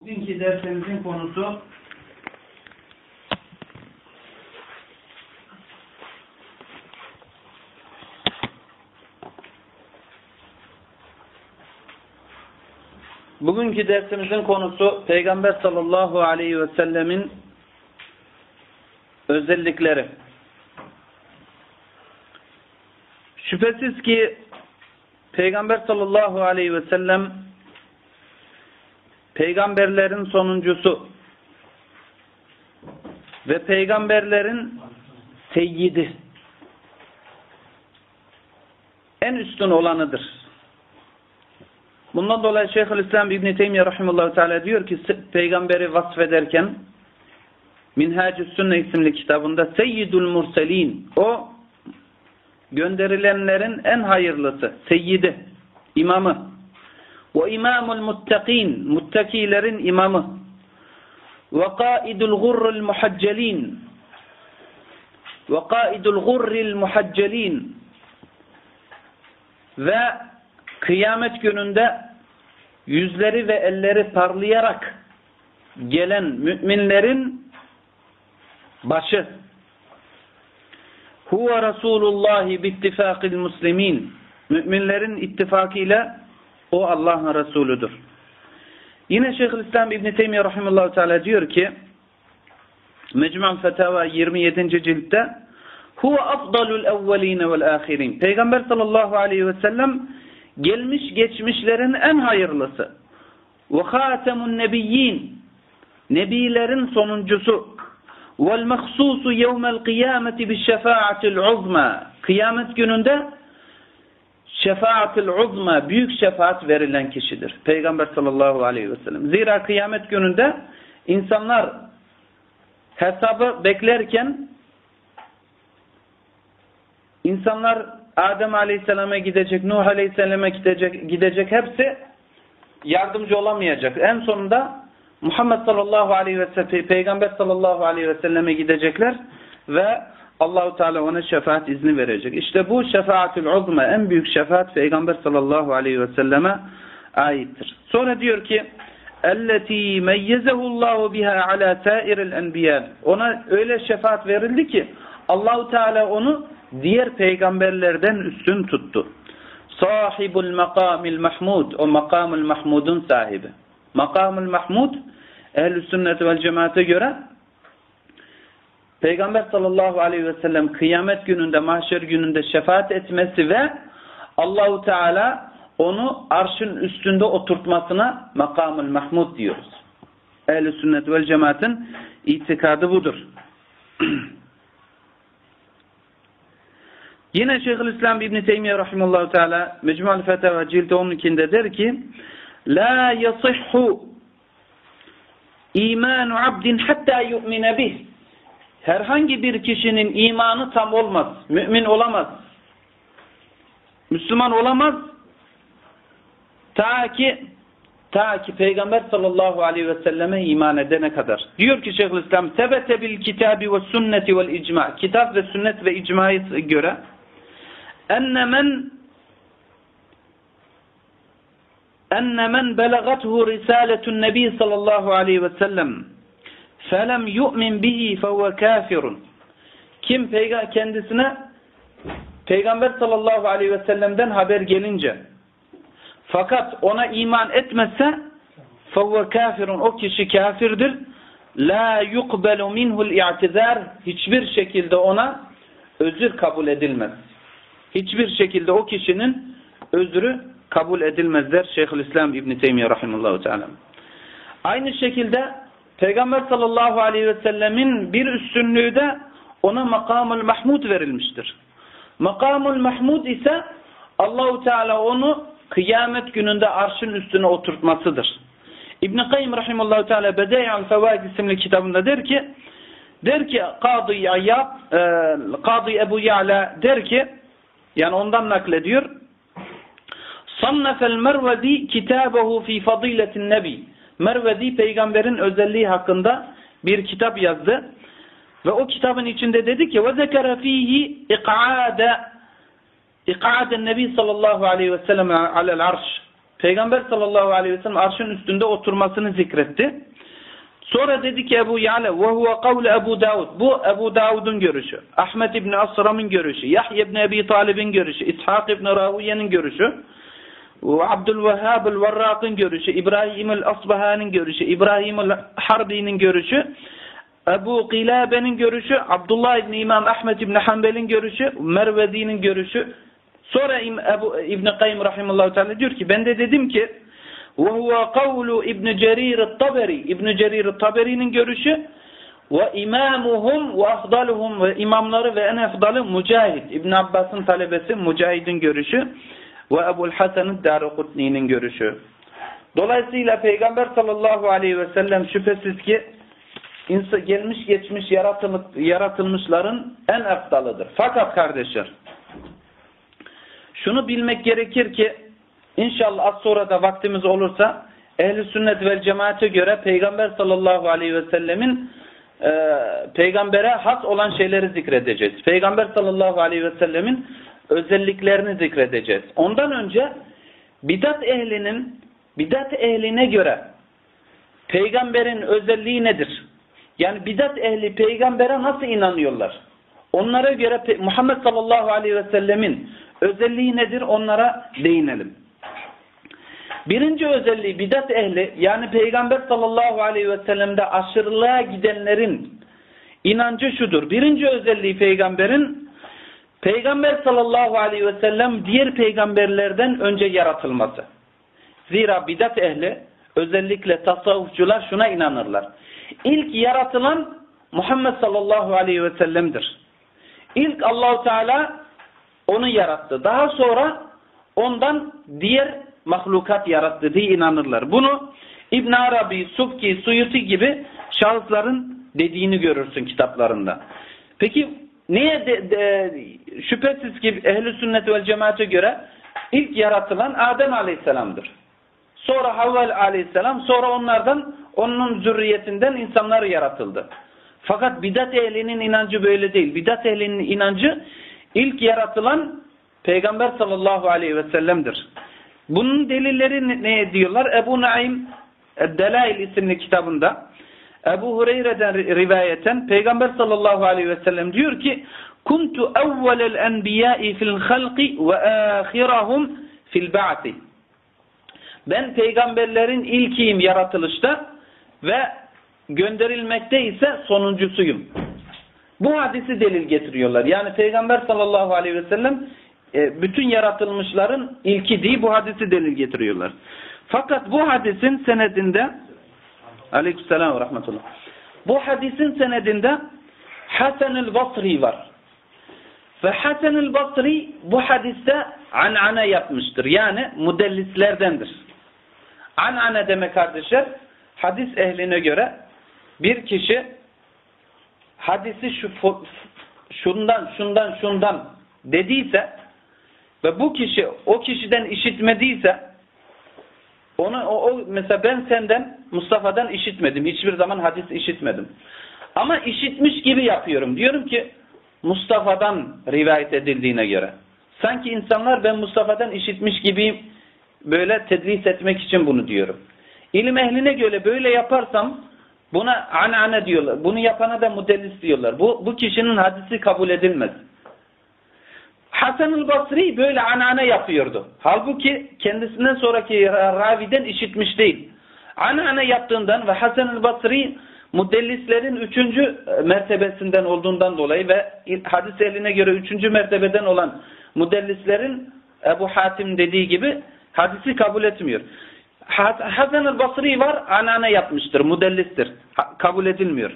Bugünkü dersimizin konusu Bugünkü dersimizin konusu Peygamber sallallahu aleyhi ve sellemin özellikleri. Şüphesiz ki Peygamber sallallahu aleyhi ve sellem peygamberlerin sonuncusu ve peygamberlerin seyyidi en üstün olanıdır. Bundan dolayı Şeyhülislam İbn Teymiyye rahimehullah teala diyor ki peygamberi vasfederken Minhacü's Sünne isimli kitabında Seyyidul Murselin o gönderilenlerin en hayırlısı, seyyidi, imamı ve imamul muttakin muttakilerin imamı. Ve kaidul gurrul muhaccelin ve kaidul gurril muhaccelin ve kıyamet gününde yüzleri ve elleri parlayarak gelen müminlerin başı. Huve Resulullahi bittifakil muslimin. Müminlerin ittifakıyla o Allah'ın Resulüdür. Yine Şeyhülislam İbn Teymiyye rahimehullah teala diyor ki Mecmu' Fetava 27. ciltte Huve afdalul evvelin vel ahirin. Peygamber sallallahu aleyhi ve sellem gelmiş geçmişlerin en hayırlısı. Ve hatemun nebiyyin. Nebilerin sonuncusu. Vel mahsusu yevmel kıyameti bi şefaatil uzma. Kıyamet gününde şefaatil uzma büyük şefaat verilen kişidir. Peygamber sallallahu aleyhi ve sellem. Zira kıyamet gününde insanlar hesabı beklerken insanlar Adem aleyhisselama gidecek, Nuh aleyhisselama gidecek, gidecek hepsi yardımcı olamayacak. En sonunda Muhammed sallallahu aleyhi ve sellem, Peygamber sallallahu aleyhi ve selleme gidecekler ve Allahu Teala ona şefaat izni verecek. İşte bu şefaatül uzma en büyük şefaat Peygamber sallallahu aleyhi ve selleme aittir. Sonra diyor ki elleti meyyezehullahu biha ala sairil enbiya. Ona öyle şefaat verildi ki Allahu Teala onu diğer peygamberlerden üstün tuttu. Sahibul makamil mahmud. O makamul mahmudun sahibi. Makamul mahmud ehl-i sünnet vel cemaate göre Peygamber sallallahu aleyhi ve sellem kıyamet gününde, mahşer gününde şefaat etmesi ve Allahu Teala onu arşın üstünde oturtmasına makamul mahmud diyoruz. Ehl-i sünnet vel cemaatin itikadı budur. Yine Şeyhülislam İbn Teymiyye rahimehullah teala Mecmu'l Fetava cilt 12'de der ki: "La yasihhu imanu abdin hatta yu'mine bih." Herhangi bir kişinin imanı tam olmaz, mümin olamaz. Müslüman olamaz ta ki ta ki Peygamber sallallahu aleyhi ve selleme iman edene kadar. Diyor ki Şeyhülislam: "Sebete bil kitabi ve sünneti vel icma." Kitap ve sünnet ve icmaya göre enne men enne men belagathu risaletun nebi sallallahu aleyhi ve sellem felem yu'min bihi fehuve kafirun kim kendisine peygamber sallallahu aleyhi ve sellem'den haber gelince fakat ona iman etmezse fehuve kafirun o kişi kafirdir. la yuqbelu minhu'l i'tizar hiçbir şekilde ona özür kabul edilmez. Hiçbir şekilde o kişinin özrü kabul edilmezler. Şeyhülislam İbn Teymiyye rahimehullah teala. Aynı şekilde Peygamber sallallahu aleyhi ve sellemin bir üstünlüğü de ona makamul mahmud verilmiştir. Makamul mahmud ise Allahu Teala onu kıyamet gününde arşın üstüne oturtmasıdır. İbn Kayyim rahimehullah teala Bedai'ul Fevaid isimli kitabında der ki der ki Kadı Yayyab e, Kadı Ebu Ya'la der ki yani ondan naklediyor. Sannafel Mervedi kitabehu fi fadiletin nebi. Mervedi peygamberin özelliği hakkında bir kitap yazdı. Ve o kitabın içinde dedi ki zekere fihi iq'ade İk'aden Nebi sallallahu aleyhi ve sellem alel arş. Peygamber sallallahu aleyhi ve sellem arşın üstünde oturmasını zikretti. Sonra dedi ki Ebu Ya'le huve kavle Ebu Davud. Bu Ebu Davud'un görüşü. Ahmet İbni Asram'ın görüşü. Yahya İbni Ebi Talib'in görüşü. İshak İbni Rahuye'nin görüşü. Ve Abdülvehhab el-Varrak'ın görüşü. İbrahim el-Asbaha'nın görüşü. İbrahim el-Harbi'nin görüşü. Ebu Qilabe'nin görüşü. Abdullah İbni İmam Ahmet İbni Hanbel'in görüşü. Mervezi'nin görüşü. Sonra Ebu, İbni Kayyum Rahimullahu Teala diyor ki ben de dedim ki وَهُوَ قَوْلُ İbn Cerir Taberi İbn Cerir Taberi'nin görüşü ve imamuhum ve afdaluhum ve imamları ve en efdalı Mücahid İbn Abbas'ın talebesi Mücahid'in görüşü ve Ebu'l Hasan'ın Darukutni'nin görüşü. Dolayısıyla Peygamber sallallahu aleyhi ve sellem şüphesiz ki gelmiş geçmiş yaratılmışların en eftalıdır. Fakat kardeşler şunu bilmek gerekir ki İnşallah az sonra da vaktimiz olursa ehli sünnet ve cemaate göre Peygamber sallallahu aleyhi ve sellemin e, peygambere has olan şeyleri zikredeceğiz. Peygamber sallallahu aleyhi ve sellemin özelliklerini zikredeceğiz. Ondan önce bidat ehlinin bidat ehline göre peygamberin özelliği nedir? Yani bidat ehli peygambere nasıl inanıyorlar? Onlara göre Muhammed sallallahu aleyhi ve sellemin özelliği nedir? Onlara değinelim. Birinci özelliği bidat ehli yani Peygamber sallallahu aleyhi ve sellem'de aşırılığa gidenlerin inancı şudur. Birinci özelliği peygamberin Peygamber sallallahu aleyhi ve sellem diğer peygamberlerden önce yaratılması. Zira bidat ehli özellikle tasavvufçular şuna inanırlar. İlk yaratılan Muhammed sallallahu aleyhi ve sellem'dir. İlk Allahu Teala onu yarattı. Daha sonra ondan diğer mahlukat yarattı diye inanırlar. Bunu İbn Arabi, Subki, Suyuti gibi şahısların dediğini görürsün kitaplarında. Peki neye de, de, şüphesiz ki ehli sünnet ve cemaate göre ilk yaratılan Adem Aleyhisselam'dır. Sonra Havval Aleyhisselam, sonra onlardan onun zürriyetinden insanlar yaratıldı. Fakat bidat ehlinin inancı böyle değil. Bidat ehlinin inancı ilk yaratılan Peygamber sallallahu aleyhi ve sellem'dir. Bunun delilleri ne diyorlar? Ebu Naim Delail isimli kitabında Ebu Hureyre'den rivayeten Peygamber sallallahu aleyhi ve sellem diyor ki Kuntu evvelel enbiyai fil halqi ve ahirahum fil ba'ti Ben peygamberlerin ilkiyim yaratılışta ve gönderilmekte ise sonuncusuyum. Bu hadisi delil getiriyorlar. Yani Peygamber sallallahu aleyhi ve sellem e, bütün yaratılmışların ilki değil bu hadisi delil getiriyorlar. Fakat bu hadisin senedinde aleykümselam ve rahmetullah. Bu hadisin senedinde Hasan-ül Basri var. Ve Hasan-ül Basri bu hadiste an'ana yapmıştır. Yani müdellislerdendir. An'ana demek kardeşler hadis ehline göre bir kişi hadisi şu şundan şundan şundan dediyse ve bu kişi o kişiden işitmediyse onu o, o mesela ben senden Mustafa'dan işitmedim. Hiçbir zaman hadis işitmedim. Ama işitmiş gibi yapıyorum. Diyorum ki Mustafa'dan rivayet edildiğine göre. Sanki insanlar ben Mustafa'dan işitmiş gibi böyle tedris etmek için bunu diyorum. İlim ehline göre böyle yaparsam buna anane diyorlar. Bunu yapana da mudellis diyorlar. Bu, bu kişinin hadisi kabul edilmez. Hasan-ı Basri böyle anane yapıyordu. Halbuki kendisinden sonraki raviden işitmiş değil. Anane yaptığından ve Hasan-ı Basri mudellislerin üçüncü e, mertebesinden olduğundan dolayı ve hadis eline göre üçüncü mertebeden olan mudellislerin Ebu Hatim dediği gibi hadisi kabul etmiyor. Hasan-ı Basri var anane yapmıştır, mudellistir. Kabul edilmiyor.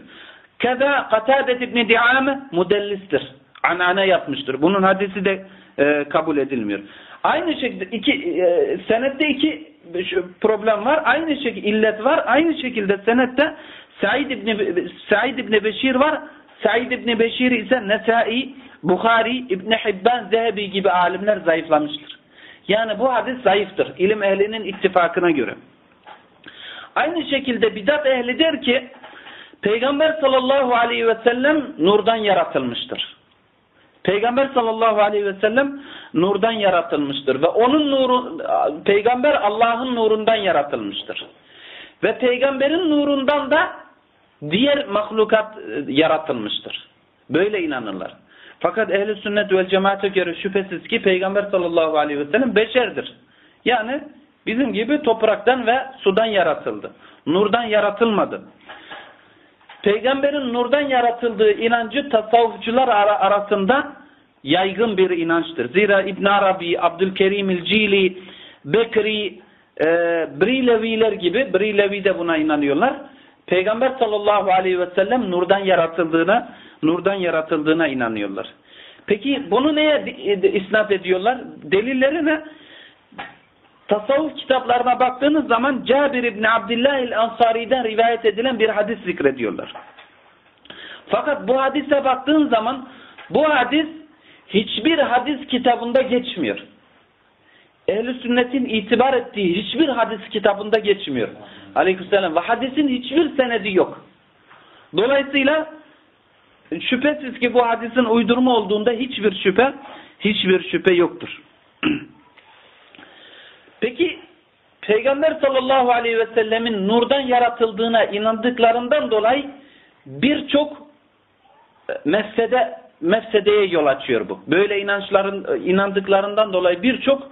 Keza Katadet İbni Diame mudellistir anane yapmıştır. Bunun hadisi de e, kabul edilmiyor. Aynı şekilde iki e, senette iki problem var. Aynı şekilde illet var. Aynı şekilde senette Said İbni, Said İbni Beşir var. Said İbni Beşir ise Nesai, Bukhari, İbni Hibban, Zehebi gibi alimler zayıflamıştır. Yani bu hadis zayıftır. İlim ehlinin ittifakına göre. Aynı şekilde bidat ehli der ki Peygamber sallallahu aleyhi ve sellem nurdan yaratılmıştır. Peygamber sallallahu aleyhi ve sellem nurdan yaratılmıştır ve onun nuru peygamber Allah'ın nurundan yaratılmıştır. Ve peygamberin nurundan da diğer mahlukat e, yaratılmıştır. Böyle inanırlar. Fakat ehli sünnet ve cemaate göre şüphesiz ki peygamber sallallahu aleyhi ve sellem beşerdir. Yani bizim gibi topraktan ve sudan yaratıldı. Nurdan yaratılmadı. Peygamberin nurdan yaratıldığı inancı tasavvufçular arasında yaygın bir inançtır. Zira İbn Arabi, Abdülkerim İl-Cili, Bekri, e, Brileviler gibi, Brilevi de buna inanıyorlar. Peygamber sallallahu aleyhi ve sellem nurdan yaratıldığına, nurdan yaratıldığına inanıyorlar. Peki bunu neye isnat ediyorlar? Delilleri ne? Tasavvuf kitaplarına baktığınız zaman Cabir İbni Abdillah el-Ansari'den rivayet edilen bir hadis zikrediyorlar. Fakat bu hadise baktığın zaman bu hadis hiçbir hadis kitabında geçmiyor. Ehl-i sünnetin itibar ettiği hiçbir hadis kitabında geçmiyor. Aleykümselam. Ve hadisin hiçbir senedi yok. Dolayısıyla şüphesiz ki bu hadisin uydurma olduğunda hiçbir şüphe hiçbir şüphe yoktur. Peki Peygamber sallallahu aleyhi ve sellemin nurdan yaratıldığına inandıklarından dolayı birçok e, mefsede mefsedeye yol açıyor bu. Böyle inançların e, inandıklarından dolayı birçok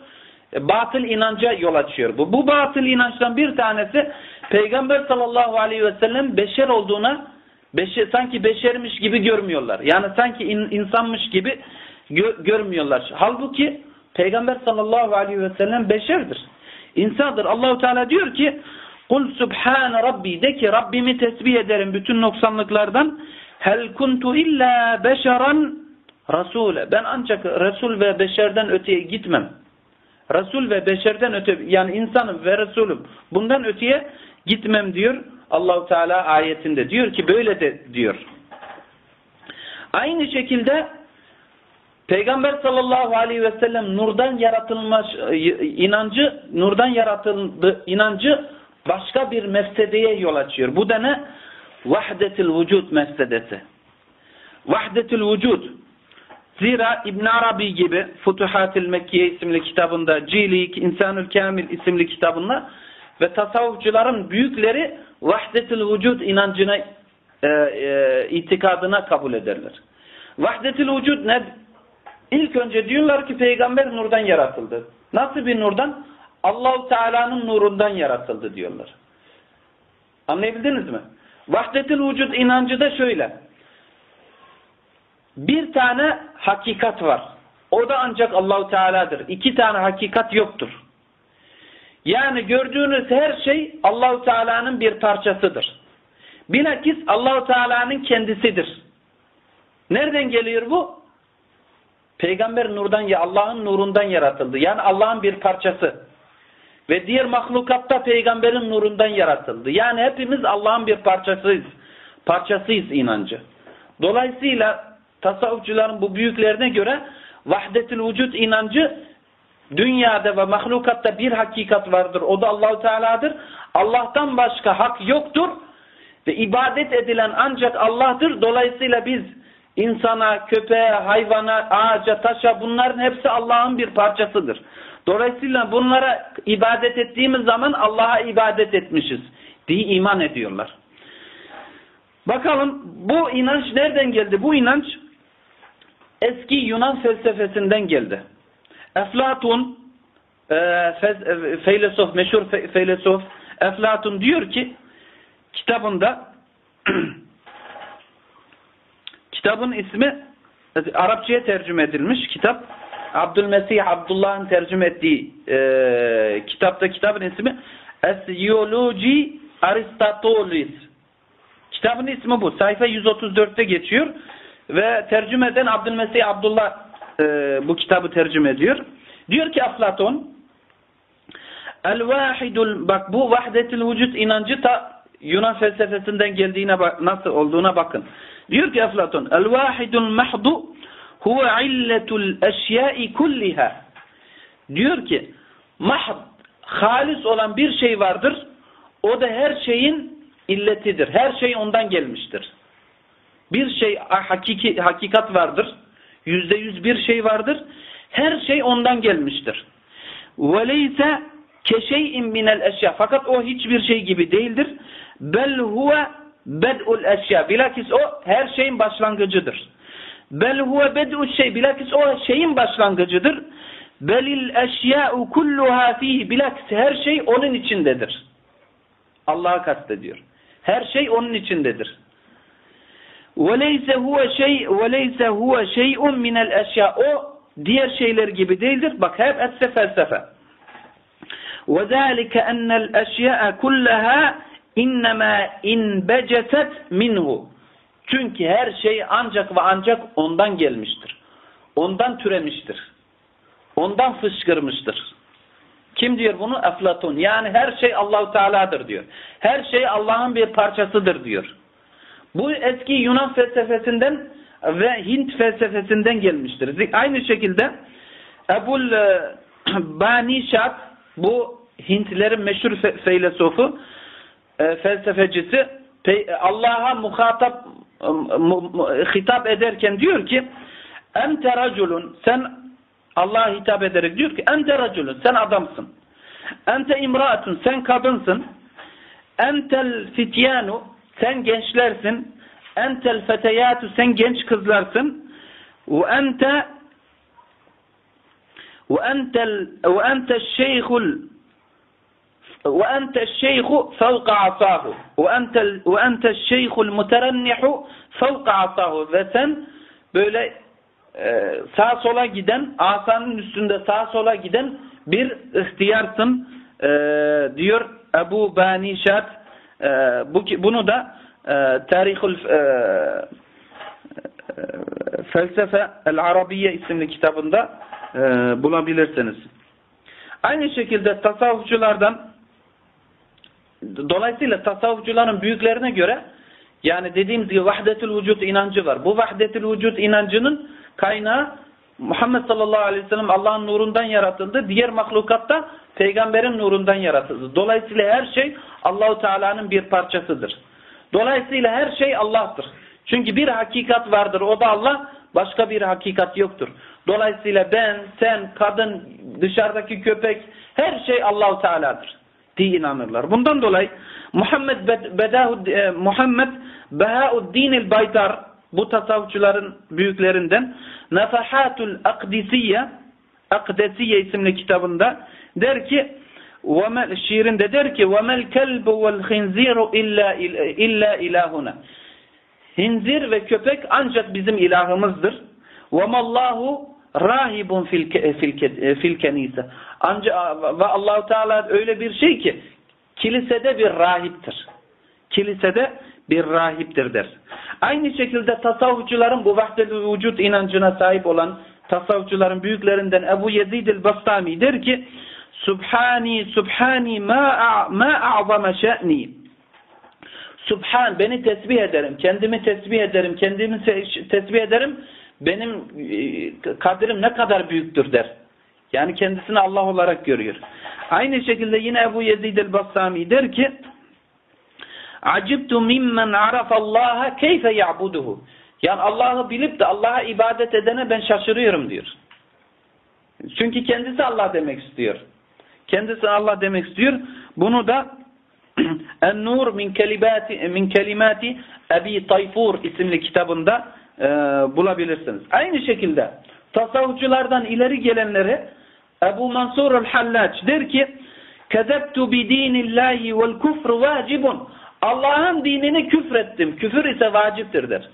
e, batıl inanca yol açıyor bu. Bu batıl inançtan bir tanesi Peygamber sallallahu aleyhi ve sellem beşer olduğuna beşer, sanki beşermiş gibi görmüyorlar. Yani sanki in, insanmış gibi gö, görmüyorlar. Halbuki Peygamber sallallahu aleyhi ve sellem beşerdir. İnsandır. Allahu Teala diyor ki Kul subhane rabbi de ki Rabbimi tesbih ederim bütün noksanlıklardan. Hel kuntu illa beşeran rasule. Ben ancak Resul ve beşerden öteye gitmem. Resul ve beşerden öte yani insanım ve Resulüm. Bundan öteye gitmem diyor Allahu Teala ayetinde. Diyor ki böyle de diyor. Aynı şekilde Peygamber sallallahu aleyhi ve sellem nurdan yaratılmış inancı, nurdan yaratıldı inancı başka bir mefsedeye yol açıyor. Bu da ne? Vahdetil vücud mefsedesi. Vahdetil vücud. Zira İbn Arabi gibi Futuhatil Mekkiye isimli kitabında, Cilik, İnsanül Kamil isimli kitabında ve tasavvufçuların büyükleri vahdetil vücud inancına, e, e, itikadına kabul ederler. Vahdetil vücud ne? İlk önce diyorlar ki peygamber nurdan yaratıldı. Nasıl bir nurdan? Allahu Teala'nın nurundan yaratıldı diyorlar. Anlayabildiniz mi? Vahdetil vücud inancı da şöyle. Bir tane hakikat var. O da ancak Allahu Teala'dır. İki tane hakikat yoktur. Yani gördüğünüz her şey Allahu Teala'nın bir parçasıdır. Bilakis Allahu Teala'nın kendisidir. Nereden geliyor bu? Peygamber nurdan ya Allah'ın nurundan yaratıldı. Yani Allah'ın bir parçası. Ve diğer mahlukatta peygamberin nurundan yaratıldı. Yani hepimiz Allah'ın bir parçasıyız. Parçasıyız inancı. Dolayısıyla tasavvufçuların bu büyüklerine göre vahdetil vücut inancı dünyada ve mahlukatta bir hakikat vardır. O da Allahu Teala'dır. Allah'tan başka hak yoktur. Ve ibadet edilen ancak Allah'tır. Dolayısıyla biz insana, köpeğe, hayvana, ağaca, taşa bunların hepsi Allah'ın bir parçasıdır. Dolayısıyla bunlara ibadet ettiğimiz zaman Allah'a ibadet etmişiz diye iman ediyorlar. Bakalım bu inanç nereden geldi? Bu inanç eski Yunan felsefesinden geldi. Eflatun e, e feylesof, meşhur feylesof Eflatun diyor ki kitabında kitabın ismi Arapçaya tercüme edilmiş kitap. Abdülmesih Abdullah'ın tercüme ettiği e, kitapta kitabın ismi Esyoloji Aristotelis. Kitabın ismi bu. Sayfa 134'te geçiyor. Ve tercümeden Abdülmesih Abdullah e, bu kitabı tercüme ediyor. Diyor ki Aflaton El-vahidul bak bu vahdetil vücut inancı ta Yunan felsefesinden geldiğine bak, nasıl olduğuna bakın. Diyor ki Aflaton El-vahidul mahdu huve illetul eşyai kulliha. Diyor ki mahd halis olan bir şey vardır. O da her şeyin illetidir. Her şey ondan gelmiştir. Bir şey hakiki, hakikat vardır. yüzde yüz bir şey vardır. Her şey ondan gelmiştir. وَلَيْسَ كَشَيْءٍ مِنَ الْاَشْيَا Fakat o hiçbir şey gibi değildir. بَلْ هُوَ bed'ul eşya. Bilakis o her şeyin başlangıcıdır. Bel huve bed'u şey. Bilakis o şeyin başlangıcıdır. Belil eşya'u kulluha fihi. Bilakis her şey onun içindedir. Allah'a kastediyor. Her şey onun içindedir. وَلَيْسَ هُوَ شَيْء وَلَيْسَ هُوَ شَيْءٌ مِنَ الْاَشْيَا O diğer şeyler gibi değildir. Bak hep etse felsefe. وَذَٰلِكَ اَنَّ الْاَشْيَاءَ كُلَّهَا inneme in becetet minhu. Çünkü her şey ancak ve ancak ondan gelmiştir. Ondan türemiştir. Ondan fışkırmıştır. Kim diyor bunu? Eflatun. Yani her şey Allahu Teala'dır diyor. Her şey Allah'ın bir parçasıdır diyor. Bu eski Yunan felsefesinden ve Hint felsefesinden gelmiştir. Aynı şekilde Ebul e, Banişat bu Hintlerin meşhur fe feylesofu e, felsefecisi Allah'a muhatap hitap ederken diyor ki ente raculun sen Allah'a hitap ederek diyor ki ente raculun sen adamsın. Ente imraatun sen kadınsın. Entel fityanu. Sen gençlersin. Entel feteyatu. Sen genç kızlarsın. Ve ente ve entel ve ente şeyhul وأنت الشيخ فوق عصاه وأنت, وأنت الشيخ المترنح فوق عصاه ve sen böyle e, sağa sola giden asanın üstünde sağa sola giden bir ihtiyarsın e, diyor Ebu Banişat e, bu, bunu da e, Tarihul e, e, Felsefe El-Arabiye isimli kitabında e, bulabilirsiniz. Aynı şekilde tasavvufçulardan Dolayısıyla tasavvufçuların büyüklerine göre yani dediğimiz gibi vahdetül vücut inancı var. Bu vahdetül vücut inancının kaynağı Muhammed sallallahu aleyhi ve sellem Allah'ın nurundan yaratıldı. Diğer mahlukatta peygamberin nurundan yaratıldı. Dolayısıyla her şey Allahu Teala'nın bir parçasıdır. Dolayısıyla her şey Allah'tır. Çünkü bir hakikat vardır. O da Allah. Başka bir hakikat yoktur. Dolayısıyla ben, sen, kadın, dışarıdaki köpek her şey Allahu Teala'dır diye inanırlar. Bundan dolayı Muhammed Bedahud e, Muhammed Bahauddin el-Baytar bu tasavvufçuların büyüklerinden Nafahatul Akdisiye Akdesiye isimli kitabında der ki وَمَا şiirinde der ki وَمَا الْكَلْبُ وَالْخِنْزِيرُ illa illa ilahuna Hinzir ve köpek ancak bizim ilahımızdır. وَمَا اللّٰهُ rahibun fil, fil, fil kenise. Ancak ve Allahu Teala öyle bir şey ki kilisede bir rahiptir. Kilisede bir rahiptir der. Aynı şekilde tasavvufçuların bu vahdel vücut inancına sahip olan tasavvufçuların büyüklerinden Ebu Yezid el-Bastami der ki Subhani subhani ma ma a'zama şe'ni Subhan beni tesbih ederim, kendimi tesbih ederim, kendimi tesbih ederim benim e, kadrim ne kadar büyüktür der. Yani kendisini Allah olarak görüyor. Aynı şekilde yine Ebu Yezid el-Bassami der ki Acibtu mimmen arafallaha keyfe ya'buduhu. Yani Allah'ı bilip de Allah'a ibadet edene ben şaşırıyorum diyor. Çünkü kendisi Allah demek istiyor. Kendisi Allah demek istiyor. Bunu da En-Nur min kelimati min kelimati Ebi Tayfur isimli kitabında e, bulabilirsiniz. Aynı şekilde tasavvufçulardan ileri gelenleri Ebu Mansur el-Hallaç der ki Kezebtu bi dinillahi vel kufru vacibun Allah'ın dinini küfrettim. Küfür ise vaciptir der.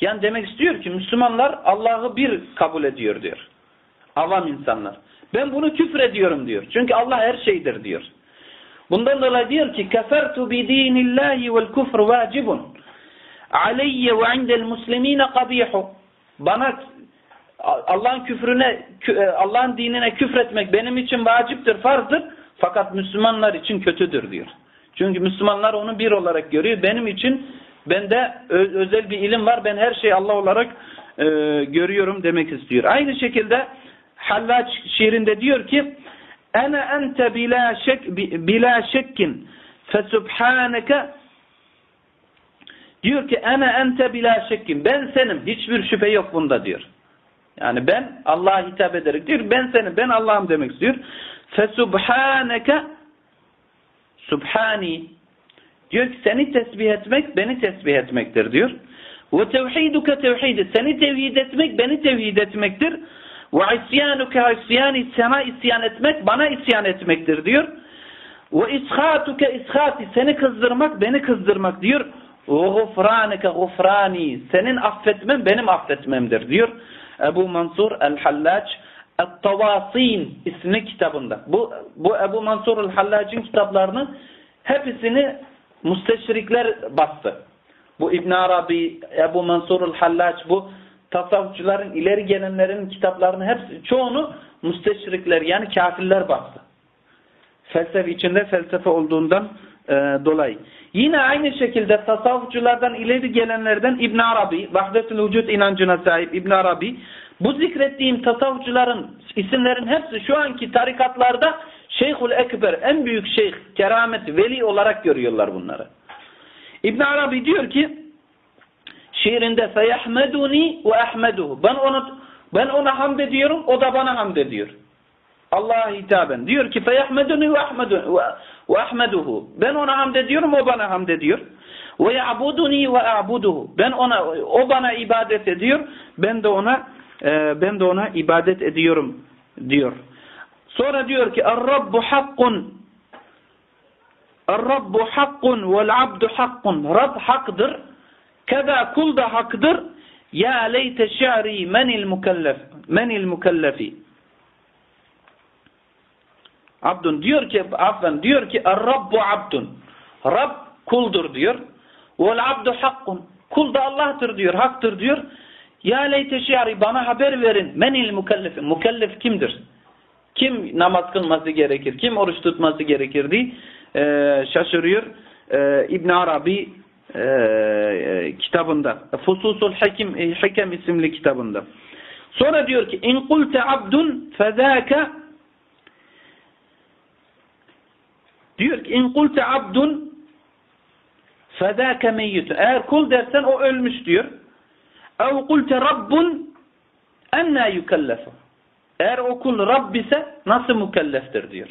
Yani demek istiyor ki Müslümanlar Allah'ı bir kabul ediyor diyor. Avam insanlar. Ben bunu küfür ediyorum diyor. Çünkü Allah her şeydir diyor. Bundan dolayı diyor ki kefertu bi dinillahi vel kufru vacibun aleyye ve indel muslimine kabihu. Bana Allah'ın küfrüne, e, Allah'ın dinine küfretmek benim için vaciptir, farzdır. Fakat Müslümanlar için kötüdür diyor. Çünkü Müslümanlar onu bir olarak görüyor. Benim için bende özel bir ilim var. Ben her şeyi Allah olarak e, görüyorum demek istiyor. Aynı şekilde Hallaç şiirinde diyor ki Ene ente bila şek bila şekkin fesubhaneke Diyor ki ene ente bila şekkim. Ben senim. Hiçbir şüphe yok bunda diyor. Yani ben Allah'a hitap ederek diyor. Ben seni, ben Allah'ım demek istiyor. Fesubhaneke Subhani diyor ki seni tesbih etmek beni tesbih etmektir diyor. Ve tevhiduke tevhidi seni tevhid etmek beni tevhid etmektir. Ve isyanuke isyani sana isyan etmek bana isyan etmektir diyor. Ve ishatuke ishati seni kızdırmak beni kızdırmak diyor. Gufranike gufrani senin affetmen benim affetmemdir diyor. Ebu Mansur el-Hallaç Et-Tavasin isimli kitabında. Bu, bu Ebu Mansur el-Hallac'ın kitaplarını hepsini müsteşrikler bastı. Bu İbn Arabi, Ebu Mansur el-Hallaç, bu tasavvufçuların ileri gelenlerin kitaplarını hepsi çoğunu müsteşrikler yani kafirler bastı. Felsefe içinde felsefe olduğundan e, dolayı. Yine aynı şekilde tasavvufçulardan ileri gelenlerden İbn Arabi, Vahdetül Vücut inancına sahip İbn Arabi, bu zikrettiğim tasavvufçuların isimlerin hepsi şu anki tarikatlarda Şeyhül Ekber, en büyük şeyh, keramet, veli olarak görüyorlar bunları. İbn Arabi diyor ki şiirinde feyahmeduni ve ahmeduhu. Ben onu ben ona hamd ediyorum, o da bana hamd ediyor. Allah'a hitaben. Diyor ki feyahmeduni ve ahmedu ahmeduhu. Ben ona hamd ediyorum, o bana hamd ediyor. Ve ya'buduni ve a'buduhu. Ben ona o bana ibadet ediyor, ben de ona e, ben de ona ibadet ediyorum diyor. Sonra diyor ki Er-Rabbu hakkun Er-Rabbu hakkun vel abdu hakkun. Rab haktır. Keda kul da haktır. Ya leyte şi'ri menil mukellef. Menil mukellefi. Abdun diyor ki affen diyor ki Er-Rabbu abdun. Rab kuldur diyor. Vel abdu hakkun. Kul da Allah'tır diyor. Haktır diyor. Ya leyte şi'ri bana haber verin. Menil mukellefi. Mukellef kimdir? Kim namaz kılması gerekir? Kim oruç tutması gerekir diye e, şaşırıyor. E, İbn Arabi e, kitabında. Fususul Hakim Hakem isimli kitabında. Sonra diyor ki in kulte abdun fezâke diyor ki in kulte abdun fezâke meyyitun. Eğer kul dersen o ölmüş diyor. Ev kulte rabbun enna yukellefu. Eğer o kul Rabb ise nasıl mükelleftir diyor.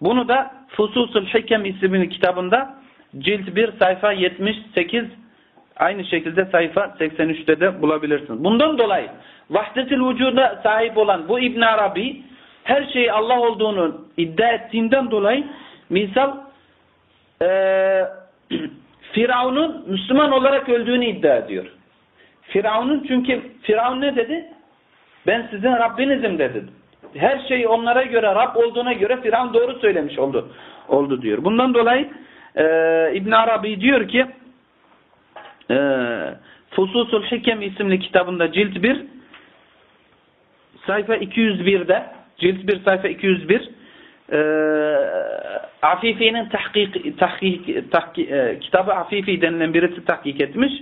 Bunu da Fususul Hikem isimli kitabında cilt 1 sayfa 78 aynı şekilde sayfa 83'te de bulabilirsiniz. Bundan dolayı vahdetil vücuda sahip olan bu İbn Arabi her şeyi Allah olduğunu iddia ettiğinden dolayı misal e, Firavun'un Müslüman olarak öldüğünü iddia ediyor. Firavun'un çünkü Firavun ne dedi? Ben sizin Rabbinizim dedi. Her şey onlara göre Rab olduğuna göre Firavun doğru söylemiş oldu oldu diyor. Bundan dolayı e, İbn Arabi diyor ki e, Fususul Hikem isimli kitabında cilt 1 sayfa 201'de cilt 1 sayfa 201 e, Afifi'nin tahkik, tahkik, tahkik e, kitabı Afifi denilen birisi tahkik etmiş.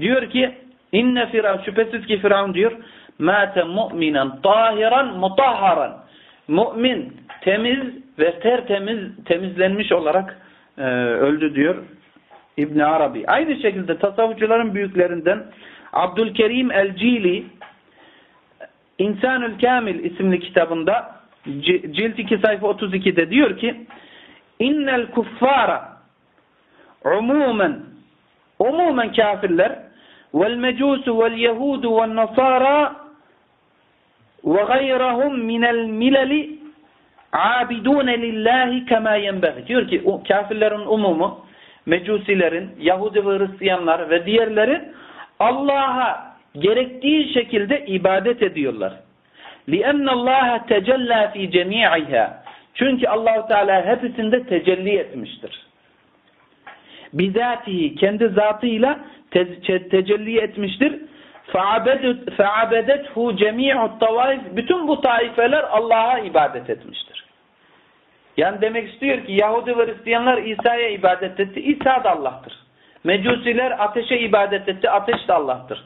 Diyor ki inne firavun şüphesiz ki firavun diyor mâte mu'minen tahiran mutahharan mümin temiz ve tertemiz temizlenmiş olarak e, öldü diyor İbn Arabi. Aynı şekilde tasavvufçuların büyüklerinden Abdülkerim el-Cili İnsanül Kamil isimli kitabında cilt 2 sayfa 32'de diyor ki innel kuffara umumen umumen kafirler vel mecusu vel yehudu vel nasara ve gayrahum minel mileli abidune lillahi kema yenbeği. Diyor ki kafirlerin umumu mecusilerin, Yahudi ve Hristiyanlar ve diğerleri Allah'a gerektiği şekilde ibadet ediyorlar. لِأَنَّ اللّٰهَ تَجَلَّى ف۪ي جَمِيعِهَا Çünkü Allahu Teala hepsinde tecelli etmiştir. Bizatihi, kendi zatıyla te tecelli etmiştir. فَعَبَدَتْهُ جَمِيعُ الطَّوَائِفِ Bütün bu taifeler Allah'a ibadet etmiştir. Yani demek istiyor ki Yahudi ve Hristiyanlar İsa'ya ibadet etti. İsa da Allah'tır. Mecusiler ateşe ibadet etti. Ateş de Allah'tır.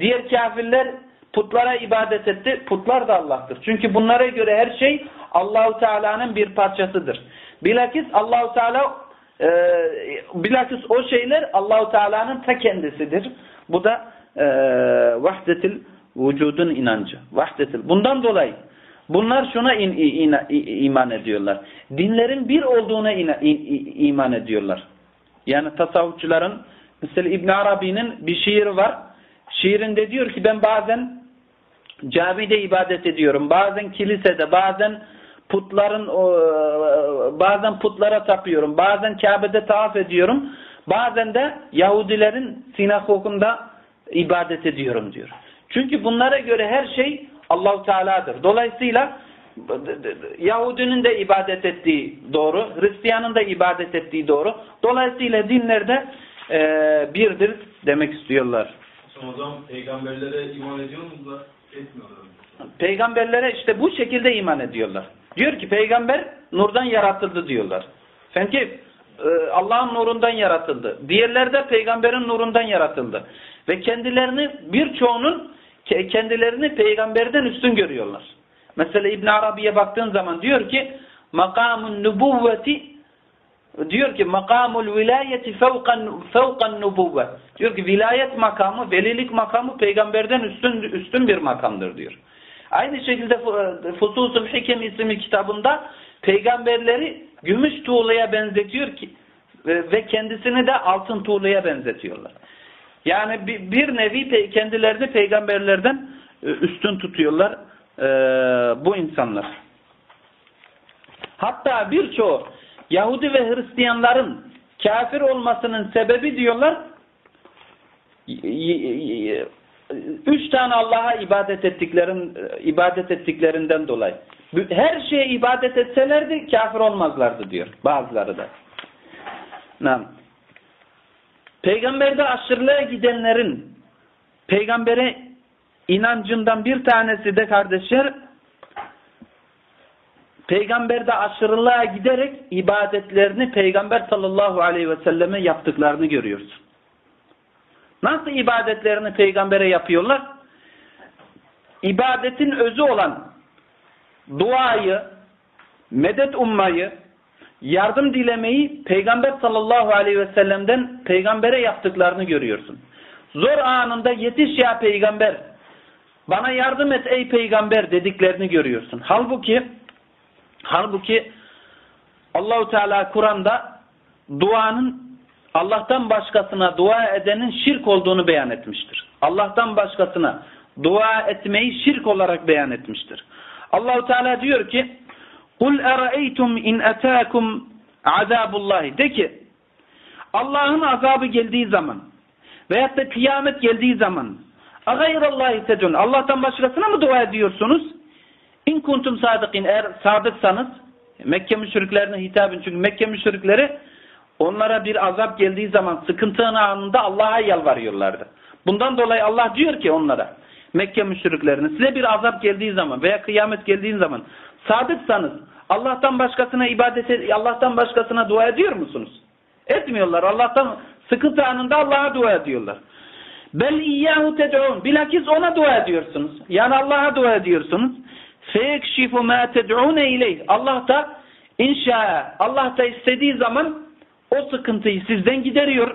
Diğer kafirler putlara ibadet etti. Putlar da Allah'tır. Çünkü bunlara göre her şey Allahu Teala'nın bir parçasıdır. Bilakis Allahu Teala e, bilakis o şeyler Allahu Teala'nın ta kendisidir. Bu da e, vahdetil vücudun inancı. Vahdetil. Bundan dolayı bunlar şuna in, in, in, iman ediyorlar. Dinlerin bir olduğuna in, in, iman ediyorlar. Yani tasavvufçuların mesela İbn Arabi'nin bir şiiri var. Şiirinde diyor ki ben bazen camide ibadet ediyorum. Bazen kilisede, bazen putların bazen putlara tapıyorum. Bazen Kabe'de tavaf ediyorum. Bazen de Yahudilerin sinagogunda ibadet ediyorum diyor. Çünkü bunlara göre her şey Allahu Teala'dır. Dolayısıyla Yahudinin de ibadet ettiği doğru, Hristiyanın da ibadet ettiği doğru. Dolayısıyla dinlerde e, birdir demek istiyorlar. Zaman peygamberlere iman ediyor musunuz? Etmiyorlar. Peygamberlere işte bu şekilde iman ediyorlar. Diyor ki peygamber nurdan yaratıldı diyorlar. Sanki e, Allah'ın nurundan yaratıldı. Diğerleri de peygamberin nurundan yaratıldı. Ve kendilerini birçoğunun kendilerini peygamberden üstün görüyorlar. Mesela İbn Arabi'ye baktığın zaman diyor ki makamun nubuvveti diyor ki makamul vilayeti fevkan fevkan nubuvve. Diyor ki vilayet makamı, velilik makamı peygamberden üstün üstün bir makamdır diyor. Aynı şekilde Fususul Hikem isimli kitabında peygamberleri gümüş tuğlaya benzetiyor ki ve kendisini de altın tuğlaya benzetiyorlar. Yani bir nevi kendilerini peygamberlerden e, üstün tutuyorlar e, bu insanlar. Hatta birçoğu Yahudi ve Hristiyanların kafir olmasının sebebi diyorlar üç tane Allah'a ibadet ettiklerin ibadet ettiklerinden dolayı. Her şeye ibadet etselerdi kafir olmazlardı diyor bazıları da. Nam. Peygamberde aşırılığa gidenlerin peygambere inancından bir tanesi de kardeşler peygamberde aşırılığa giderek ibadetlerini peygamber sallallahu aleyhi ve selleme yaptıklarını görüyoruz. Nasıl ibadetlerini peygambere yapıyorlar? İbadetin özü olan duayı, medet ummayı, yardım dilemeyi peygamber sallallahu aleyhi ve sellem'den peygambere yaptıklarını görüyorsun. Zor anında yetiş ya peygamber, bana yardım et ey peygamber dediklerini görüyorsun. Halbuki halbuki Allahu Teala Kur'an'da duanın Allah'tan başkasına dua edenin şirk olduğunu beyan etmiştir. Allah'tan başkasına dua etmeyi şirk olarak beyan etmiştir. Allahu Teala diyor ki: "Kul eraeytum in ataakum azabullah." De ki: Allah'ın azabı geldiği zaman veyahut da kıyamet geldiği zaman "Agayrallahi tedun." Allah'tan başkasına mı dua ediyorsunuz? İn kuntum sadıkin eğer sadıksanız Mekke müşriklerine hitabın çünkü Mekke müşrikleri Onlara bir azap geldiği zaman sıkıntının anında Allah'a yalvarıyorlardı. Bundan dolayı Allah diyor ki onlara Mekke müşriklerine size bir azap geldiği zaman veya kıyamet geldiği zaman sadıksanız Allah'tan başkasına ibadet et, Allah'tan başkasına dua ediyor musunuz? Etmiyorlar. Allah'tan sıkıntı anında Allah'a dua ediyorlar. Bel iyyahu ted'un. Bilakis ona dua ediyorsunuz. Yani Allah'a dua ediyorsunuz feyekshifu ma ted'une ileyh. Allah da inşa Allah da istediği zaman o sıkıntıyı sizden gideriyor.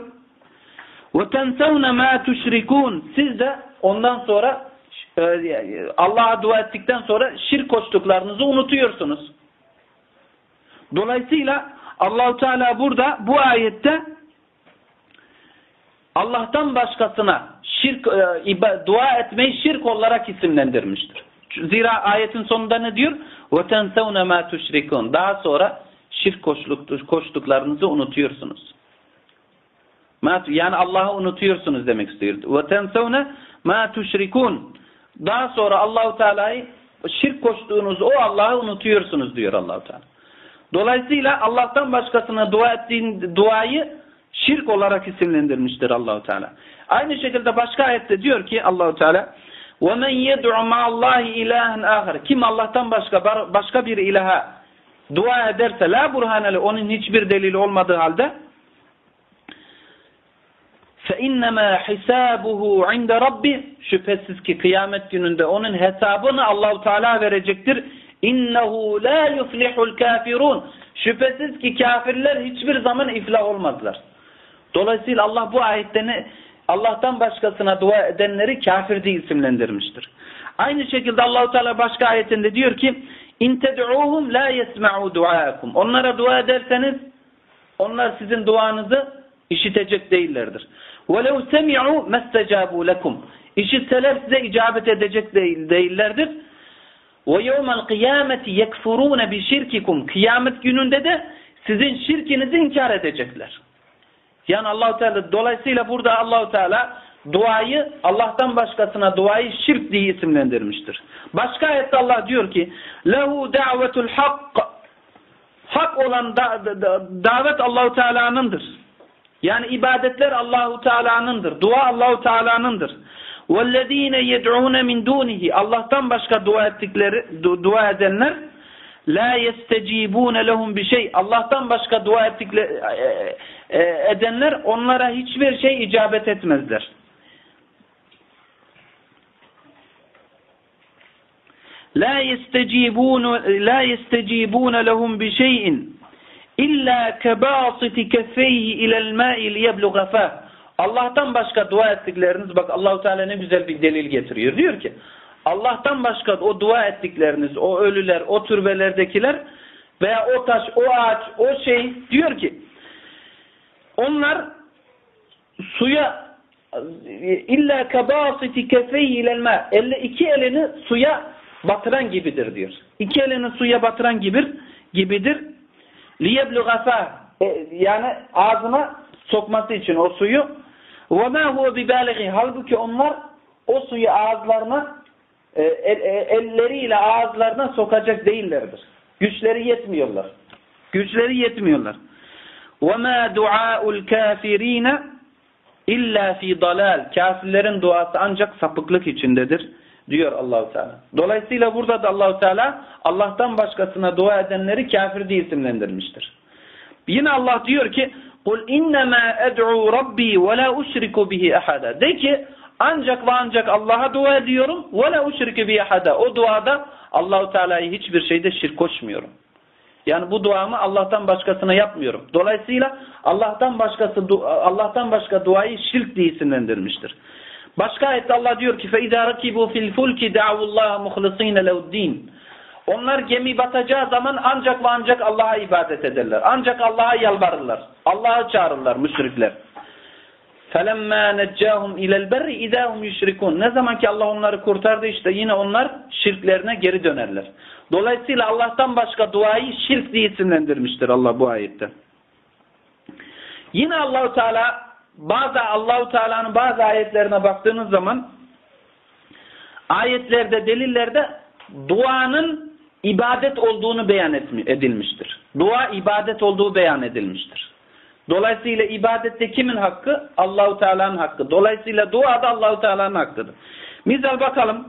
Ve tensevne ma tuşrikun. Siz de ondan sonra e, Allah'a dua ettikten sonra şirk koştuklarınızı unutuyorsunuz. Dolayısıyla Allahu Teala burada bu ayette Allah'tan başkasına şirk e, dua etmeyi şirk olarak isimlendirmiştir. Zira ayetin sonunda ne diyor? وَتَنْسَوْنَ مَا تُشْرِكُونَ Daha sonra şirk koştuklarınızı unutuyorsunuz. Yani Allah'ı unutuyorsunuz demek istiyor. وَتَنْسَوْنَ مَا تُشْرِكُونَ Daha sonra Allahu Teala'yı şirk koştuğunuz o Allah'ı unutuyorsunuz diyor Allahu Teala. Dolayısıyla Allah'tan başkasına dua ettiğin duayı şirk olarak isimlendirmiştir Allahu Teala. Aynı şekilde başka ayette diyor ki Allahu Teala وَمَنْ يَدْعُ مَا اللّٰهِ اِلَٰهًا آخر Kim Allah'tan başka başka bir ilaha dua ederse la burhaneli onun hiçbir delili olmadığı halde فَاِنَّمَا حِسَابُهُ عِنْدَ رَبِّ Şüphesiz ki kıyamet gününde onun hesabını Allahu Teala verecektir. İnnehu la yuflihul kafirun. Şüphesiz ki kafirler hiçbir zaman iflah olmazlar. Dolayısıyla Allah bu ayette ne, Allah'tan başkasına dua edenleri kafir diye isimlendirmiştir. Aynı şekilde Allahu Teala başka ayetinde diyor ki: "İn ted'uhum la yesma'u du'akum." Onlara dua ederseniz onlar sizin duanızı işitecek değillerdir. "Velau semi'u mestecabu lekum." İşitseler size icabet edecek değil, değillerdir. "Ve yevmel kıyameti yekfurun bi şirkikum." Kıyamet gününde de sizin şirkinizi inkar edecekler. Yani Allahu Teala dolayısıyla burada Allahu Teala duayı Allah'tan başkasına duayı şirk diye isimlendirmiştir. Başka ayette Allah diyor ki: "Lehu davetul hak." Hak olan da, da, da, davet Allahu Teala'nındır. Yani ibadetler Allahu Teala'nındır. Dua Allahu Teala'nındır. "Vellezine yed'un min dunihi." Allah'tan başka dua ettikleri du, dua edenler la yestecibun lehum bir şey. Allah'tan başka dua ettikleri e, e, e, edenler onlara hiçbir şey icabet etmezler. La yestecibun la yestecibun lehum bi şey'in illa kebasiti keffeyhi ila'l ma'i liyeblugha fa. Allah'tan başka dua ettikleriniz bak Allahu Teala ne güzel bir delil getiriyor. Diyor ki Allah'tan başka o dua ettikleriniz, o ölüler, o türbelerdekiler veya o taş, o ağaç, o şey diyor ki onlar suya illa kabasiti kefeyhi ilelme elle iki elini suya batıran gibidir diyor. İki elini suya batıran gibidir. gibidir. Liyeblugafa e, yani ağzına sokması için o suyu ve ma huve bibalighi halbuki onlar o suyu ağızlarına e, e, elleriyle ağızlarına sokacak değillerdir. Güçleri yetmiyorlar. Güçleri yetmiyorlar. وَمَا دُعَاءُ الْكَافِر۪ينَ illa fi dalal. Kafirlerin duası ancak sapıklık içindedir diyor Allahu Teala. Dolayısıyla burada da Allahu Teala Allah'tan başkasına dua edenleri kafir diye isimlendirmiştir. Yine Allah diyor ki: "Kul innema ed'u rabbi ve la uşriku bihi ahada." De ki ancak ve ancak Allah'a dua ediyorum ve la uşriku bihi ahada. O duada Allahu Teala'yı hiçbir şeyde şirk koşmuyorum. Yani bu duamı Allah'tan başkasına yapmıyorum. Dolayısıyla Allah'tan başkası Allah'tan başka duayı şirk diye isimlendirmiştir. Başka ayette Allah diyor ki فَاِذَا رَكِبُوا فِي الْفُلْكِ دَعُوا اللّٰهَ مُخْلِص۪ينَ لَوْ Onlar gemi batacağı zaman ancak ve ancak Allah'a ibadet ederler. Ancak Allah'a yalvarırlar. Allah'a çağırırlar müşrikler. فَلَمَّا نَجَّاهُمْ اِلَى الْبَرِّ اِذَا هُمْ يُشْرِكُونَ Ne zaman ki Allah onları kurtardı işte yine onlar şirklerine geri dönerler. Dolayısıyla Allah'tan başka duayı şirk diye isimlendirmiştir Allah bu ayette. Yine Allahu Teala bazı Allahu Teala'nın bazı ayetlerine baktığınız zaman ayetlerde, delillerde duanın ibadet olduğunu beyan edilmiştir. Dua ibadet olduğu beyan edilmiştir. Dolayısıyla ibadette kimin hakkı? Allahu Teala'nın hakkı. Dolayısıyla dua da Allahu Teala'nın hakkıdır. Misal bakalım.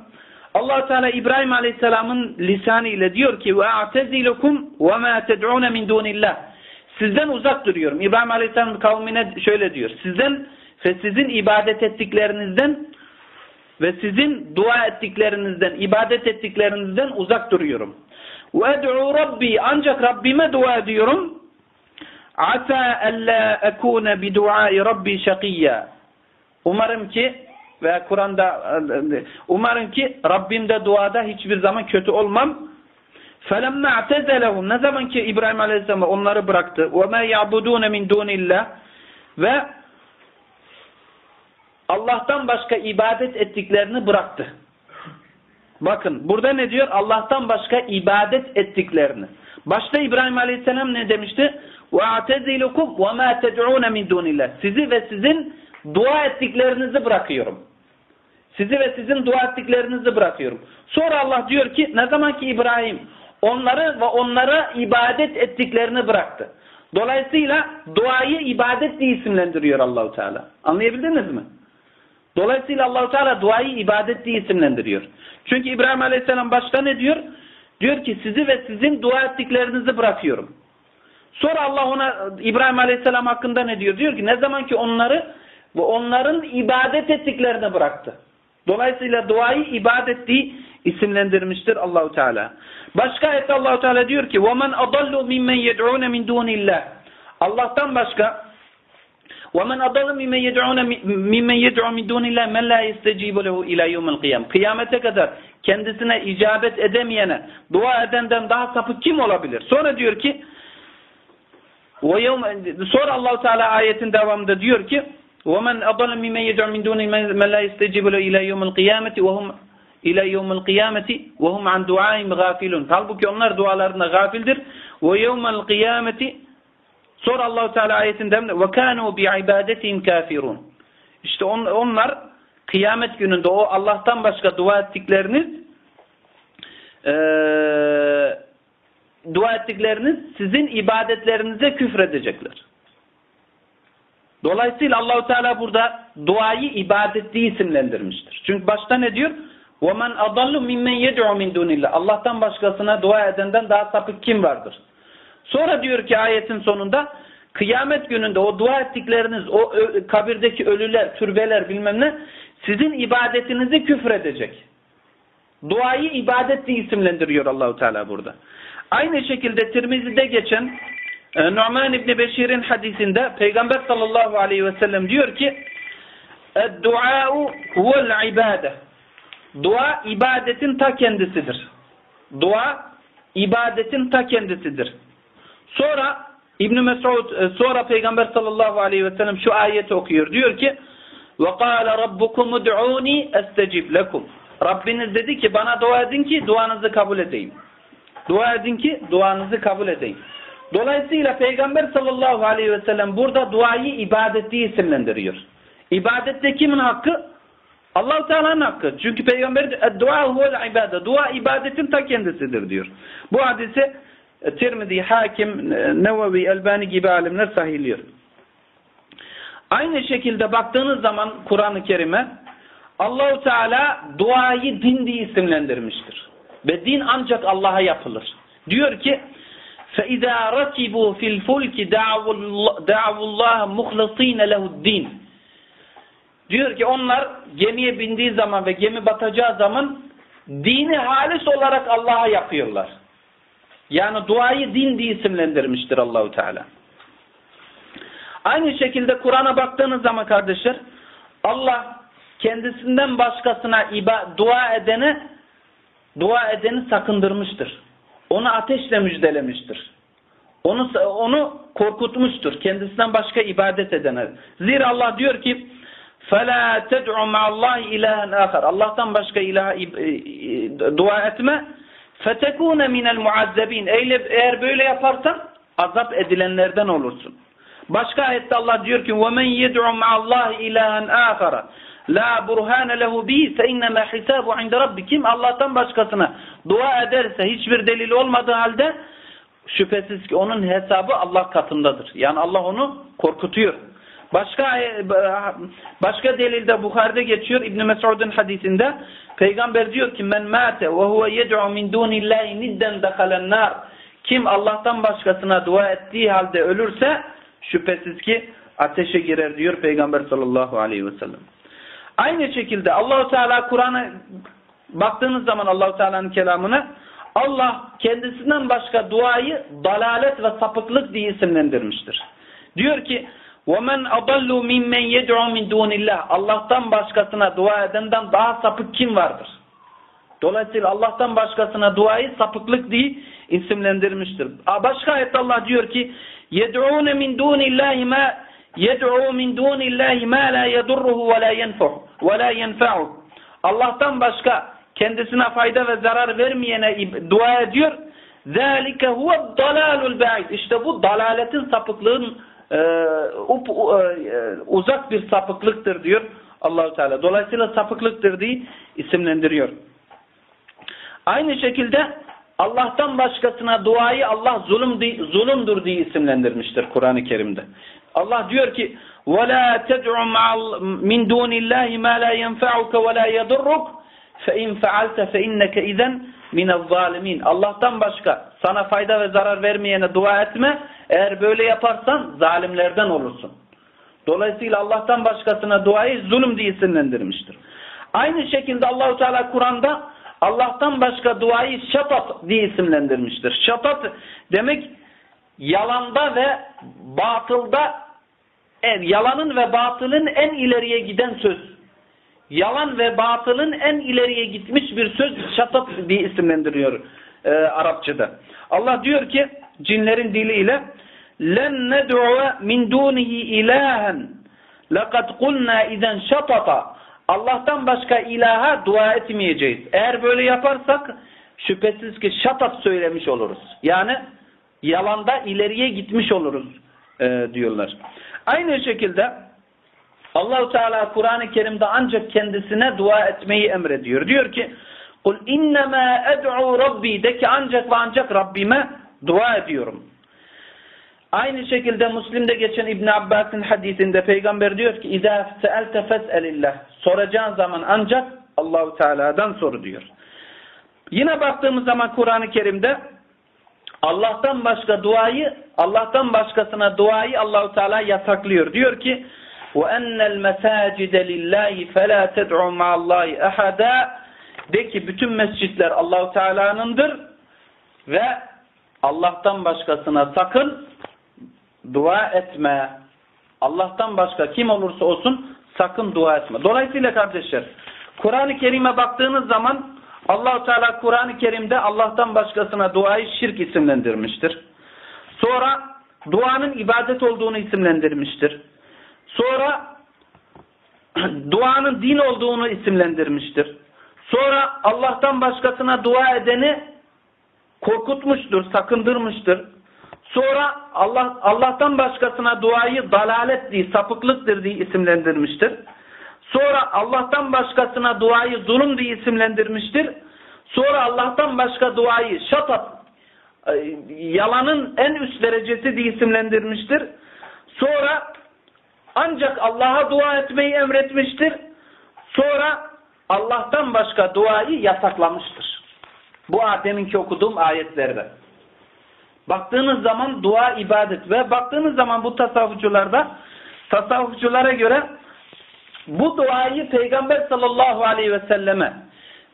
Allah Teala İbrahim Aleyhisselam'ın lisanı ile diyor ki: "Ve a'tezilukum ve ma ted'un min dunillah." Sizden uzak duruyorum. İbrahim Aleyhisselam kavmine şöyle diyor. Sizden ve sizin ibadet ettiklerinizden ve sizin dua ettiklerinizden, ibadet ettiklerinizden uzak duruyorum. Ed'u Rabbi ancak Rabbime dua ediyorum. Alla ekune bi duai Rabbi şakiyya. Umarım ki ve Kur'an'da umarım ki Rabbimde duada hiçbir zaman kötü olmam. فَلَمَّا اَعْتَزَلَهُمْ Ne zaman ki İbrahim Aleyhisselam onları bıraktı. وَمَا يَعْبُدُونَ مِنْ دُونِ اللّٰهِ Ve Allah'tan başka ibadet ettiklerini bıraktı. Bakın burada ne diyor? Allah'tan başka ibadet ettiklerini. Başta İbrahim Aleyhisselam ne demişti? وَاَعْتَزِلُكُمْ وَمَا تَدْعُونَ مِنْ دُونِ اللّٰهِ Sizi ve sizin dua ettiklerinizi bırakıyorum. Sizi ve sizin dua ettiklerinizi bırakıyorum. Sonra Allah diyor ki ne zaman ki İbrahim onları ve onlara ibadet ettiklerini bıraktı. Dolayısıyla duayı ibadet diye isimlendiriyor Allahu Teala. Anlayabildiniz mi? Dolayısıyla Allahu Teala duayı ibadet diye isimlendiriyor. Çünkü İbrahim Aleyhisselam başta ne diyor? Diyor ki sizi ve sizin dua ettiklerinizi bırakıyorum. Sonra Allah ona İbrahim Aleyhisselam hakkında ne diyor? Diyor ki ne zaman ki onları ve onların ibadet ettiklerini bıraktı. Dolayısıyla duayı ibadet diye isimlendirmiştir Allahu Teala. Başka ayette Allahu Teala diyor ki: "Ve men adallu mimmen yed'un min dunillah." Allah'tan başka وَمَنْ أَضَلُ مِمَّنْ يَدْعُونَ مِمَّنْ يَدْعُ مِنْ دُونِ اللّٰهِ مَنْ لَا يَسْتَجِيبُ لَهُ اِلَى يَوْمِ الْقِيَامِ Kıyamete kadar kendisine icabet edemeyene, dua edenden daha sapık kim olabilir? Sonra diyor ki وَيَوْمَ Sonra Allahu Teala ayetin devamında diyor ki وَمَنْ أَضَلُ مِمَّنْ يَدْعُ مِنْ دُونِ مَنْ لَا يَسْتَجِيبُ لَهُ اِلَى يَوْمِ الْقِيَامَةِ وَهُمْ ila yevmel kıyameti ve hum an duaim gafilun. Halbuki onlar dualarında gafildir. Ve yevmel kıyameti sonra Allahu Teala ayetinde ve kanu bi ibadetihim kafirun. İşte on, onlar kıyamet gününde o Allah'tan başka dua ettikleriniz e, dua ettikleriniz sizin ibadetlerinize küfredecekler. Dolayısıyla Allahu Teala burada duayı ibadet diye isimlendirmiştir. Çünkü başta ne diyor? وَمَنْ أَضَلُّ مِمَّنْ يَدْعُ مِنْ دُونِ اللّٰهِ Allah'tan başkasına dua edenden daha sapık kim vardır? Sonra diyor ki ayetin sonunda kıyamet gününde o dua ettikleriniz, o kabirdeki ölüler, türbeler bilmem ne sizin ibadetinizi küfredecek. Duayı ibadet diye isimlendiriyor Allahu Teala burada. Aynı şekilde Tirmizi'de geçen e, Nu'man İbni Beşir'in hadisinde Peygamber sallallahu aleyhi ve sellem diyor ki Dua'u huvel ibade. Dua ibadetin ta kendisidir. Dua ibadetin ta kendisidir. Sonra İbn Mesud e, sonra Peygamber sallallahu aleyhi ve sellem şu ayeti okuyor. Diyor ki: "Ve kâle rabbukum ud'ûni estecib lekum." Rabbiniz dedi ki bana dua edin ki duanızı kabul edeyim. Dua edin ki duanızı kabul edeyim. Dolayısıyla Peygamber sallallahu aleyhi ve sellem burada duayı ibadet diye isimlendiriyor. İbadette kimin hakkı? Allah-u Teala'nın hakkı. Çünkü Peygamber dua huvel ibadet. Dua ibadetin ta kendisidir diyor. Bu hadisi e, Tirmidhi, Hakim, e, Nevevi, Elbani gibi alimler sahihliyor. Aynı şekilde baktığınız zaman Kur'an-ı Kerim'e Allahu Teala duayı din diye isimlendirmiştir. Ve din ancak Allah'a yapılır. Diyor ki فَاِذَا رَكِبُوا فِي الْفُلْكِ دَعَوُ اللّٰهَ مُخْلَص۪ينَ لَهُ الدِّينَ Diyor ki onlar gemiye bindiği zaman ve gemi batacağı zaman dini halis olarak Allah'a yapıyorlar. Yani duayı din diye isimlendirmiştir Allahu Teala. Aynı şekilde Kur'an'a baktığınız zaman kardeşler Allah kendisinden başkasına iba, dua edene dua edeni sakındırmıştır. Onu ateşle müjdelemiştir. Onu onu korkutmuştur. Kendisinden başka ibadet edene. Zira Allah diyor ki فَلَا تَدْعُ مَعَ اللّٰهِ اِلَٰهًا آخر. Allah'tan başka ilaha dua etme. فَتَكُونَ مِنَ الْمُعَذَّب۪ينَ Eğer böyle yaparsan azap edilenlerden olursun. Başka ayette Allah diyor ki وَمَنْ يَدْعُ مَعَ اللّٰهِ اِلَٰهًا آخَرَ La burhane lehu bi fe innema hisabu inde rabbi. Kim Allah'tan başkasına dua ederse hiçbir delil olmadığı halde şüphesiz ki onun hesabı Allah katındadır. Yani Allah onu korkutuyor. Başka başka delilde Bukhari'de geçiyor İbn Mesud'un hadisinde peygamber diyor ki men mate ve huve yed'u min dunillahi nidden dakalen nar. Kim Allah'tan başkasına dua ettiği halde ölürse şüphesiz ki ateşe girer diyor peygamber sallallahu aleyhi ve sellem. Aynı şekilde Allahu Teala Kur'an'a baktığınız zaman Allahu Teala'nın kelamına Allah kendisinden başka duayı dalalet ve sapıklık diye isimlendirmiştir. Diyor ki وَمَنْ أَضَلُّ مِمَّنْ يَدْعُ مِنْ دُونِ اللّٰهِ Allah'tan başkasına dua edenden daha sapık kim vardır? Dolayısıyla Allah'tan başkasına duayı sapıklık diye isimlendirmiştir. Başka ayette Allah diyor ki يَدْعُونَ مِنْ دُونِ اللّٰهِ مَا يَدْعُوا مِنْ دُونِ اللّٰهِ مَا لَا يَضُرُّهُ وَلَا ve la yenfe'u. Allah'tan başka kendisine fayda ve zarar vermeyene dua ediyor. Zalike huve dalalul ba'id. İşte bu dalaletin sapıklığın e, e, e, uzak bir sapıklıktır diyor Allahu Teala. Dolayısıyla sapıklıktır diye isimlendiriyor. Aynı şekilde Allah'tan başkasına duayı Allah zulüm zulümdür diye isimlendirmiştir Kur'an-ı Kerim'de. Allah diyor ki وَلَا تَدْعُ مِنْ دُونِ اللّٰهِ مَا لَا يَنْفَعُكَ وَلَا يَضُرُّكَ فَاِنْ فَعَلْتَ فَاِنَّكَ اِذَنْ مِنَ الظَّالِمِينَ Allah'tan başka sana fayda ve zarar vermeyene dua etme. Eğer böyle yaparsan zalimlerden olursun. Dolayısıyla Allah'tan başkasına duayı zulüm diye isimlendirmiştir. Aynı şekilde Allahu Teala Kur'an'da Allah'tan başka duayı şatat diye isimlendirmiştir. Şatat demek yalanda ve batılda en, yalanın ve batılın en ileriye giden söz. Yalan ve batılın en ileriye gitmiş bir söz şatat diye isimlendiriyor e, Arapçada. Allah diyor ki cinlerin diliyle لَنْ نَدْعُوَ مِنْ دُونِهِ إِلَٰهًا لَقَدْ قُلْنَا اِذَنْ شَطَطًا Allah'tan başka ilaha dua etmeyeceğiz. Eğer böyle yaparsak şüphesiz ki şatat söylemiş oluruz. Yani yalanda ileriye gitmiş oluruz e, diyorlar. Aynı şekilde Allahu Teala Kur'an-ı Kerim'de ancak kendisine dua etmeyi emrediyor. Diyor ki Kul innema ed'u rabbi de ki ancak ve ancak Rabbime dua ediyorum. Aynı şekilde Müslim'de geçen İbn Abbas'ın hadisinde peygamber diyor ki İza se'elte fes'elillah soracağın zaman ancak Allahu Teala'dan soru diyor. Yine baktığımız zaman Kur'an-ı Kerim'de Allah'tan başka duayı, Allah'tan başkasına duayı Allahu Teala yasaklıyor. Diyor ki: "Ve ennel mesacide lillahi fela ted'u ma'allahi ahada." De ki bütün mescitler Allahu Teala'nındır ve Allah'tan başkasına sakın dua etme. Allah'tan başka kim olursa olsun sakın dua etme. Dolayısıyla kardeşler, Kur'an-ı Kerim'e baktığınız zaman Allahu Teala Kur'an-ı Kerim'de Allah'tan başkasına duayı şirk isimlendirmiştir. Sonra duanın ibadet olduğunu isimlendirmiştir. Sonra duanın din olduğunu isimlendirmiştir. Sonra Allah'tan başkasına dua edeni korkutmuştur, sakındırmıştır. Sonra Allah Allah'tan başkasına duayı dalalet diye, sapıklıktır diye isimlendirmiştir. Sonra Allah'tan başkasına duayı zulüm diye isimlendirmiştir. Sonra Allah'tan başka duayı şatat, yalanın en üst derecesi diye isimlendirmiştir. Sonra ancak Allah'a dua etmeyi emretmiştir. Sonra Allah'tan başka duayı yasaklamıştır. Bu deminki okuduğum ayetlerde. Baktığınız zaman dua ibadet ve baktığınız zaman bu tasavvufçularda tasavvufçulara göre bu duayı Peygamber sallallahu aleyhi ve selleme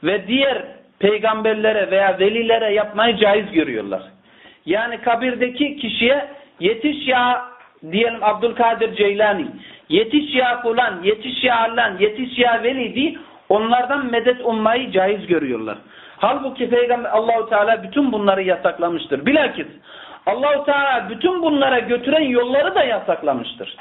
ve diğer peygamberlere veya velilere yapmayı caiz görüyorlar. Yani kabirdeki kişiye yetiş ya diyelim Abdülkadir Ceylani, yetiş ya fulan, yetiş ya allan, yetiş ya veli diye onlardan medet ummayı caiz görüyorlar. Halbuki Peygamber Allahu Teala bütün bunları yasaklamıştır. Bilakis Allahu Teala bütün bunlara götüren yolları da yasaklamıştır.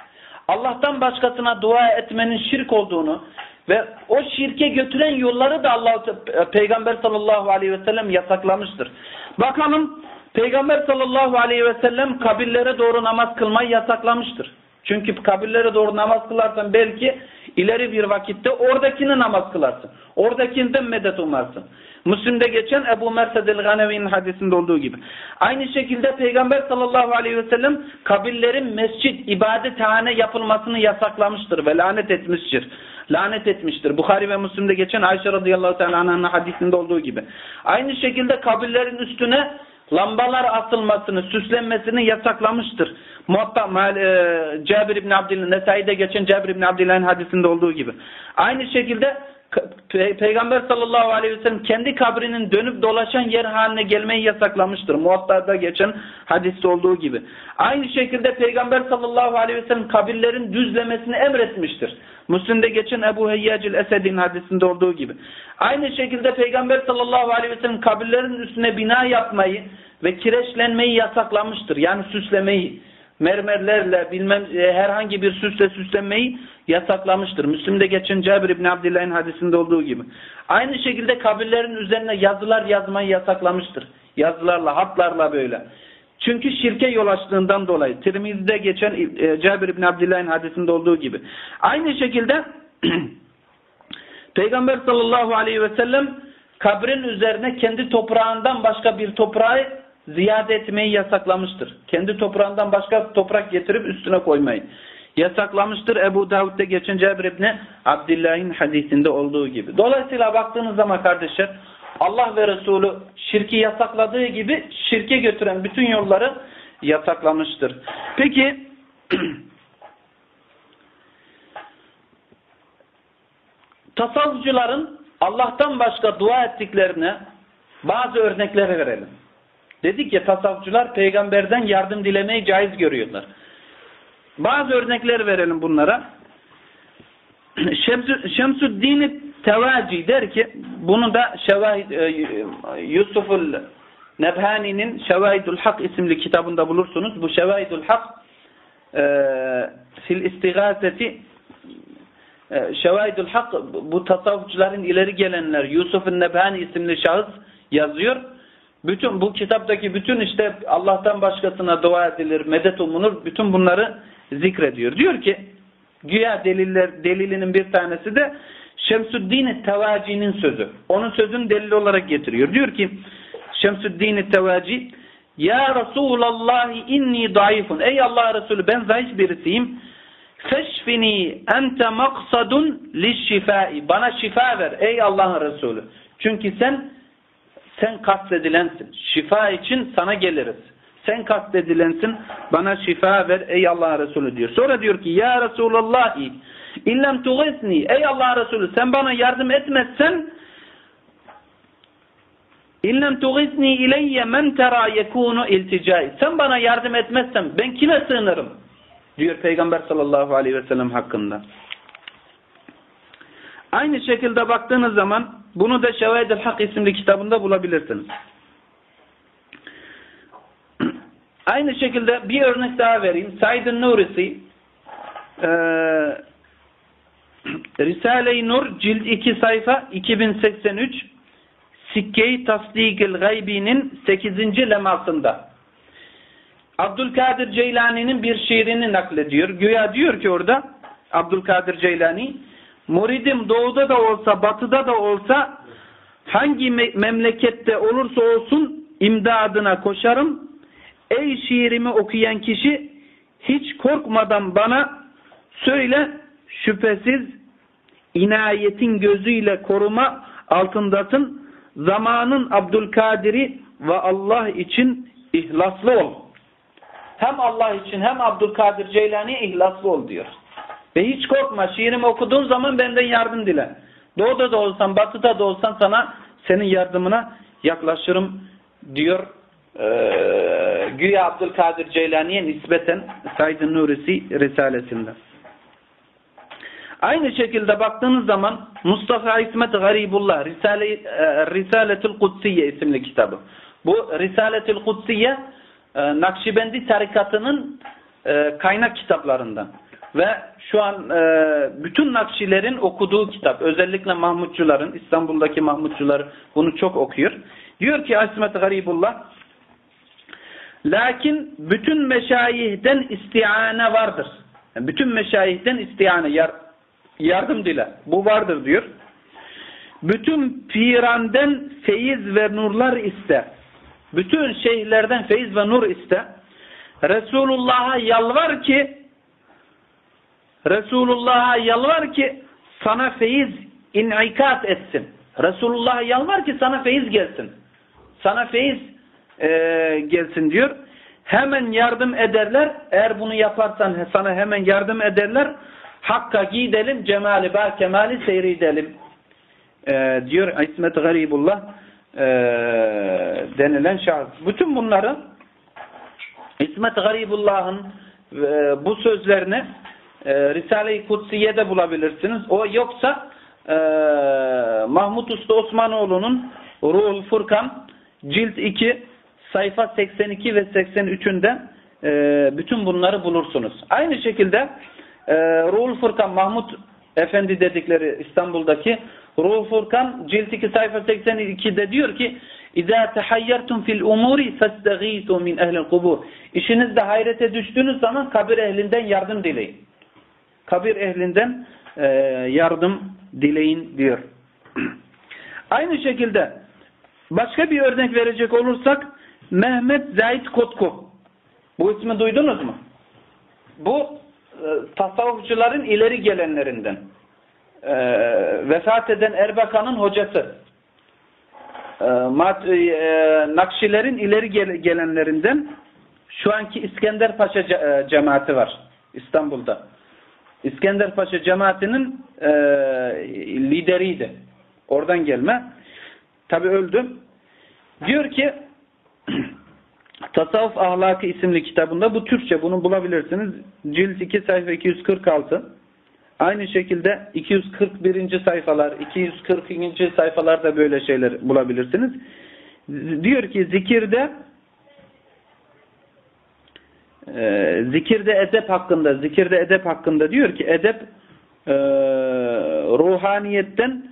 Allah'tan başkasına dua etmenin şirk olduğunu ve o şirke götüren yolları da Allah Peygamber sallallahu aleyhi ve sellem yasaklamıştır. Bakalım Peygamber sallallahu aleyhi ve sellem kabirlere doğru namaz kılmayı yasaklamıştır. Çünkü kabirlere doğru namaz kılarsan belki ileri bir vakitte oradakini namaz kılarsın. Oradakinden medet umarsın. Müslim'de geçen Ebu Mersed el-Ganevi'nin hadisinde olduğu gibi. Aynı şekilde Peygamber sallallahu aleyhi ve sellem kabirlerin mescit, ibadethane yapılmasını yasaklamıştır ve lanet etmiştir. Lanet etmiştir. Bukhari ve Müslim'de geçen Ayşe radıyallahu teala hadisinde olduğu gibi. Aynı şekilde kabirlerin üstüne lambalar asılmasını, süslenmesini yasaklamıştır. Muhatta e, Cabir İbni Abdillah, Nesai'de geçen Cabir İbni Abdillah'ın hadisinde olduğu gibi. Aynı şekilde Pe Peygamber sallallahu aleyhi ve sellem kendi kabrinin dönüp dolaşan yer haline gelmeyi yasaklamıştır. Muhatta'da geçen hadiste olduğu gibi. Aynı şekilde Peygamber sallallahu aleyhi ve sellem kabirlerin düzlemesini emretmiştir. Müslim'de geçen Ebu Heyyacil Esed'in hadisinde olduğu gibi. Aynı şekilde Peygamber sallallahu aleyhi ve sellem kabirlerin üstüne bina yapmayı ve kireçlenmeyi yasaklamıştır. Yani süslemeyi mermerlerle bilmem e, herhangi bir süsle süslenmeyi yasaklamıştır. Müslim'de geçen Cabir İbni Abdillah'ın hadisinde olduğu gibi. Aynı şekilde kabirlerin üzerine yazılar yazmayı yasaklamıştır. Yazılarla, hatlarla böyle. Çünkü şirke yol açtığından dolayı. Tirmiz'de geçen e, Cabir İbni Abdillah'ın hadisinde olduğu gibi. Aynı şekilde Peygamber sallallahu aleyhi ve sellem kabrin üzerine kendi toprağından başka bir toprağı ziyade etmeyi yasaklamıştır. Kendi toprağından başka toprak getirip üstüne koymayı yasaklamıştır. Ebu Davud'da geçen Cebir İbni Abdillah'ın hadisinde olduğu gibi. Dolayısıyla baktığınız zaman kardeşler Allah ve Resulü şirki yasakladığı gibi şirke götüren bütün yolları yasaklamıştır. Peki tasavvufcuların Allah'tan başka dua ettiklerine bazı örnekler verelim. Dedik ya tasavvufçular peygamberden yardım dilemeyi caiz görüyorlar. Bazı örnekler verelim bunlara. Şemsü, Şemsüddin Tevaci der ki bunu da Şevahid, e, Yusuful Nebhani'nin Şevahidul Hak isimli kitabında bulursunuz. Bu Şevahidul Hak e, fil istigâseti e, Şevahidul Hak bu tasavvufçuların ileri gelenler Yusuf'un Nebhani isimli şahıs yazıyor. Bütün bu kitaptaki bütün işte Allah'tan başkasına dua edilir, medet umulur, bütün bunları zikrediyor. Diyor ki güya deliller delilinin bir tanesi de Şemsüddin Tevaci'nin sözü. Onun sözünü delil olarak getiriyor. Diyor ki Şemsüddin Tevaci Ya Resulallah inni zayıfun. Ey Allah Resulü ben zayıf birisiyim. Feşfini ente maksadun lişşifai. Bana şifa ver ey Allah'ın Resulü. Çünkü sen sen kastedilensin. Şifa için sana geliriz. Sen kastedilensin. Bana şifa ver ey Allah Resulü diyor. Sonra diyor ki ya Resulallah illem tuğisni ey Allah Resulü sen bana yardım etmezsen illem tuğisni ileyye men tera yekunu ilticai sen bana yardım etmezsen ben kime sığınırım diyor Peygamber sallallahu aleyhi ve sellem hakkında. Aynı şekilde baktığınız zaman bunu da Şevahid-ül Hak isimli kitabında bulabilirsiniz. Aynı şekilde bir örnek daha vereyim. Said-i Nurisi e, Risale-i Nur cilt 2 sayfa 2083 Sikke-i Tasdik-i Gaybi'nin 8. lemasında Abdülkadir Ceylani'nin bir şiirini naklediyor. Güya diyor ki orada Abdülkadir Ceylani Muridim doğuda da olsa batıda da olsa hangi me memlekette olursa olsun imdadına koşarım. Ey şiirimi okuyan kişi hiç korkmadan bana söyle şüphesiz inayetin gözüyle koruma altındasın. Zamanın Abdülkadir'i ve Allah için ihlaslı ol. Hem Allah için hem Abdülkadir Ceylani'ye ihlaslı ol diyor. Ve hiç korkma şiirimi okuduğun zaman benden yardım dile. Doğuda da olsan batıda da olsan sana senin yardımına yaklaşırım diyor e, Güya Abdülkadir Ceylani'ye nispeten Said-i Nurisi Risalesinde. Aynı şekilde baktığınız zaman Mustafa İsmet Garibullah Risale, e, Risaletül Kutsiye isimli kitabı. Bu Risaletül Kutsiye e, Nakşibendi tarikatının e, kaynak kitaplarından. Ve şu an e, bütün Nakşilerin okuduğu kitap. Özellikle Mahmutçuların, İstanbul'daki Mahmutçular bunu çok okuyor. Diyor ki Asmet Garibullah Lakin bütün meşayihden istiane vardır. Yani bütün meşayihden istiane, yar, yardım dile. Bu vardır diyor. Bütün piranden feyiz ve nurlar iste. Bütün şeyhlerden feyiz ve nur iste. Resulullah'a yalvar ki Resulullah'a yalvar ki sana feyiz inikat etsin. Resulullah'a yalvar ki sana feyiz gelsin. Sana feyiz e, gelsin diyor. Hemen yardım ederler. Eğer bunu yaparsan sana hemen yardım ederler. Hakka gidelim, cemali ba kemali seyredelim. E, diyor İsmet Garibullah e, denilen şahıs. Bütün bunları İsmet Garibullah'ın e, bu sözlerini e, Risale-i Kutsiye'de bulabilirsiniz. O yoksa e, Mahmut Usta Osmanoğlu'nun Ruhul Furkan cilt 2 sayfa 82 ve 83'ünde e, bütün bunları bulursunuz. Aynı şekilde e, Ruhul Furkan Mahmut Efendi dedikleri İstanbul'daki Ruhul Furkan cilt 2 sayfa 82'de diyor ki İzâ tehayyertum fil umuri festagîtû min ehlil kubur. İşinizde hayrete düştüğünüz zaman kabir ehlinden yardım dileyin kabir ehlinden e, yardım dileyin diyor. Aynı şekilde başka bir örnek verecek olursak Mehmet Zahid Kotku. Bu ismi duydunuz mu? Bu e, tasavvufçuların ileri gelenlerinden. E, vefat eden Erbakan'ın hocası. E, e, Nakşilerin ileri gelenlerinden şu anki İskender Paşa e, cemaati var İstanbul'da. İskender Paşa cemaatinin e, lideriydi. Oradan gelme. Tabi öldü. Diyor ki Tasavvuf Ahlakı isimli kitabında bu Türkçe bunu bulabilirsiniz. Cilt 2 sayfa 246. Aynı şekilde 241. sayfalar, 242. sayfalarda böyle şeyler bulabilirsiniz. Diyor ki zikirde e, zikirde edep hakkında, zikirde edep hakkında diyor ki edep e, ruhaniyetten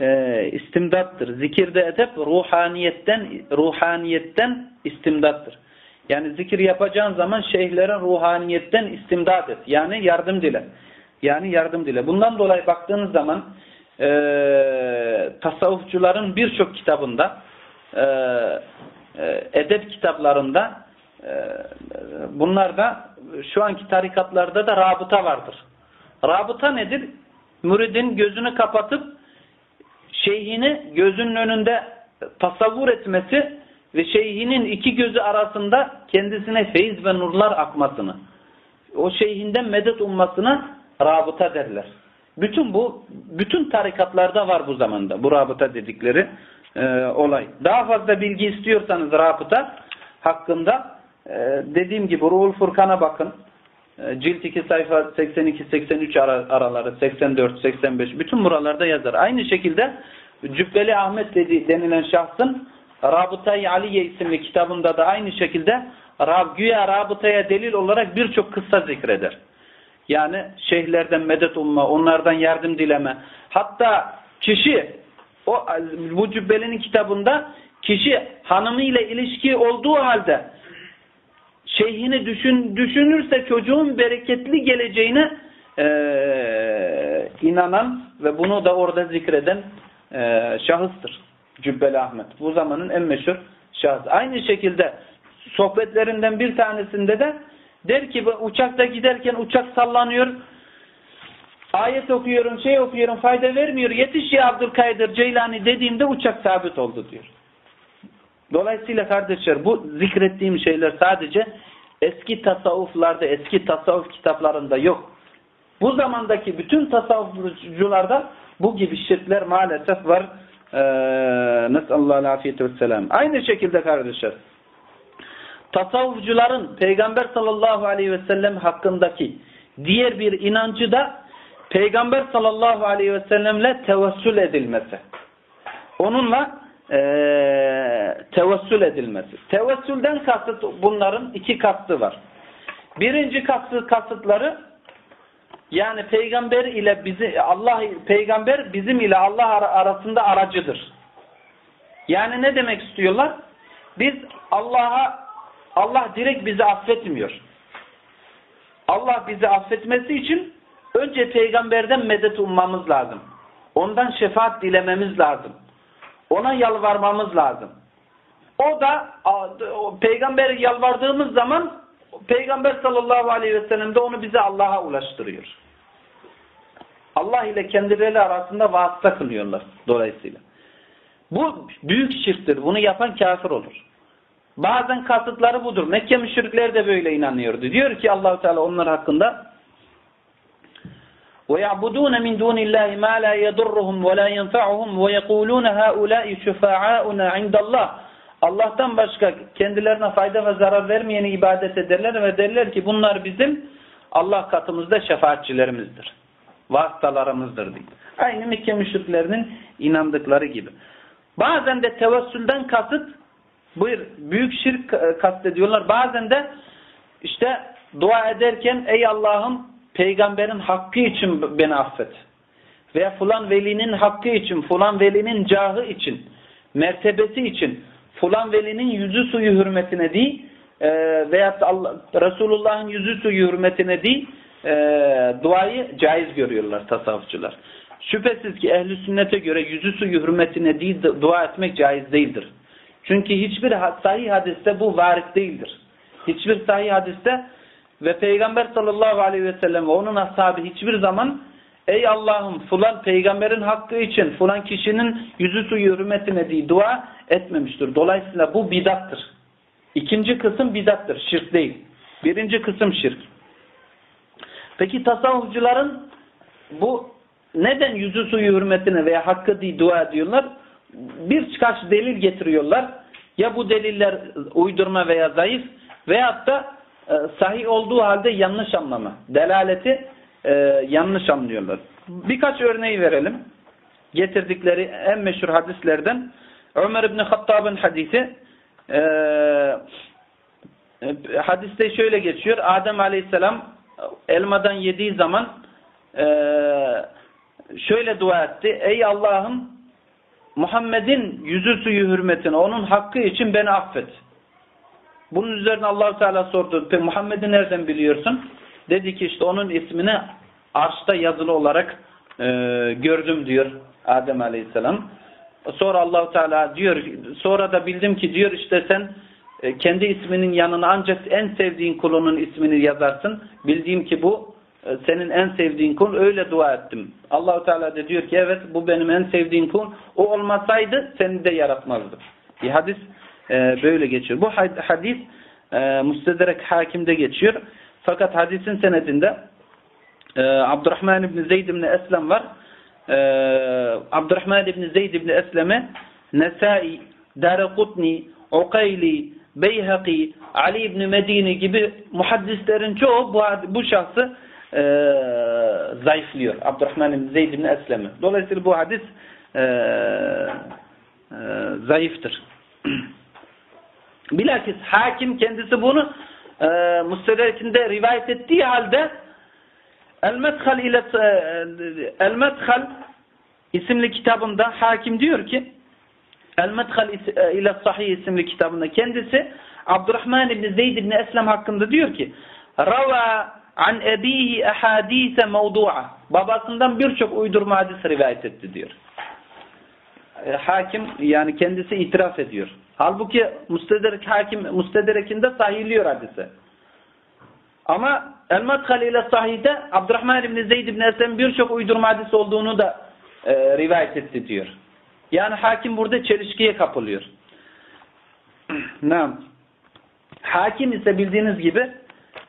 e, istimdattır. Zikirde edep ruhaniyetten ruhaniyetten istimdattır. Yani zikir yapacağın zaman şeyhlerin ruhaniyetten istimdat et. Yani yardım dile. Yani yardım dile. Bundan dolayı baktığınız zaman e, tasavvufçuların birçok kitabında e, e, edep kitaplarında e, bunlarda şu anki tarikatlarda da rabıta vardır. Rabıta nedir? Müridin gözünü kapatıp şeyhini gözünün önünde tasavvur etmesi ve şeyhinin iki gözü arasında kendisine feyiz ve nurlar akmasını, o şeyhinden medet ummasına rabıta derler. Bütün bu, bütün tarikatlarda var bu zamanda bu rabıta dedikleri e, olay. Daha fazla bilgi istiyorsanız rabıta hakkında e, dediğim gibi Ruhul Furkan'a bakın. E, cilt 2 sayfa 82-83 ara, araları 84-85 bütün buralarda yazar. Aynı şekilde Cübbeli Ahmet dedi, denilen şahsın Rabıtay Aliye isimli kitabında da aynı şekilde Rab, güya Rabıtaya delil olarak birçok kıssa zikreder. Yani şeyhlerden medet umma, onlardan yardım dileme. Hatta kişi o bu Cübbeli'nin kitabında kişi hanımıyla ilişki olduğu halde şeyhini düşün, düşünürse çocuğun bereketli geleceğine e, inanan ve bunu da orada zikreden e, şahıstır. Cübbeli Ahmet. Bu zamanın en meşhur şahıs. Aynı şekilde sohbetlerinden bir tanesinde de der ki uçakta giderken uçak sallanıyor. Ayet okuyorum, şey okuyorum, fayda vermiyor. Yetiş ya Abdülkadir Ceylani dediğimde uçak sabit oldu diyor. Dolayısıyla kardeşler bu zikrettiğim şeyler sadece eski tasavvuflarda, eski tasavvuf kitaplarında yok. Bu zamandaki bütün tasavvufcularda bu gibi şirkler maalesef var. Ee, Nesallallahu afiyeti vesselam. Aynı şekilde kardeşler tasavvufcuların Peygamber sallallahu aleyhi ve sellem hakkındaki diğer bir inancı da Peygamber sallallahu aleyhi ve sellemle tevessül edilmesi. Onunla e, tevessül edilmesi. Tevessülden kasıt bunların iki kastı var. Birinci kastı kasıtları yani peygamber ile bizi Allah peygamber bizim ile Allah arasında aracıdır. Yani ne demek istiyorlar? Biz Allah'a Allah direkt bizi affetmiyor. Allah bizi affetmesi için önce peygamberden medet ummamız lazım. Ondan şefaat dilememiz lazım. Ona yalvarmamız lazım. O da peygamber yalvardığımız zaman peygamber sallallahu aleyhi ve sellem de onu bize Allah'a ulaştırıyor. Allah ile kendileri arasında vasıta kılıyorlar dolayısıyla. Bu büyük şirktir. Bunu yapan kafir olur. Bazen kasıtları budur. Mekke müşrikleri de böyle inanıyordu. Diyor ki Allahu Teala onlar hakkında وَيَعْبُدُونَ مِنْ دُونِ اللّٰهِ مَا لَا يَضُرُّهُمْ وَلَا يَنْفَعُهُمْ وَيَقُولُونَ هَؤُلَاءِ شُفَعَاءُنَا عِنْدَ اللّٰهِ Allah'tan başka kendilerine fayda ve zarar vermeyeni ibadet ederler ve derler ki bunlar bizim Allah katımızda şefaatçilerimizdir. Vasıtalarımızdır diye. Aynı Mekke müşriklerinin inandıkları gibi. Bazen de tevessülden kasıt buyur, büyük şirk kastediyorlar. Bazen de işte dua ederken ey Allah'ım peygamberin hakkı için beni affet. Veya fulan velinin hakkı için, fulan velinin cahı için, mertebesi için, fulan velinin yüzü suyu hürmetine değil e, veya Resulullah'ın yüzü suyu hürmetine değil e, duayı caiz görüyorlar tasavvufçular. Şüphesiz ki ehli sünnete göre yüzü suyu hürmetine değil dua etmek caiz değildir. Çünkü hiçbir sahih hadiste bu varit değildir. Hiçbir sahih hadiste ve Peygamber sallallahu aleyhi ve sellem ve onun ashabı hiçbir zaman ey Allah'ım fulan peygamberin hakkı için fulan kişinin yüzü suyu hürmetine diye dua etmemiştir. Dolayısıyla bu bidattır. İkinci kısım bidattır. Şirk değil. Birinci kısım şirk. Peki tasavvufcuların bu neden yüzü suyu hürmetine veya hakkı diye dua ediyorlar? Birkaç delil getiriyorlar. Ya bu deliller uydurma veya zayıf veyahut da e, sahih olduğu halde yanlış anlama. Delaleti e, yanlış anlıyorlar. Birkaç örneği verelim. Getirdikleri en meşhur hadislerden Ömer İbni Hattab'ın hadisi e, e, hadiste şöyle geçiyor. Adem Aleyhisselam elmadan yediği zaman e, şöyle dua etti. Ey Allah'ım Muhammed'in yüzü suyu hürmetine onun hakkı için beni affet. Bunun üzerine allah Teala sordu. Muhammed'i nereden biliyorsun? Dedi ki işte onun ismini arşta yazılı olarak e, gördüm diyor Adem Aleyhisselam. Sonra Allahu Teala diyor sonra da bildim ki diyor işte sen e, kendi isminin yanına ancak en sevdiğin kulunun ismini yazarsın. Bildiğim ki bu e, senin en sevdiğin kul öyle dua ettim. Allahu Teala da diyor ki evet bu benim en sevdiğim kul. O olmasaydı seni de yaratmazdı. Bir hadis e, böyle geçiyor. Bu hadis e, Müstederek Hakim'de geçiyor. Fakat hadisin senedinde e, Abdurrahman İbni Zeyd İbni Eslem var. E, Abdurrahman İbni Zeyd İbni Eslem'e Nesai, Darekutni, Ukayli, Beyhaki, Ali İbni Medini gibi muhaddislerin çoğu bu, bu şahsı e, zayıflıyor. Abdurrahman İbni Zeyd İbni Eslem'i. Dolayısıyla bu hadis e, e, zayıftır. Bilakis hakim kendisi bunu e, Müstedrek'inde rivayet ettiği halde El-Medhal ile e, El-Medhal isimli kitabında hakim diyor ki El-Medhal e, ile Sahih isimli kitabında kendisi Abdurrahman İbni Zeyd İbni Eslem hakkında diyor ki Rava an ebihi ahadise mevdu'a babasından birçok uydurma hadis rivayet etti diyor. E, hakim yani kendisi itiraf ediyor. Halbuki Mustederek hakim Mustederek'inde sahihliyor hadise. Ama El-Madhal ile Sahih'de Abdurrahman İbni Zeyd İbni Eslem birçok uydurma hadis olduğunu da e, rivayet etti diyor. Yani hakim burada çelişkiye kapılıyor. ne? Hakim ise bildiğiniz gibi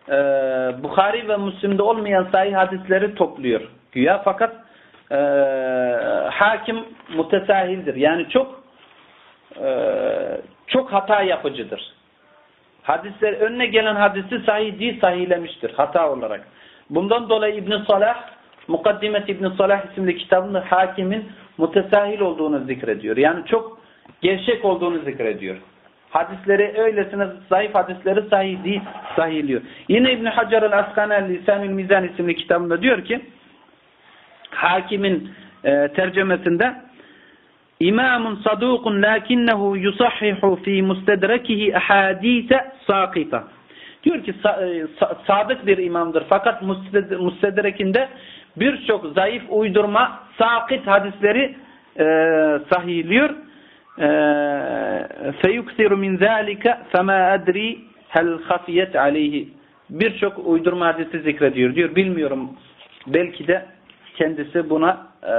e, Bukhari ve Müslim'de olmayan sahih hadisleri topluyor. Güya fakat e, hakim mutesahildir. Yani çok e, çok hata yapıcıdır. Hadisler önüne gelen hadisi sahih değil sahihlemiştir hata olarak. Bundan dolayı İbn Salah Mukaddimet İbn Salah isimli kitabında hakimin mutesahil olduğunu zikrediyor. Yani çok gevşek olduğunu zikrediyor. Hadisleri öylesine zayıf hadisleri sahih değil sahihliyor. Yine İbn Hacer el-Askanel Lisanül Mizan isimli kitabında diyor ki hakimin e, tercemesinde İmamun sadukun lakinnehu yusahhihu fi mustedrekihi ahadise sakita. Diyor ki e, sadık bir imamdır fakat mustedrekinde birçok zayıf uydurma sakit hadisleri e, sahihliyor. E, feyuksiru min zalika fema adri hel hafiyet aleyhi. Birçok uydurma hadisi zikrediyor diyor. Bilmiyorum belki de kendisi buna e,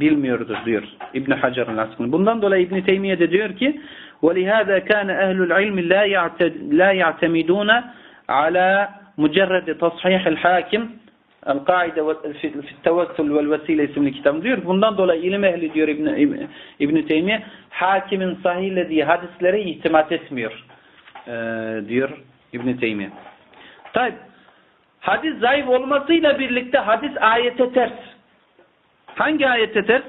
bilmiyordur diyor İbn Hacer'ın aslında. Bundan dolayı İbn Teymiye de diyor ki: "Velihâzâ kâne ehlul ilmi lâ ya'temidûne alâ mucerrede tasihihil hakim El-Kaide fi Tevessül vel Vesile isimli kitabım diyor. Bundan dolayı ilim ehli diyor İbn İbn, İbn Teymiye hakimin sahihlediği hadislere itimat etmiyor. E, diyor İbn Teymiye. Tabii hadis zayıf olmasıyla birlikte hadis ayete ters. Hangi ayete ters?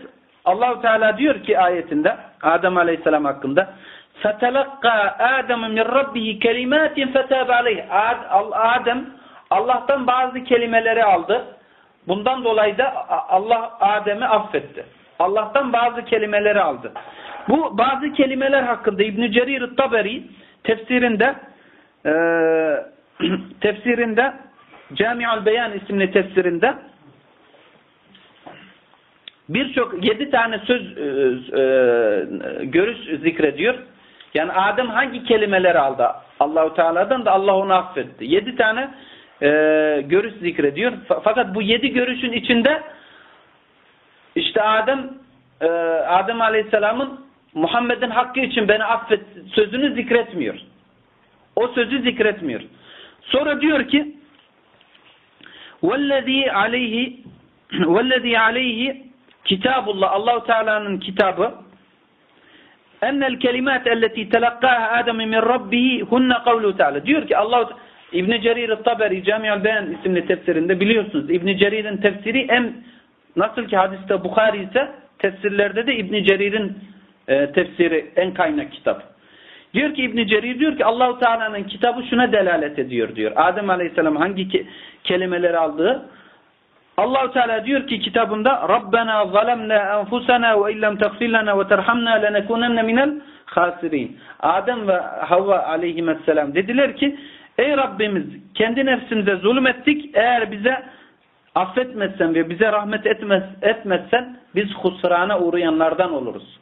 Allahu Teala diyor ki ayetinde Adem Aleyhisselam hakkında فَتَلَقَّى آدَمُ مِنْ رَبِّهِ كَلِمَاتٍ فَتَابَ عَلَيْهِ Adem Allah'tan bazı kelimeleri aldı. Bundan dolayı da Allah Adem'i affetti. Allah'tan bazı kelimeleri aldı. Bu bazı kelimeler hakkında İbn Cerir Taberi tefsirinde e, tefsirinde Cami'ül Beyan isimli tefsirinde birçok yedi tane söz e, e, görüş zikrediyor. Yani Adem hangi kelimeleri aldı Allahu Teala'dan da Allah onu affetti. Yedi tane e, görüş zikrediyor. Fakat bu yedi görüşün içinde işte Adem e, Adem Aleyhisselam'ın Muhammed'in hakkı için beni affet sözünü zikretmiyor. O sözü zikretmiyor. Sonra diyor ki Vellezî aleyhi vellezî aleyhi kitabullah Allahu Teala'nın kitabı ennel kelimat elleti telakkaha Adem min rabbih hunne kavlu Teala. Diyor ki Allah İbn Cerir Taberi Cami'ül Beyan isimli tefsirinde biliyorsunuz İbn Cerir'in tefsiri en nasıl ki hadiste Bukhari ise tefsirlerde de İbn Cerir'in e, tefsiri en kaynak kitap. Diyor ki İbn Cerir diyor ki Allahu Teala'nın kitabı şuna delalet ediyor diyor. Adem Aleyhisselam hangi ke kelimeleri aldığı Allahu Teala diyor ki kitabında Rabbena zalemna enfusana ve illem tagfir lana ve terhamna lenekunenne minel hasirin. Adem ve Havva aleyhisselam dediler ki ey Rabbimiz kendi nefsimize zulüm ettik. Eğer bize affetmezsen ve bize rahmet etmez, etmezsen biz husrana uğrayanlardan oluruz.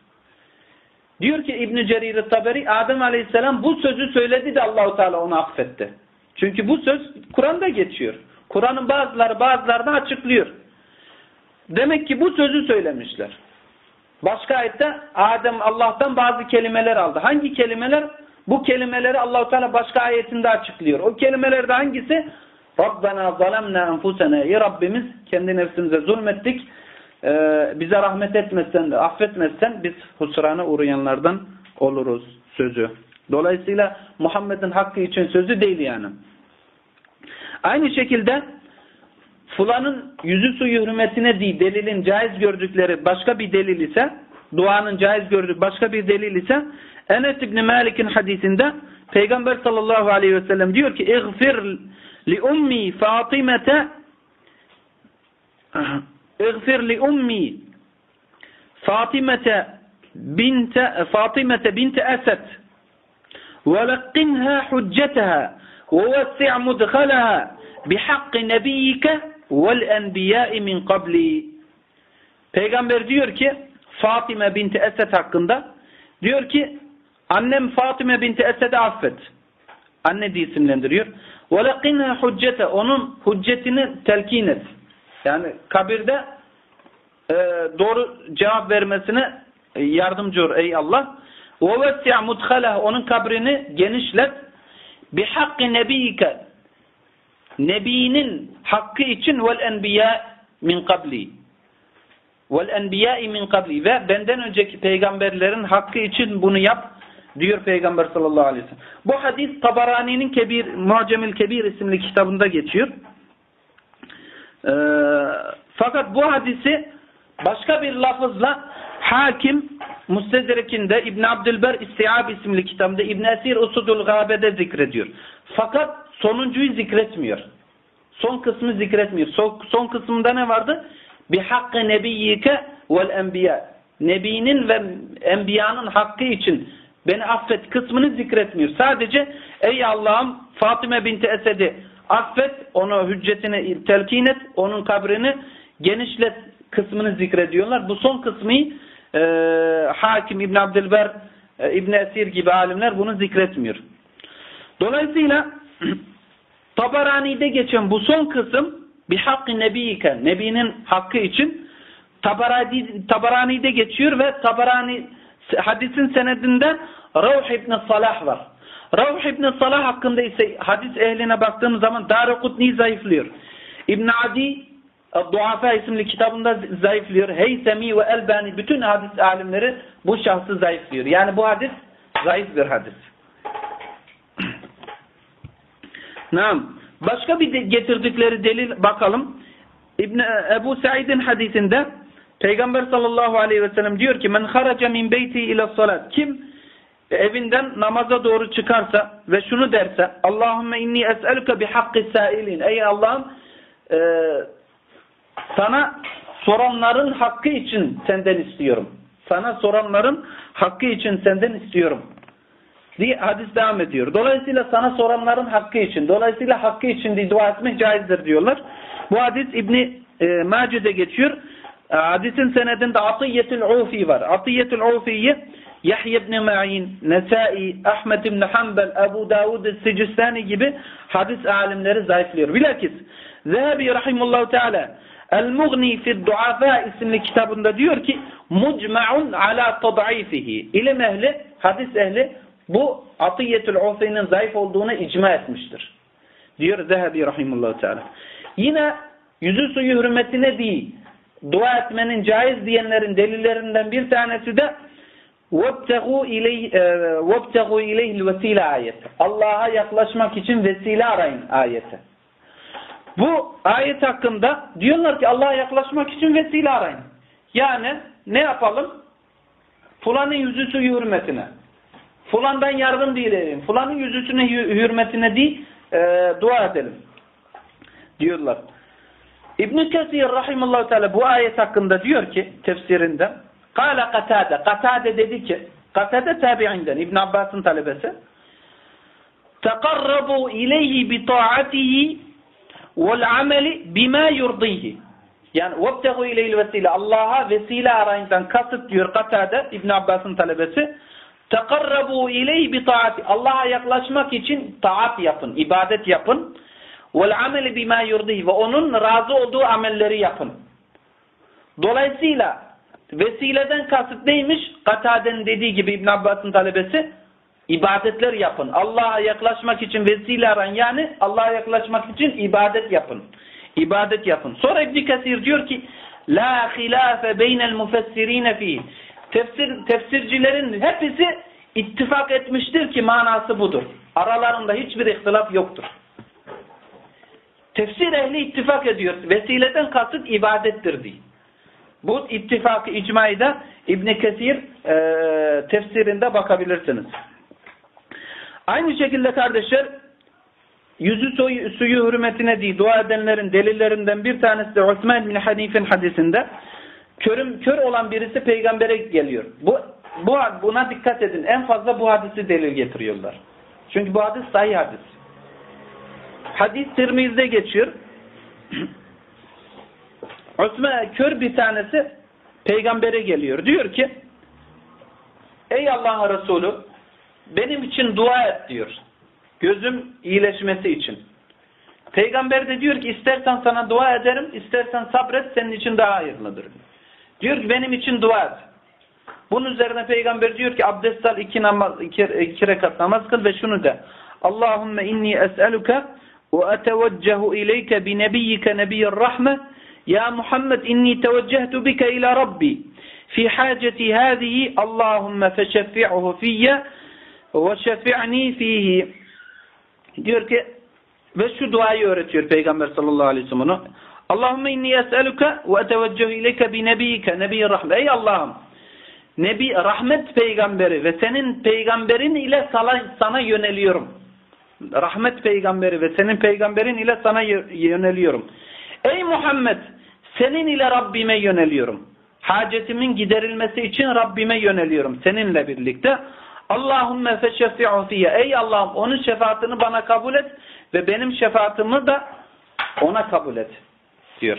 Diyor ki İbn Cerir Taberi Adem Aleyhisselam bu sözü söyledi de Allahu Teala onu affetti. Çünkü bu söz Kur'an'da geçiyor. Kur'an'ın bazıları bazılarını açıklıyor. Demek ki bu sözü söylemişler. Başka ayette Adem Allah'tan bazı kelimeler aldı. Hangi kelimeler? Bu kelimeleri Allahu Teala başka ayetinde açıklıyor. O kelimelerde hangisi? Rabbena zalemna enfusena. Ey Rabbimiz kendi nefsimize zulmettik Ee, bize rahmet etmezsen de affetmezsen biz husrana uğrayanlardan oluruz sözü. Dolayısıyla Muhammed'in hakkı için sözü değil yani. Aynı şekilde fulanın yüzü suyu hürmetine değil delilin caiz gördükleri başka bir delil ise duanın caiz gördük başka bir delil ise Enes İbni Malik'in hadisinde Peygamber sallallahu aleyhi ve sellem diyor ki اغفر li ummi Fatimete اغفر li ummi Fatimete binte Fatimete binte Esed ولقنها حجتها ووسع مدخلها بحق نبيك والأنبياء min قبلي Peygamber diyor ki Fatime binti Esed hakkında diyor ki annem Fatime binti Esed'i affet. Anne diye isimlendiriyor. وَلَقِنَا hüccete Onun hüccetini telkin et. Yani kabirde e, doğru cevap vermesine yardımcı ol ey Allah. وَوَسِعْ مُدْخَلَهُ Onun kabrini genişlet. بِحَقِّ nebiyike Nebinin hakkı için vel enbiya min kabli. Vel enbiya min kabli ve benden önceki peygamberlerin hakkı için bunu yap diyor Peygamber sallallahu aleyhi ve sellem. Bu hadis Tabarani'nin Kebir Muacemil Kebir isimli kitabında geçiyor. Ee, fakat bu hadisi başka bir lafızla Hakim Mustedrek'inde İbn Abdülber İstiab isimli kitabında İbn Esir Usudul Gabe'de zikrediyor. Fakat sonuncuyu zikretmiyor. Son kısmı zikretmiyor. Son, son kısmında ne vardı? Bi hakkı nebiyyike vel enbiya. Nebinin ve enbiyanın hakkı için beni affet kısmını zikretmiyor. Sadece ey Allah'ım Fatime binti Esed'i affet, onu hüccetine telkin et, onun kabrini genişlet kısmını zikrediyorlar. Bu son kısmı e, Hakim İbn Abdülber, e, İbn Esir gibi alimler bunu zikretmiyor. Dolayısıyla Tabarani'de geçen bu son kısım bir hakkı nebiyike, nebinin hakkı için Tabarani, Tabarani'de geçiyor ve Tabarani hadisin senedinde Ravh İbn Salah var. Ravh İbn Salah hakkında ise hadis ehline baktığımız zaman Darukutni zayıflıyor. İbn Adi Duafa isimli kitabında zayıflıyor. Heysemi ve Elbani bütün hadis alimleri bu şahsı zayıflıyor. Yani bu hadis zayıf bir hadis. Naam. Başka bir getirdikleri delil bakalım. İbn Ebu Said'in hadisinde Peygamber sallallahu aleyhi ve sellem diyor ki: "Men haraca min beyti ila salat." Kim evinden namaza doğru çıkarsa ve şunu derse: "Allahumme inni es'eluke bi hakkı sailin." Ey Allah'ım e, sana soranların hakkı için senden istiyorum. Sana soranların hakkı için senden istiyorum diye hadis devam ediyor. Dolayısıyla sana soranların hakkı için, dolayısıyla hakkı için diye dua etmek caizdir diyorlar. Bu hadis İbni e, Mace'de geçiyor. E, hadisin senedinde Atiyetül Ufi var. Atiyetül Ufi'yi Yahya ibn Ma'in, Nesai, Ahmet ibn Hanbel, Ebu Davud, Sicistani gibi hadis alimleri zayıflıyor. Bilakis Zehebi Rahimullahu Teala El-Mughni fi Duafa isimli kitabında diyor ki mucma'un ala tad'ifihi. İlim ehli, hadis ehli bu Atiyetül Ufi'nin zayıf olduğuna icma etmiştir. Diyor Zehebi Rahimullahu Teala. Yine yüzü suyu hürmetine değil, dua etmenin caiz diyenlerin delillerinden bir tanesi de وَابْتَغُوا اِلَيْهِ وَابْتَغُوا اِلَيْهِ الْوَسِيلَ ayeti. Allah'a yaklaşmak için vesile arayın ayeti. Bu ayet hakkında diyorlar ki Allah'a yaklaşmak için vesile arayın. Yani ne yapalım? Fulanın yüzüsü hürmetine. Fulandan yardım dileyelim. Fulanın yüzüsüne hürmetine değil e, dua edelim. Diyorlar. İbn-i Kesir Rahimullahu Teala bu ayet hakkında diyor ki tefsirinde Kale Katade. Katade dedi ki Katade tabi'inden İbn Abbas'ın talebesi Tekarrabu ileyhi bi ta'atihi vel ameli bima yurdihi. Yani vebtegu ileyl vesile. Allah'a vesile arayından kasıt diyor Katade İbn Abbas'ın talebesi. Tekarrabu ileyh bi taati. Allah'a yaklaşmak için taat yapın, ibadet yapın. Vel ameli bima yurdihi. Ve onun razı olduğu amelleri yapın. Dolayısıyla vesileden kasıt neymiş? Katade'nin dediği gibi İbn Abbas'ın talebesi ibadetler yapın. Allah'a yaklaşmak için vesile arayın. Yani Allah'a yaklaşmak için ibadet yapın. İbadet yapın. Sonra İbn Kesir diyor ki la hilafe beynel mufessirine fi. Tefsir tefsircilerin hepsi ittifak etmiştir ki manası budur. Aralarında hiçbir ihtilaf yoktur. Tefsir ehli ittifak ediyor. Vesileden kasıt ibadettir diye. Bu ittifakı icmayı da İbn Kesir e, tefsirinde bakabilirsiniz. Aynı şekilde kardeşler yüzü suyu, suyu hürmetine diye dua edenlerin delillerinden bir tanesi de Osman bin Hanif'in hadisinde körüm kör olan birisi peygambere geliyor. Bu bu buna dikkat edin. En fazla bu hadisi delil getiriyorlar. Çünkü bu hadis sahih hadis. Hadis Tirmiz'de geçiyor. Osman kör bir tanesi peygambere geliyor. Diyor ki Ey Allah'ın Resulü benim için dua et diyor. Gözüm iyileşmesi için. Peygamber de diyor ki istersen sana dua ederim, istersen sabret senin için daha hayırlıdır. Diyor ki benim için dua et. Bunun üzerine peygamber diyor ki abdest al iki, namaz, iki, iki rekat namaz kıl ve şunu de. Allahümme inni es'eluke ve eteveccehu ileyke bi nebiyyike nebiyyir rahme ya Muhammed inni teveccehtu bike ila Rabbi fi haceti hâzihi Allahümme feşeffi'uhu fiyye ve şeffi'ni fihi diyor ki ve şu duayı öğretiyor Peygamber sallallahu aleyhi ve sellem onu. Allahümme inni es'eluke ve eteveccehu ileyke bi nebiyike nebiyyir rahme. Ey Allah'ım Nebi rahmet peygamberi ve senin peygamberin ile sana, sana yöneliyorum. Rahmet peygamberi ve senin peygamberin ile sana yöneliyorum. Ey Muhammed senin ile Rabbime yöneliyorum. Hacetimin giderilmesi için Rabbime yöneliyorum. Seninle birlikte. Allahümme feşeffi'u fiyye. Ey Allah'ım onun şefaatini bana kabul et ve benim şefaatimi de ona kabul et diyor.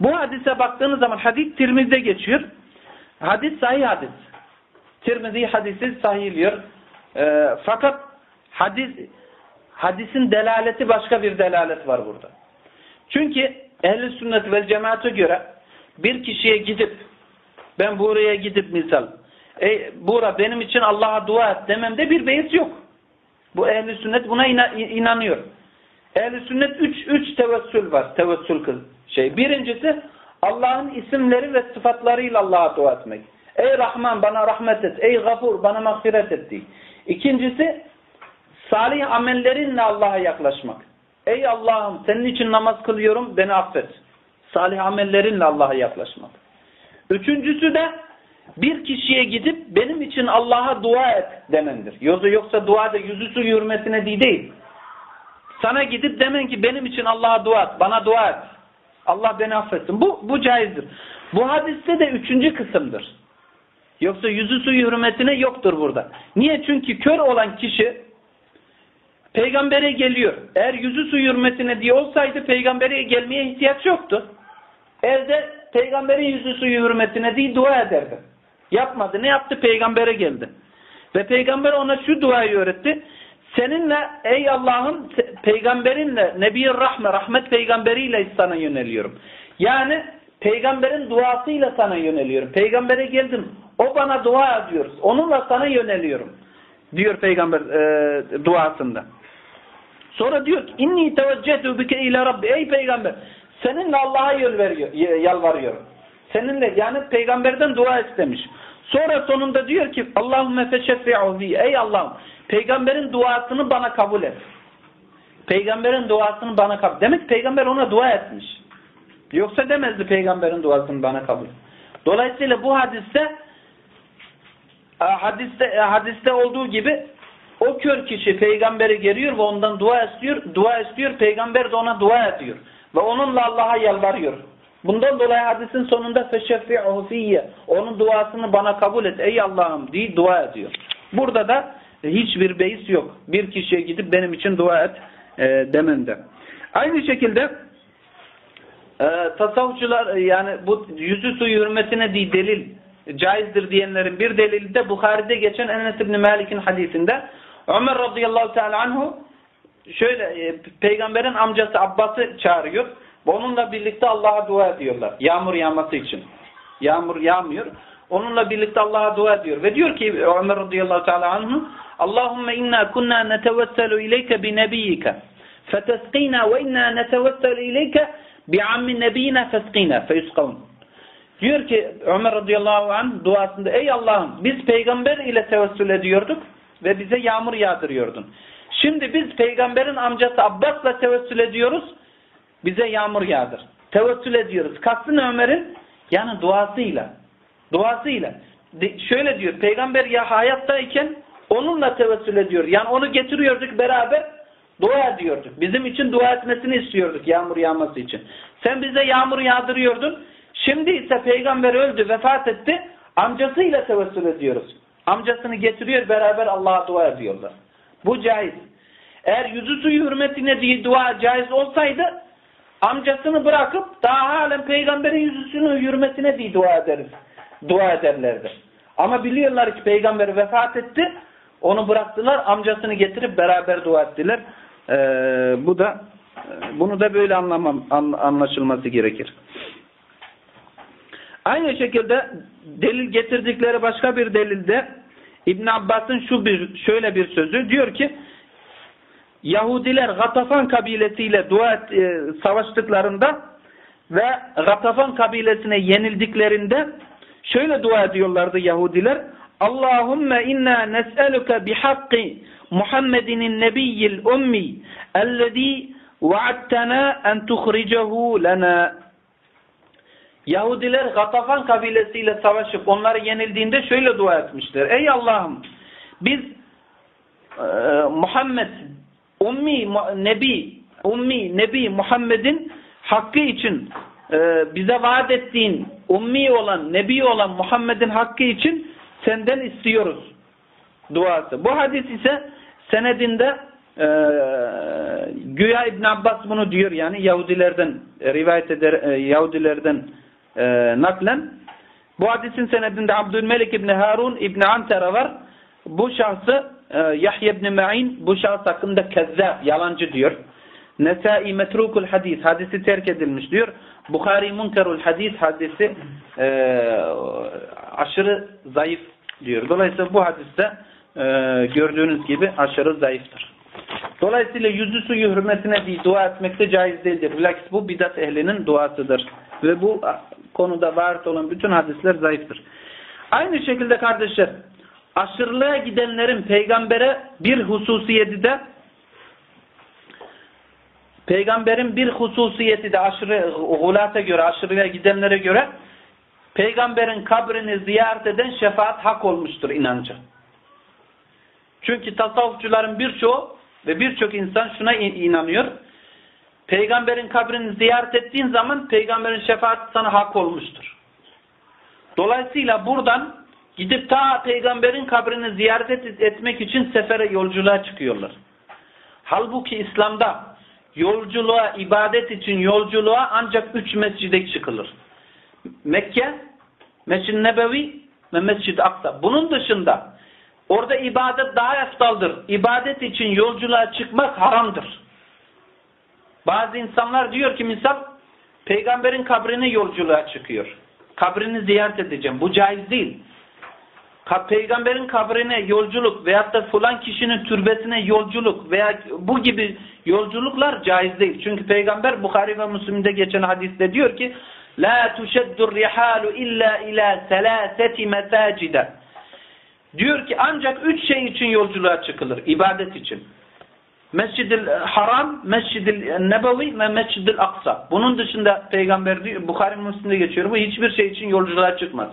Bu hadise baktığınız zaman hadis Tirmiz'de geçiyor. Hadis sahih hadis. Tirmizi hadisi sahihliyor. E, fakat hadis hadisin delaleti başka bir delalet var burada. Çünkü ehli sünnet vel cemaate göre bir kişiye gidip ben buraya gidip misal e, bura benim için Allah'a dua et dememde bir beis yok. Bu ehli sünnet buna inanıyor. Ehli sünnet üç, üç tevessül var. Tevessül kız şey. Birincisi Allah'ın isimleri ve sıfatlarıyla Allah'a dua etmek. Ey Rahman bana rahmet et. Ey Gafur bana mağfiret et diye. İkincisi salih amellerinle Allah'a yaklaşmak. Ey Allah'ım senin için namaz kılıyorum beni affet. Salih amellerinle Allah'a yaklaşmak. Üçüncüsü de bir kişiye gidip benim için Allah'a dua et demendir. Yoksa, yoksa duada yüzüsü yürümesine değil. Sana gidip demen ki benim için Allah'a dua et, bana dua et. Allah beni affetsin. Bu, bu caizdir. Bu hadiste de üçüncü kısımdır. Yoksa yüzü hürmetine yoktur burada. Niye? Çünkü kör olan kişi peygambere geliyor. Eğer yüzü suyu hürmetine diye olsaydı peygambere gelmeye ihtiyaç yoktu. Evde peygamberin yüzü suyu hürmetine dua ederdi. Yapmadı. Ne yaptı? Peygambere geldi. Ve peygamber ona şu duayı öğretti. Seninle ey Allah'ım peygamberinle Nebi Rahme rahmet peygamberiyle sana yöneliyorum. Yani peygamberin duasıyla sana yöneliyorum. Peygambere geldim. O bana dua ediyor. Onunla sana yöneliyorum. Diyor peygamber e, duasında. Sonra diyor ki inni teveccehtu bike ila rabbi. Ey peygamber seninle Allah'a yalvarıyorum. Seninle yani peygamberden dua istemiş. Sonra sonunda diyor ki Allahümme feşeffi'u fi. Ey Allah'ım peygamberin duasını bana kabul et. Peygamberin duasını bana kabul. Demek peygamber ona dua etmiş. Yoksa demezdi peygamberin duasını bana kabul et. Dolayısıyla bu hadiste e, hadiste e, hadiste olduğu gibi o kör kişi peygamberi geliyor ve ondan dua istiyor. Dua istiyor. Peygamber de ona dua ediyor. Ve onunla Allah'a yalvarıyor. Bundan dolayı hadisin sonunda feşeffi'uhu fiyye. Onun duasını bana kabul et ey Allah'ım diye dua ediyor. Burada da hiçbir beis yok. Bir kişiye gidip benim için dua et e, demende. Aynı şekilde e, tasavvufçular e, yani bu yüzü suyu hürmetine diye delil caizdir diyenlerin bir delili de Bukhari'de geçen Enes İbni Malik'in hadisinde Ömer radıyallahu teala anhu şöyle e, peygamberin amcası Abbas'ı çağırıyor. Onunla birlikte Allah'a dua ediyorlar. Yağmur yağması için. Yağmur yağmıyor. Onunla birlikte Allah'a dua ediyor. Ve diyor ki Ömer radıyallahu teala anhu Allahümme inna kunna netevesselu ileyke bi nebiyyike fetesqina ve inna netevesselu ileyke bi ammi nebiyina fesqina feyusqavun. Diyor ki Ömer radıyallahu anh duasında ey Allah'ım biz peygamber ile tevessül ediyorduk ve bize yağmur yağdırıyordun. Şimdi biz peygamberin amcası Abbas'la tevessül ediyoruz bize yağmur yağdır. Tevessül ediyoruz. Kastın Ömer'in yani duasıyla. Duasıyla. De, şöyle diyor. Peygamber ya hayattayken onunla tevessül ediyor. Yani onu getiriyorduk beraber dua ediyorduk. Bizim için dua etmesini istiyorduk yağmur yağması için. Sen bize yağmur yağdırıyordun. Şimdi ise peygamber öldü, vefat etti. Amcasıyla tevessül ediyoruz. Amcasını getiriyor beraber Allah'a dua ediyorlar. Bu caiz. Eğer yüzü suyu hürmetine diye dua caiz olsaydı amcasını bırakıp daha halen peygamberin yüzüsünün hürmetine diye dua ederiz. Dua ederlerdi. Ama biliyorlar ki peygamber vefat etti. Onu bıraktılar. Amcasını getirip beraber dua ettiler. Ee, bu da bunu da böyle anlamam, an, anlaşılması gerekir. Aynı şekilde delil getirdikleri başka bir delilde İbn Abbas'ın şu bir şöyle bir sözü diyor ki Yahudiler Gatafan kabilesiyle dua et, e, savaştıklarında ve Gatafan kabilesine yenildiklerinde şöyle dua ediyorlardı Yahudiler. Allahümme inna nes'eluke bihakki Muhammedinin nebiyyil ummi ellezî vaadtena en tuhricehu lana. Yahudiler Gatafan kabilesiyle savaşıp onları yenildiğinde şöyle dua etmişler. Ey Allah'ım biz e, Muhammed ummi nebi ummi nebi Muhammed'in hakkı için e, bize vaat ettiğin ummi olan nebi olan Muhammed'in hakkı için senden istiyoruz duası. Bu hadis ise senedinde e, güya İbn Abbas bunu diyor yani Yahudilerden rivayet eder e, Yahudilerden e, naklen bu hadisin senedinde Abdülmelik İbni Harun İbni Antera var. Bu şahsı e, Yahya İbni Ma'in bu şahıs hakkında kezzab, yalancı diyor. Nesai metrukul hadis, hadisi terk edilmiş diyor. Bukhari munkerul hadis hadisi e, aşırı zayıf diyor. Dolayısıyla bu hadiste e, gördüğünüz gibi aşırı zayıftır. Dolayısıyla yüzü suyu hürmetine değil, dua etmek de caiz değildir. Bilakis bu bidat ehlinin duasıdır. Ve bu konuda varit olan bütün hadisler zayıftır. Aynı şekilde kardeşler, aşırılığa gidenlerin peygambere bir hususiyeti de peygamberin bir hususiyeti de aşırı gulata göre, aşırıya gidenlere göre peygamberin kabrini ziyaret eden şefaat hak olmuştur inancı. Çünkü tasavvufçuların birçoğu ve birçok insan şuna inanıyor. Peygamberin kabrini ziyaret ettiğin zaman peygamberin şefaati sana hak olmuştur. Dolayısıyla buradan gidip ta peygamberin kabrini ziyaret et, etmek için sefere yolculuğa çıkıyorlar. Halbuki İslam'da yolculuğa, ibadet için yolculuğa ancak üç mescide çıkılır. Mekke, Mescid-i Nebevi ve Mescid-i Aksa. Bunun dışında orada ibadet daha eftaldır. İbadet için yolculuğa çıkmak haramdır. Bazı insanlar diyor ki misal peygamberin kabrine yolculuğa çıkıyor. Kabrini ziyaret edeceğim. Bu caiz değil. Peygamberin kabrine yolculuk veyahut da falan kişinin türbesine yolculuk veya bu gibi yolculuklar caiz değil. Çünkü peygamber Bukhari ve Müslim'de geçen hadiste diyor ki La tuşeddur rihalu illa ila selaseti mesacide. Diyor ki ancak üç şey için yolculuğa çıkılır. ibadet için. Mescid-i Haram, Mescid-i Nebevi ve Mescid-i Aksa. Bunun dışında peygamber diyor, Bukhari Müslim'de geçiyor bu hiçbir şey için yolculuğa çıkmaz.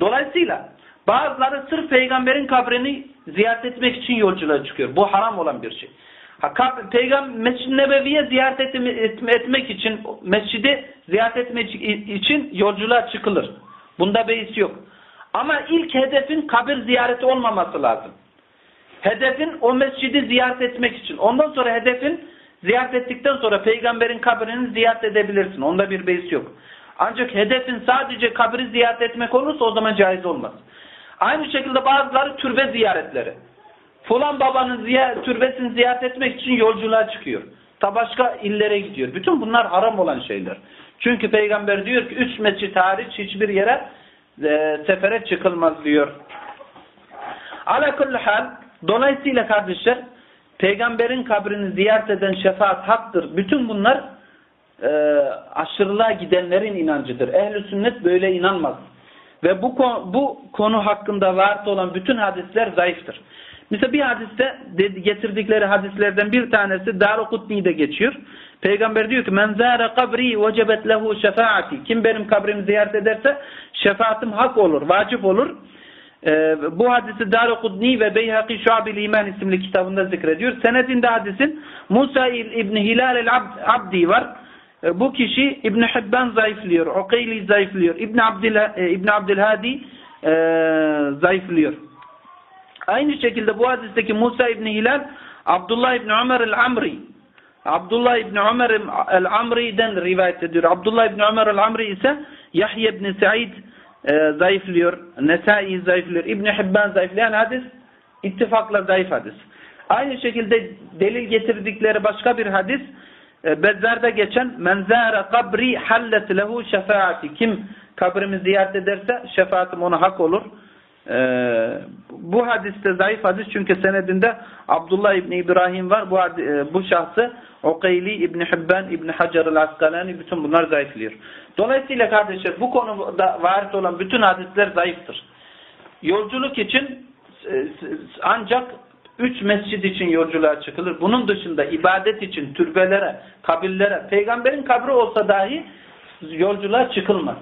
Dolayısıyla bazıları sırf peygamberin kabrini ziyaret etmek için yolculuğa çıkıyor. Bu haram olan bir şey. Peygamber Mescid-i Nebevi'ye ziyaret etmek için, mescidi ziyaret etmek için yolculuğa çıkılır. Bunda beis yok. Ama ilk hedefin kabir ziyareti olmaması lazım. Hedefin o mescidi ziyaret etmek için. Ondan sonra hedefin ziyaret ettikten sonra peygamberin kabrini ziyaret edebilirsin. Onda bir beis yok. Ancak hedefin sadece kabri ziyaret etmek olursa o zaman caiz olmaz. Aynı şekilde bazıları türbe ziyaretleri. Fulan babanın ziyaret, türbesini ziyaret etmek için yolculuğa çıkıyor. Ta başka illere gidiyor. Bütün bunlar haram olan şeyler. Çünkü peygamber diyor ki üç mescid hariç hiçbir yere e, sefere çıkılmaz diyor. Ala kulli hal dolayısıyla kardeşler peygamberin kabrini ziyaret eden şefaat haktır. Bütün bunlar e, aşırılığa gidenlerin inancıdır. Ehli sünnet böyle inanmaz. Ve bu, bu konu hakkında varit olan bütün hadisler zayıftır. Mesela bir hadiste getirdikleri hadislerden bir tanesi Darukutni'de geçiyor. Peygamber diyor ki men zâre kabri vecebet lehu şefaati. Kim benim kabrimi ziyaret ederse şefaatim hak olur, vacip olur. Ee, bu hadisi Darukutni ve Beyhaki Şuabil İman isimli kitabında zikrediyor. Senedinde hadisin Musa İbni Hilal el-Abdi var. Ee, bu kişi İbn Hibban zayıflıyor, Ukeyli zayıflıyor, İbn Abdil e, İbn Abdülhadi e, zayıflıyor. Aynı şekilde bu hadisteki Musa İbni Hilal Abdullah İbni Ömer el-Amri Abdullah İbni Ömer el-Amri'den rivayet ediyor. Abdullah İbni Ömer el-Amri ise Yahya İbni Said e, zayıflıyor. Nesai zayıflıyor. İbni Hibban zayıflıyor. Yani hadis ittifakla zayıf hadis. Aynı şekilde delil getirdikleri başka bir hadis e, Bezzar'da geçen menzare kabri hallet lehu şefaati. Kim kabrimi ziyaret ederse şefaatim ona hak olur. Ee, bu hadiste zayıf hadis çünkü senedinde Abdullah İbni İbrahim var. Bu, e, bu şahsı Ukeyli İbni Hibban İbni Hacer el-Askalani bütün bunlar zayıflıyor. Dolayısıyla kardeşler bu konuda varit olan bütün hadisler zayıftır. Yolculuk için e, ancak üç mescid için yolculuğa çıkılır. Bunun dışında ibadet için türbelere, kabirlere, peygamberin kabri olsa dahi yolculuğa çıkılmaz.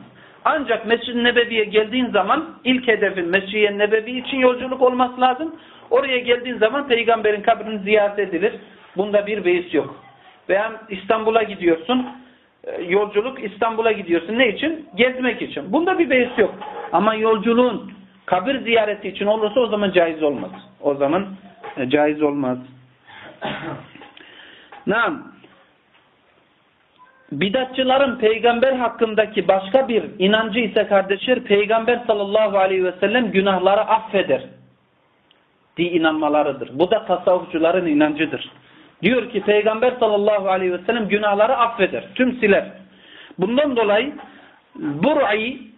Ancak Mescid-i Nebevi'ye geldiğin zaman ilk hedefin Mescid-i Nebevi için yolculuk olması lazım. Oraya geldiğin zaman peygamberin kabrini ziyaret edilir. Bunda bir beis yok. Veya İstanbul'a gidiyorsun. E, yolculuk İstanbul'a gidiyorsun. Ne için? Gezmek için. Bunda bir beis yok. Ama yolculuğun kabir ziyareti için olursa o zaman caiz olmaz. O zaman e, caiz olmaz. Naam bidatçıların peygamber hakkındaki başka bir inancı ise kardeşler peygamber sallallahu aleyhi ve sellem günahları affeder diye inanmalarıdır. Bu da tasavvufçuların inancıdır. Diyor ki peygamber sallallahu aleyhi ve sellem günahları affeder. Tüm siler. Bundan dolayı Bur'i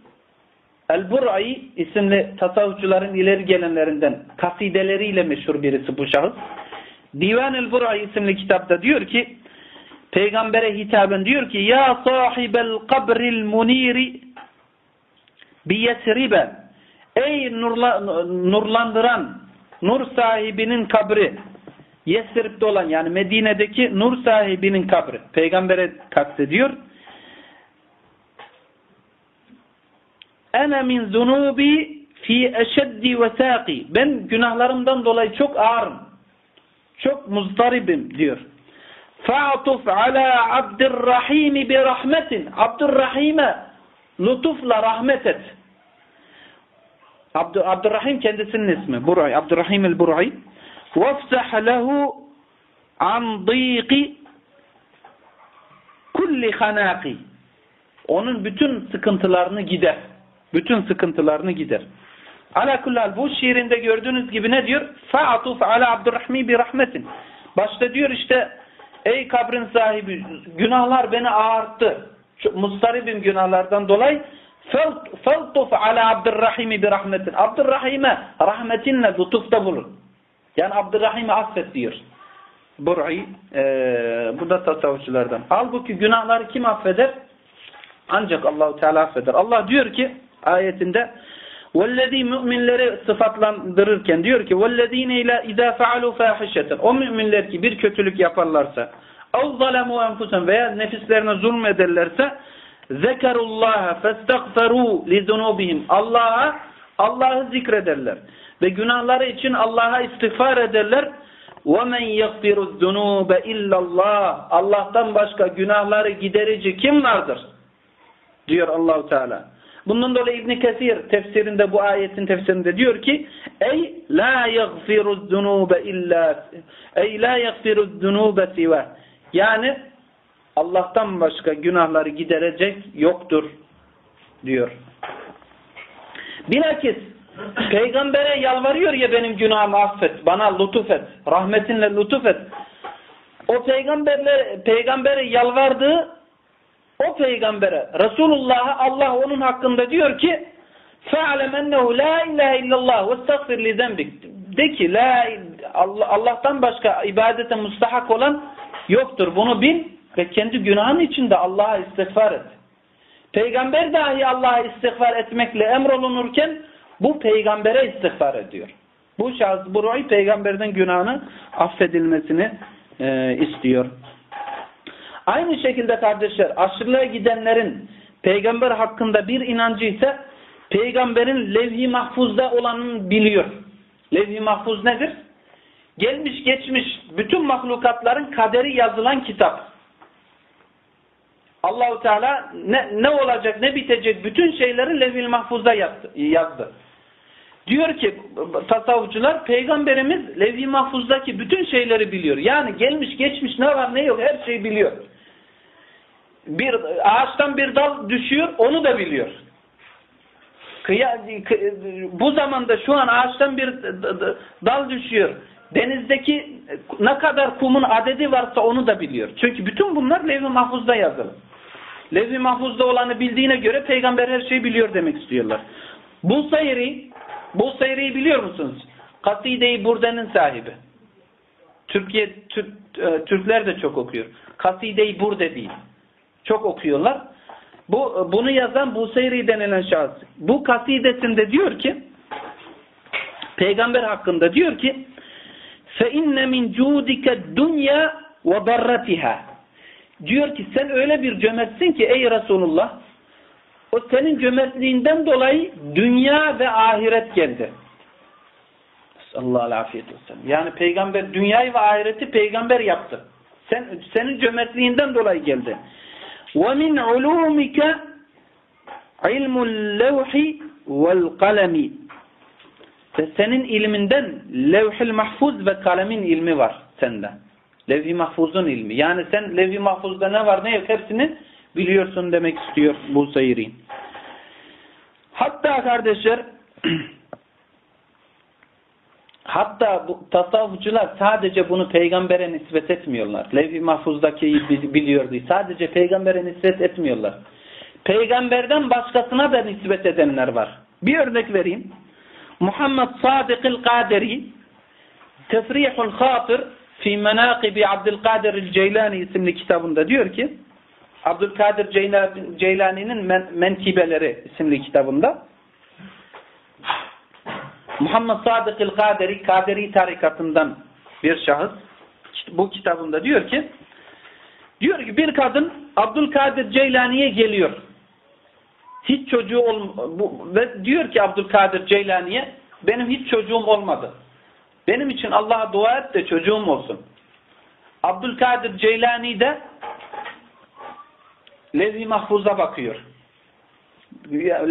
El-Bur'i isimli tasavvufçuların ileri gelenlerinden kasideleriyle meşhur birisi bu şahıs. Divan el-Bur'i isimli kitapta diyor ki Peygambere hitaben diyor ki Ya sahibel kabril muniri biyesribe Ey nurla, nurlandıran nur sahibinin kabri Yesrib'de olan yani Medine'deki nur sahibinin kabri. Peygambere kastediyor. ene min zunubi fi eşeddi ve sâki. Ben günahlarımdan dolayı çok ağırım. Çok muzdaribim diyor. Fa'tuf ala Abdurrahim bi rahmetin. Abdurrahim'e lütufla rahmet et. Abd Abdurrahim kendisinin ismi. Buray. Abdurrahim el Buray. Vefsah lehu an dîki kulli hanâki. Onun bütün sıkıntılarını gider. Bütün sıkıntılarını gider. Ala kullal bu şiirinde gördüğünüz gibi ne diyor? Fa'atuf ala Abdurrahmi bi rahmetin. Başta diyor işte Ey kabrin sahibi günahlar beni ağarttı. Mustaribim günahlardan dolayı feltuf ala Abdurrahim'i bir rahmetin. Abdurrahim'e rahmetinle lütufta bulun. Yani Abdurrahim'i affet diyor. Bur'i e, bu da tasavvufçulardan. Halbuki günahları kim affeder? Ancak Allahu Teala affeder. Allah diyor ki ayetinde وَالَّذ۪ي müminleri sıfatlandırırken diyor ki وَالَّذ۪ينَ اِذَا اِذَا فَعَلُوا فَاحِشَةً O müminler ki bir kötülük yaparlarsa اَوْ ظَلَمُوا اَنْفُسًا veya nefislerine zulmederlerse zekerullaha festagferu li Allah'a Allah'ı zikrederler ve günahları için Allah'a istiğfar ederler. وَمَنْ يَغْفِرُ الذُّنُوبَ اِلَّا اللّٰهِ Allah'tan başka günahları giderici kim vardır? Diyor Allahu Teala. Bundan dolayı İbn Kesir tefsirinde bu ayetin tefsirinde diyor ki: "Ey la yaghfiru zunuba illa ey la yaghfiru zunuba siva." Yani Allah'tan başka günahları giderecek yoktur diyor. Bilakis peygambere yalvarıyor ya benim günahımı affet, bana lütuf et, rahmetinle lütuf et. O peygamberler peygambere yalvardığı o peygambere Resulullah'a Allah onun hakkında diyor ki فَعَلَمْ اَنَّهُ لَا اِلَٰهَ اِلَّا اللّٰهِ وَاسْتَغْفِرْ لِذَنْبِكَ De ki la, Allah'tan başka ibadete mustahak olan yoktur. Bunu bil ve kendi günahın içinde Allah'a istiğfar et. Peygamber dahi Allah'a istiğfar etmekle emrolunurken bu peygambere istiğfar ediyor. Bu şahıs bu ruhi peygamberden günahını affedilmesini e, istiyor. Aynı şekilde kardeşler aşırılığa gidenlerin peygamber hakkında bir inancı ise peygamberin levh-i mahfuzda olanını biliyor. Levh-i mahfuz nedir? Gelmiş geçmiş bütün mahlukatların kaderi yazılan kitap. Allahu Teala ne, ne olacak ne bitecek bütün şeyleri levh-i mahfuzda yazdı. Diyor ki tasavvufçular peygamberimiz levh-i mahfuzdaki bütün şeyleri biliyor. Yani gelmiş geçmiş ne var ne yok her şeyi biliyor. Bir ağaçtan bir dal düşüyor onu da biliyor. Kıya, bu zamanda şu an ağaçtan bir dal düşüyor. Denizdeki ne kadar kumun adedi varsa onu da biliyor. Çünkü bütün bunlar levh-i mahfuzda yazılı. Levh-i mahfuzda olanı bildiğine göre peygamber her şeyi biliyor demek istiyorlar. Bu sayri, bu sayriyi biliyor musunuz? Kaside-i Burde'nin sahibi. Türkiye Türk, e, Türkler de çok okuyor. Kaside-i Burde değil. Çok okuyorlar. Bu bunu yazan Buseyri denilen şahıs. Bu kasidesinde diyor ki peygamber hakkında diyor ki min cudike dunya ve darratiha diyor ki sen öyle bir cömertsin ki ey Resulullah o senin cömertliğinden dolayı dünya ve ahiret geldi. Allah'a afiyet olsun. Yani peygamber dünyayı ve ahireti peygamber yaptı. Sen, senin cömertliğinden dolayı geldi. وَمِنْ عُلُومِكَ عِلْمُ اللَّوْحِ وَالْقَلَمِ Ve senin ilminden levh-i mahfuz ve kalemin ilmi var sende. Levh-i mahfuzun ilmi. Yani sen levh-i mahfuzda ne var ne yok hepsini biliyorsun demek istiyor bu sayri. Hatta kardeşler hatta bu tasavvufçular sadece bunu peygambere nispet etmiyorlar. Levh-i mahfuzdaki biliyordu. Sadece peygambere nispet etmiyorlar. Peygamberden başkasına da nispet edenler var. Bir örnek vereyim. Muhammed Sadık-ı Kaderi Tefrihul Hatır Fi Menakibi Abdülkadir Ceylani isimli kitabında diyor ki Abdülkadir Ceylani'nin Men Menkibeleri isimli kitabında Muhammed Sadık el-Kaderi Kaderi tarikatından bir şahıs bu kitabında diyor ki diyor ki bir kadın Abdülkadir Ceylani'ye geliyor. Hiç çocuğu ol ve diyor ki Abdülkadir Ceylani'ye benim hiç çocuğum olmadı. Benim için Allah'a dua et de çocuğum olsun. Abdülkadir Ceylani de Levi Mahfuz'a bakıyor.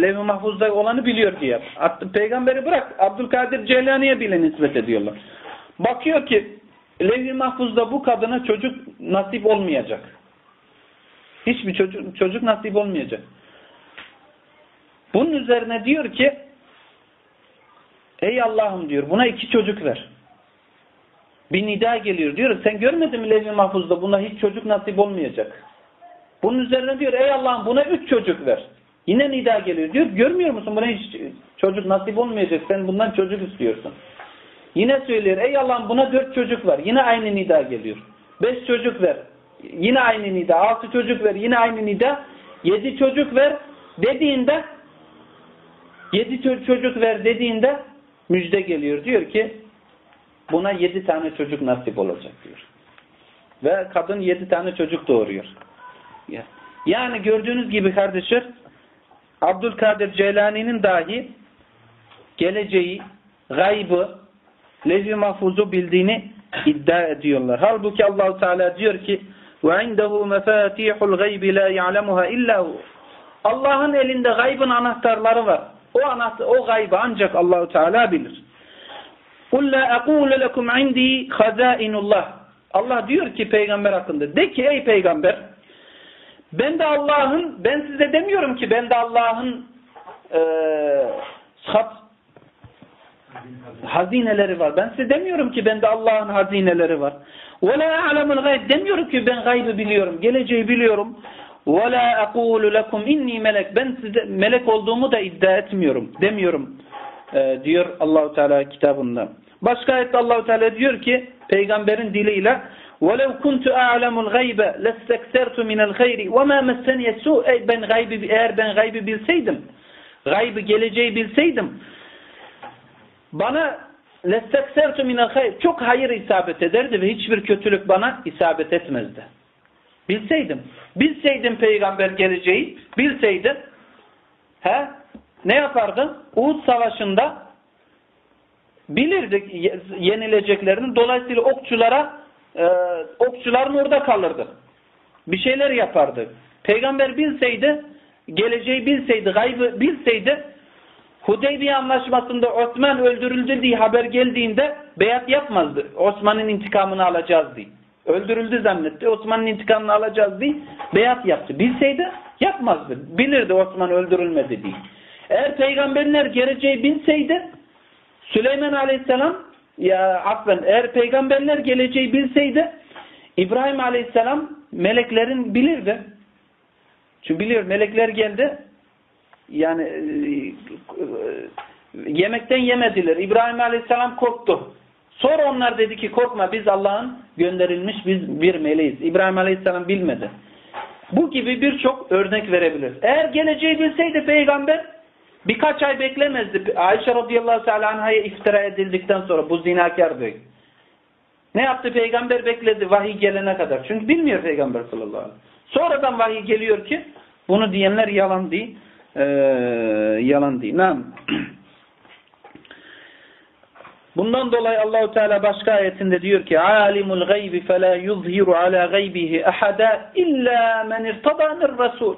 Levi Mahfuz'da olanı biliyor diye. Peygamberi bırak Abdülkadir Ceylani'ye bile nispet ediyorlar. Bakıyor ki Levi Mahfuz'da bu kadına çocuk nasip olmayacak. Hiçbir çocuk, çocuk nasip olmayacak. Bunun üzerine diyor ki Ey Allah'ım diyor buna iki çocuk ver. Bir nida geliyor diyor. Sen görmedin mi Levi Mahfuz'da buna hiç çocuk nasip olmayacak. Bunun üzerine diyor ey Allah'ım buna üç çocuk ver. Yine nida geliyor. Diyor görmüyor musun buna hiç çocuk nasip olmayacak. Sen bundan çocuk istiyorsun. Yine söylüyor ey Allah'ım buna dört çocuk ver. Yine aynı nida geliyor. Beş çocuk ver. Yine aynı nida. Altı çocuk ver. Yine aynı nida. yedi çocuk ver dediğinde yedi çocuk ver dediğinde müjde geliyor. Diyor ki buna yedi tane çocuk nasip olacak diyor. Ve kadın yedi tane çocuk doğuruyor. Yani gördüğünüz gibi kardeşler Abdülkadir Ceylani'nin dahi geleceği, gaybı, levh-i mahfuzu bildiğini iddia ediyorlar. Halbuki Allahu Teala diyor ki ve indehu mefatihul gaybi la ya'lemuha illa Allah'ın elinde gaybın anahtarları var. O anahtar o gaybı ancak Allahu Teala bilir. Kul la aqulu lekum indi hazainullah. Allah diyor ki peygamber hakkında de ki ey peygamber ben de Allah'ın ben size demiyorum ki ben de Allah'ın e, sat hazineleri var. Ben size demiyorum ki ben de Allah'ın hazineleri var. La a'lemul gayb demiyorum ki ben gaybı biliyorum. Geleceği biliyorum. La aqulu lekum inni melek. Ben size melek olduğumu da iddia etmiyorum. Demiyorum. E, diyor Allahu Teala kitabında. Başka ayette Allahu Teala diyor ki peygamberin diliyle وَلَوْ كُنْتُ أَعْلَمُ الْغَيْبَ لَسْتَكْسَرْتُ مِنَ الْخَيْرِ وَمَا مَسَّنِيَ السُّء ben gaybı, eğer ben gaybı bilseydim, gaybı geleceği bilseydim, bana لَسْتَكْسَرْتُ مِنَ الْخَيْرِ çok hayır isabet ederdi ve hiçbir kötülük bana isabet etmezdi. Bilseydim, bilseydim peygamber geleceği, bilseydim, he, ne yapardım? Uhud savaşında bilirdik yenileceklerini. Dolayısıyla okçulara e, okçuların orada kalırdı. Bir şeyler yapardı. Peygamber bilseydi, geleceği bilseydi, gaybı bilseydi, Hudeybiye anlaşmasında Osman öldürüldü diye haber geldiğinde beyat yapmazdı. Osman'ın intikamını alacağız diye. Öldürüldü zannetti. Osman'ın intikamını alacağız diye beyat yaptı. Bilseydi yapmazdı. Bilirdi Osman öldürülmedi diye. Eğer peygamberler geleceği bilseydi Süleyman Aleyhisselam ya affen eğer peygamberler geleceği bilseydi İbrahim Aleyhisselam meleklerin bilirdi. Çünkü biliyor melekler geldi yani e, yemekten yemediler. İbrahim Aleyhisselam korktu. Sonra onlar dedi ki korkma biz Allah'ın gönderilmiş biz bir meleğiz. İbrahim Aleyhisselam bilmedi. Bu gibi birçok örnek verebilir. Eğer geleceği bilseydi peygamber Birkaç ay beklemezdi. Ayşe radıyallahu teala iftira edildikten sonra bu zinakar bey. Ne yaptı? Peygamber bekledi vahiy gelene kadar. Çünkü bilmiyor Peygamber sallallahu aleyhi ve sellem. Sonradan vahiy geliyor ki bunu diyenler yalan değil. Ee, yalan değil. Nam. Bundan dolayı Allahu Teala başka ayetinde diyor ki alimul gaybi fela yuzhiru ala gaybihi ahada illa men irtada min rasul.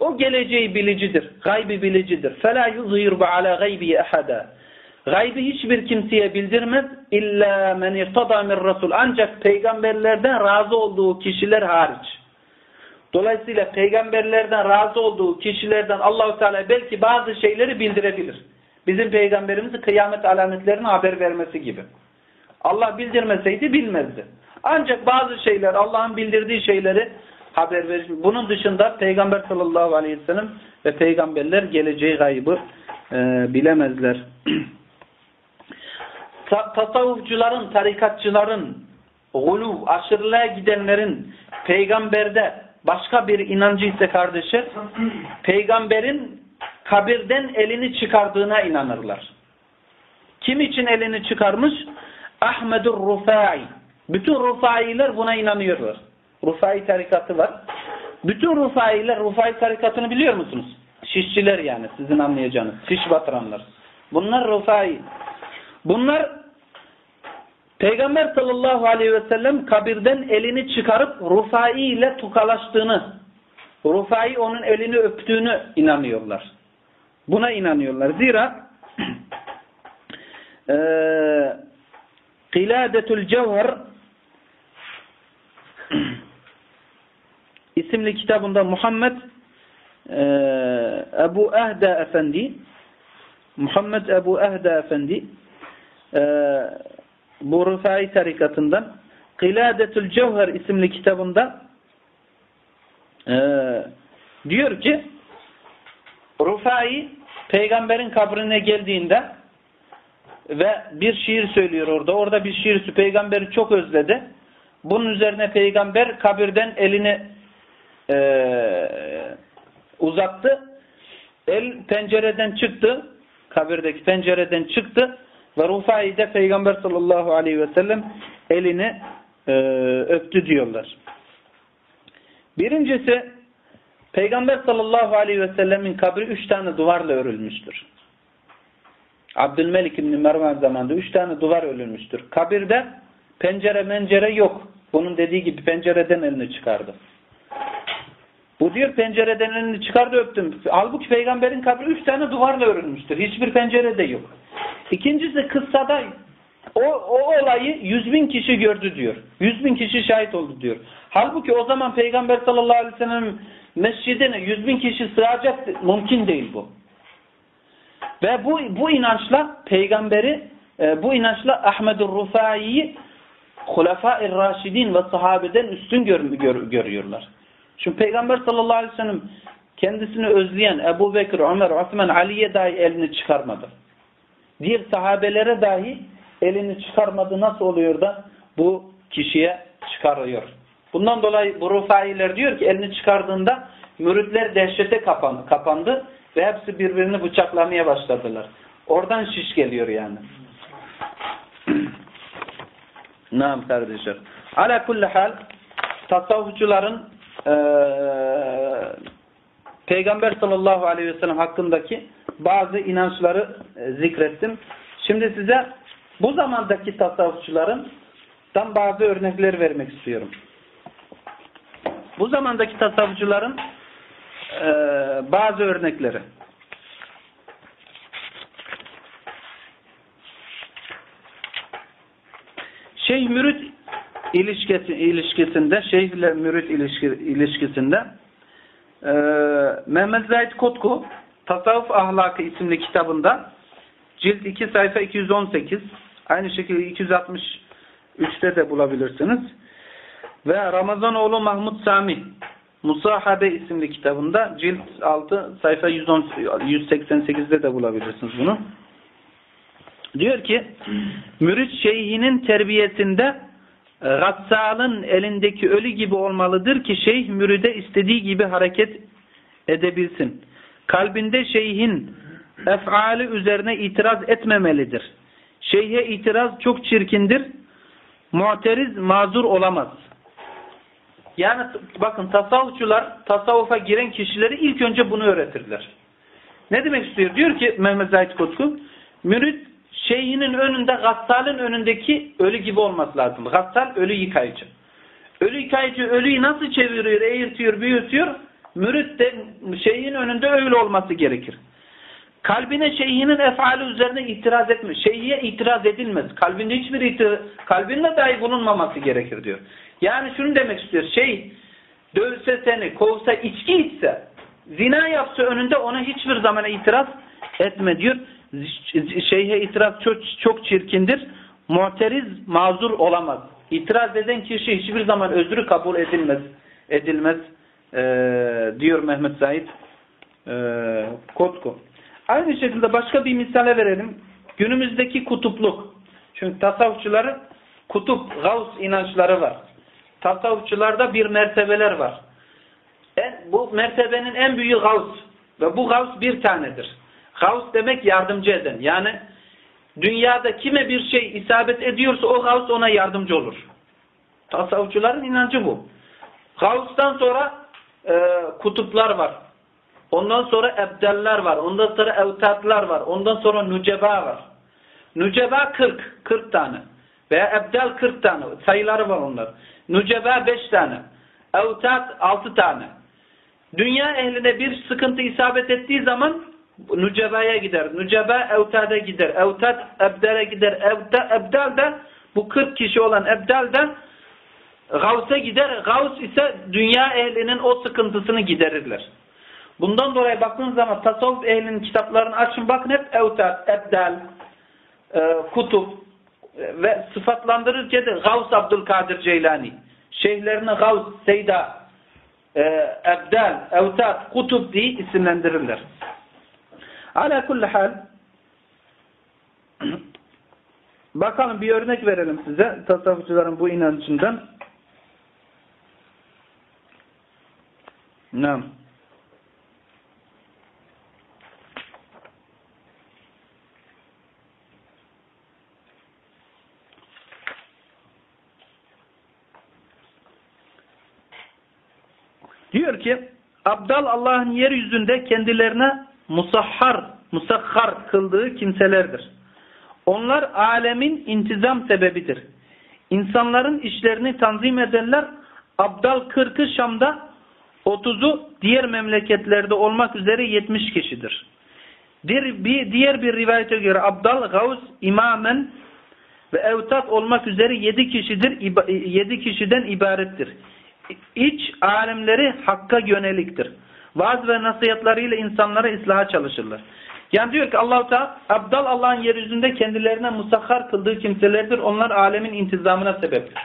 O geleceği bilicidir. Gaybi bilicidir. فَلَا يُظْهِرْ عَلَى غَيْبِهِ اَحَدًا Gaybi hiçbir kimseye bildirmez. İlla men irtada min rasul. Ancak peygamberlerden razı olduğu kişiler hariç. Dolayısıyla peygamberlerden razı olduğu kişilerden Allahu Teala belki bazı şeyleri bildirebilir. Bizim peygamberimizi kıyamet alametlerini haber vermesi gibi. Allah bildirmeseydi bilmezdi. Ancak bazı şeyler Allah'ın bildirdiği şeyleri haber verir. Bunun dışında Peygamber sallallahu aleyhi ve sellem ve peygamberler geleceği gaybı e, bilemezler. tasavvufcuların, tarikatçıların, guluv, aşırılığa gidenlerin peygamberde başka bir inancı ise kardeşler, peygamberin kabirden elini çıkardığına inanırlar. Kim için elini çıkarmış? Ahmedur Rufai. Bütün Rufailer buna inanıyorlar. Rufai tarikatı var. Bütün Rufailer, Rufai tarikatını biliyor musunuz? Şişçiler yani sizin anlayacağınız. Şiş batıranlar. Bunlar Rufai. Bunlar Peygamber sallallahu aleyhi ve sellem kabirden elini çıkarıp Rufai ile tukalaştığını, Rufai onun elini öptüğünü inanıyorlar. Buna inanıyorlar. Zira e, Kiladetül Cevher isimli kitabında Muhammed e, Ebu Ehda Efendi Muhammed Ebu Ehda Efendi e, bu Rıfai tarikatından Kiladetül Cevher isimli kitabında e, diyor ki Rıfai peygamberin kabrine geldiğinde ve bir şiir söylüyor orada. Orada bir şiir peygamberi çok özledi. Bunun üzerine peygamber kabirden elini e, uzattı. El pencereden çıktı. Kabirdeki pencereden çıktı. Ve Rufai de Peygamber sallallahu aleyhi ve sellem elini e, öptü diyorlar. Birincisi Peygamber sallallahu aleyhi ve sellemin kabri üç tane duvarla örülmüştür. Abdülmelik İbni Mervan zamanında üç tane duvar örülmüştür. Kabirde pencere mencere yok. Bunun dediği gibi pencereden elini çıkardı. Bu diyor pencereden elini çıkardı öptüm. Halbuki peygamberin kabri üç tane duvarla örülmüştür. Hiçbir pencere de yok. İkincisi kıssada o, o olayı yüz bin kişi gördü diyor. Yüz bin kişi şahit oldu diyor. Halbuki o zaman peygamber sallallahu aleyhi ve sellem mescidine yüz bin kişi sığacak mümkün değil bu. Ve bu, bu inançla peygamberi e, bu inançla Ahmedur Rufai'yi Hulefai Raşidin ve sahabeden üstün gör, gör, görüyorlar. Çünkü Peygamber sallallahu aleyhi ve sellem kendisini özleyen Ebu Bekir, Ömer, Osman, Ali'ye dahi elini çıkarmadı. Diğer sahabelere dahi elini çıkarmadı. Nasıl oluyor da bu kişiye çıkarıyor. Bundan dolayı bu Rufailer diyor ki elini çıkardığında müritler dehşete kapandı, kapandı ve hepsi birbirini bıçaklamaya başladılar. Oradan şiş geliyor yani. Naam kardeşler. Ala kulli hal tasavvufçuların e, Peygamber sallallahu aleyhi ve sellem hakkındaki bazı inançları e, zikrettim. Şimdi size bu zamandaki tasavvufçuların bazı örnekler vermek istiyorum. Bu zamandaki tasavvufçuların e, bazı örnekleri. Şeyh mürit ilişkisi, ilişkisinde, şeyh ile mürit ilişki, ilişkisinde e, Mehmet Zahid Kotku Tasavvuf Ahlakı isimli kitabında cilt 2 sayfa 218 aynı şekilde 263'te de bulabilirsiniz. Ve Ramazanoğlu Mahmut Sami Musahabe isimli kitabında cilt 6 sayfa 110, 188'de de bulabilirsiniz bunu. Diyor ki mürit şeyhinin terbiyesinde Gassal'ın elindeki ölü gibi olmalıdır ki şeyh müride istediği gibi hareket edebilsin. Kalbinde şeyhin efali üzerine itiraz etmemelidir. Şeyhe itiraz çok çirkindir. Mu'teriz mazur olamaz. Yani bakın tasavvufçular tasavvufa giren kişileri ilk önce bunu öğretirler. Ne demek istiyor? Diyor ki Mehmet Zahid Kutku mürit şeyhinin önünde gassalın önündeki ölü gibi olması lazım. Gassal ölü yıkayıcı. Ölü yıkayıcı ölüyü nasıl çeviriyor, eğirtiyor, büyütüyor? Mürit de şeyhin önünde öyle olması gerekir. Kalbine şeyhinin efali üzerine itiraz etme. Şeyhiye itiraz edilmez. Kalbinde hiçbir itiraz, kalbinde dahi bulunmaması gerekir diyor. Yani şunu demek istiyor. Şey dövse seni, kovsa, içki içse, zina yapsa önünde ona hiçbir zaman itiraz etme diyor. Şeyhe itiraz çok, çok çirkindir. Mu'teriz mazur olamaz. İtiraz eden kişi hiçbir zaman özrü kabul edilmez. Edilmez ee, diyor Mehmet Said ee, Kotku. Aynı şekilde başka bir misale verelim. Günümüzdeki kutupluk. Çünkü tasavvufçuların kutup, gavs inançları var. Tasavvufçularda bir mertebeler var. En, bu mertebenin en büyüğü gavs. Ve bu gavs bir tanedir. Gavs demek yardımcı eden. Yani dünyada kime bir şey isabet ediyorsa o gavs ona yardımcı olur. Tasavvufçuların inancı bu. Gavs'tan sonra e, kutuplar var. Ondan sonra ebdeller var. Ondan sonra evtatlar var. Ondan sonra nüceba var. Nüceba 40. 40 tane. Veya ebdel 40 tane. Sayıları var onlar. Nüceba 5 tane. Evtat 6 tane. Dünya ehline bir sıkıntı isabet ettiği zaman nücebaya gider. Nüceba evtada gider. Evtat ebdele gider. Evta, ebdel de bu 40 kişi olan ebdel de Gavs'a gider. Gavs ise dünya ehlinin o sıkıntısını giderirler. Bundan dolayı baktığınız zaman tasavvuf ehlinin kitaplarını açın bakın hep evtat, ebdel, e, kutup ve sıfatlandırırken de Gavs Abdülkadir Ceylani. Şeyhlerini Gavs, Seyda, e, ebdel, evtat, kutup diye isimlendirirler. Ala kulli hal bakalım bir örnek verelim size tasavvufçuların bu inancından. Nam. Diyor ki, Abdal Allah'ın yeryüzünde kendilerine musahhar, musakhar kıldığı kimselerdir. Onlar alemin intizam sebebidir. İnsanların işlerini tanzim edenler Abdal 40'ı Şam'da 30'u diğer memleketlerde olmak üzere 70 kişidir. Bir, bir, diğer bir rivayete göre Abdal, Gavs, imamen ve evtat olmak üzere 7 kişidir, 7 kişiden ibarettir. İç alemleri hakka yöneliktir. Vaaz ve nasihatlarıyla insanlara islaha çalışırlar. Yani diyor ki Allah-u Teala Abdal Allah'ın yeryüzünde kendilerine musahhar kıldığı kimselerdir. Onlar alemin intizamına sebeptir.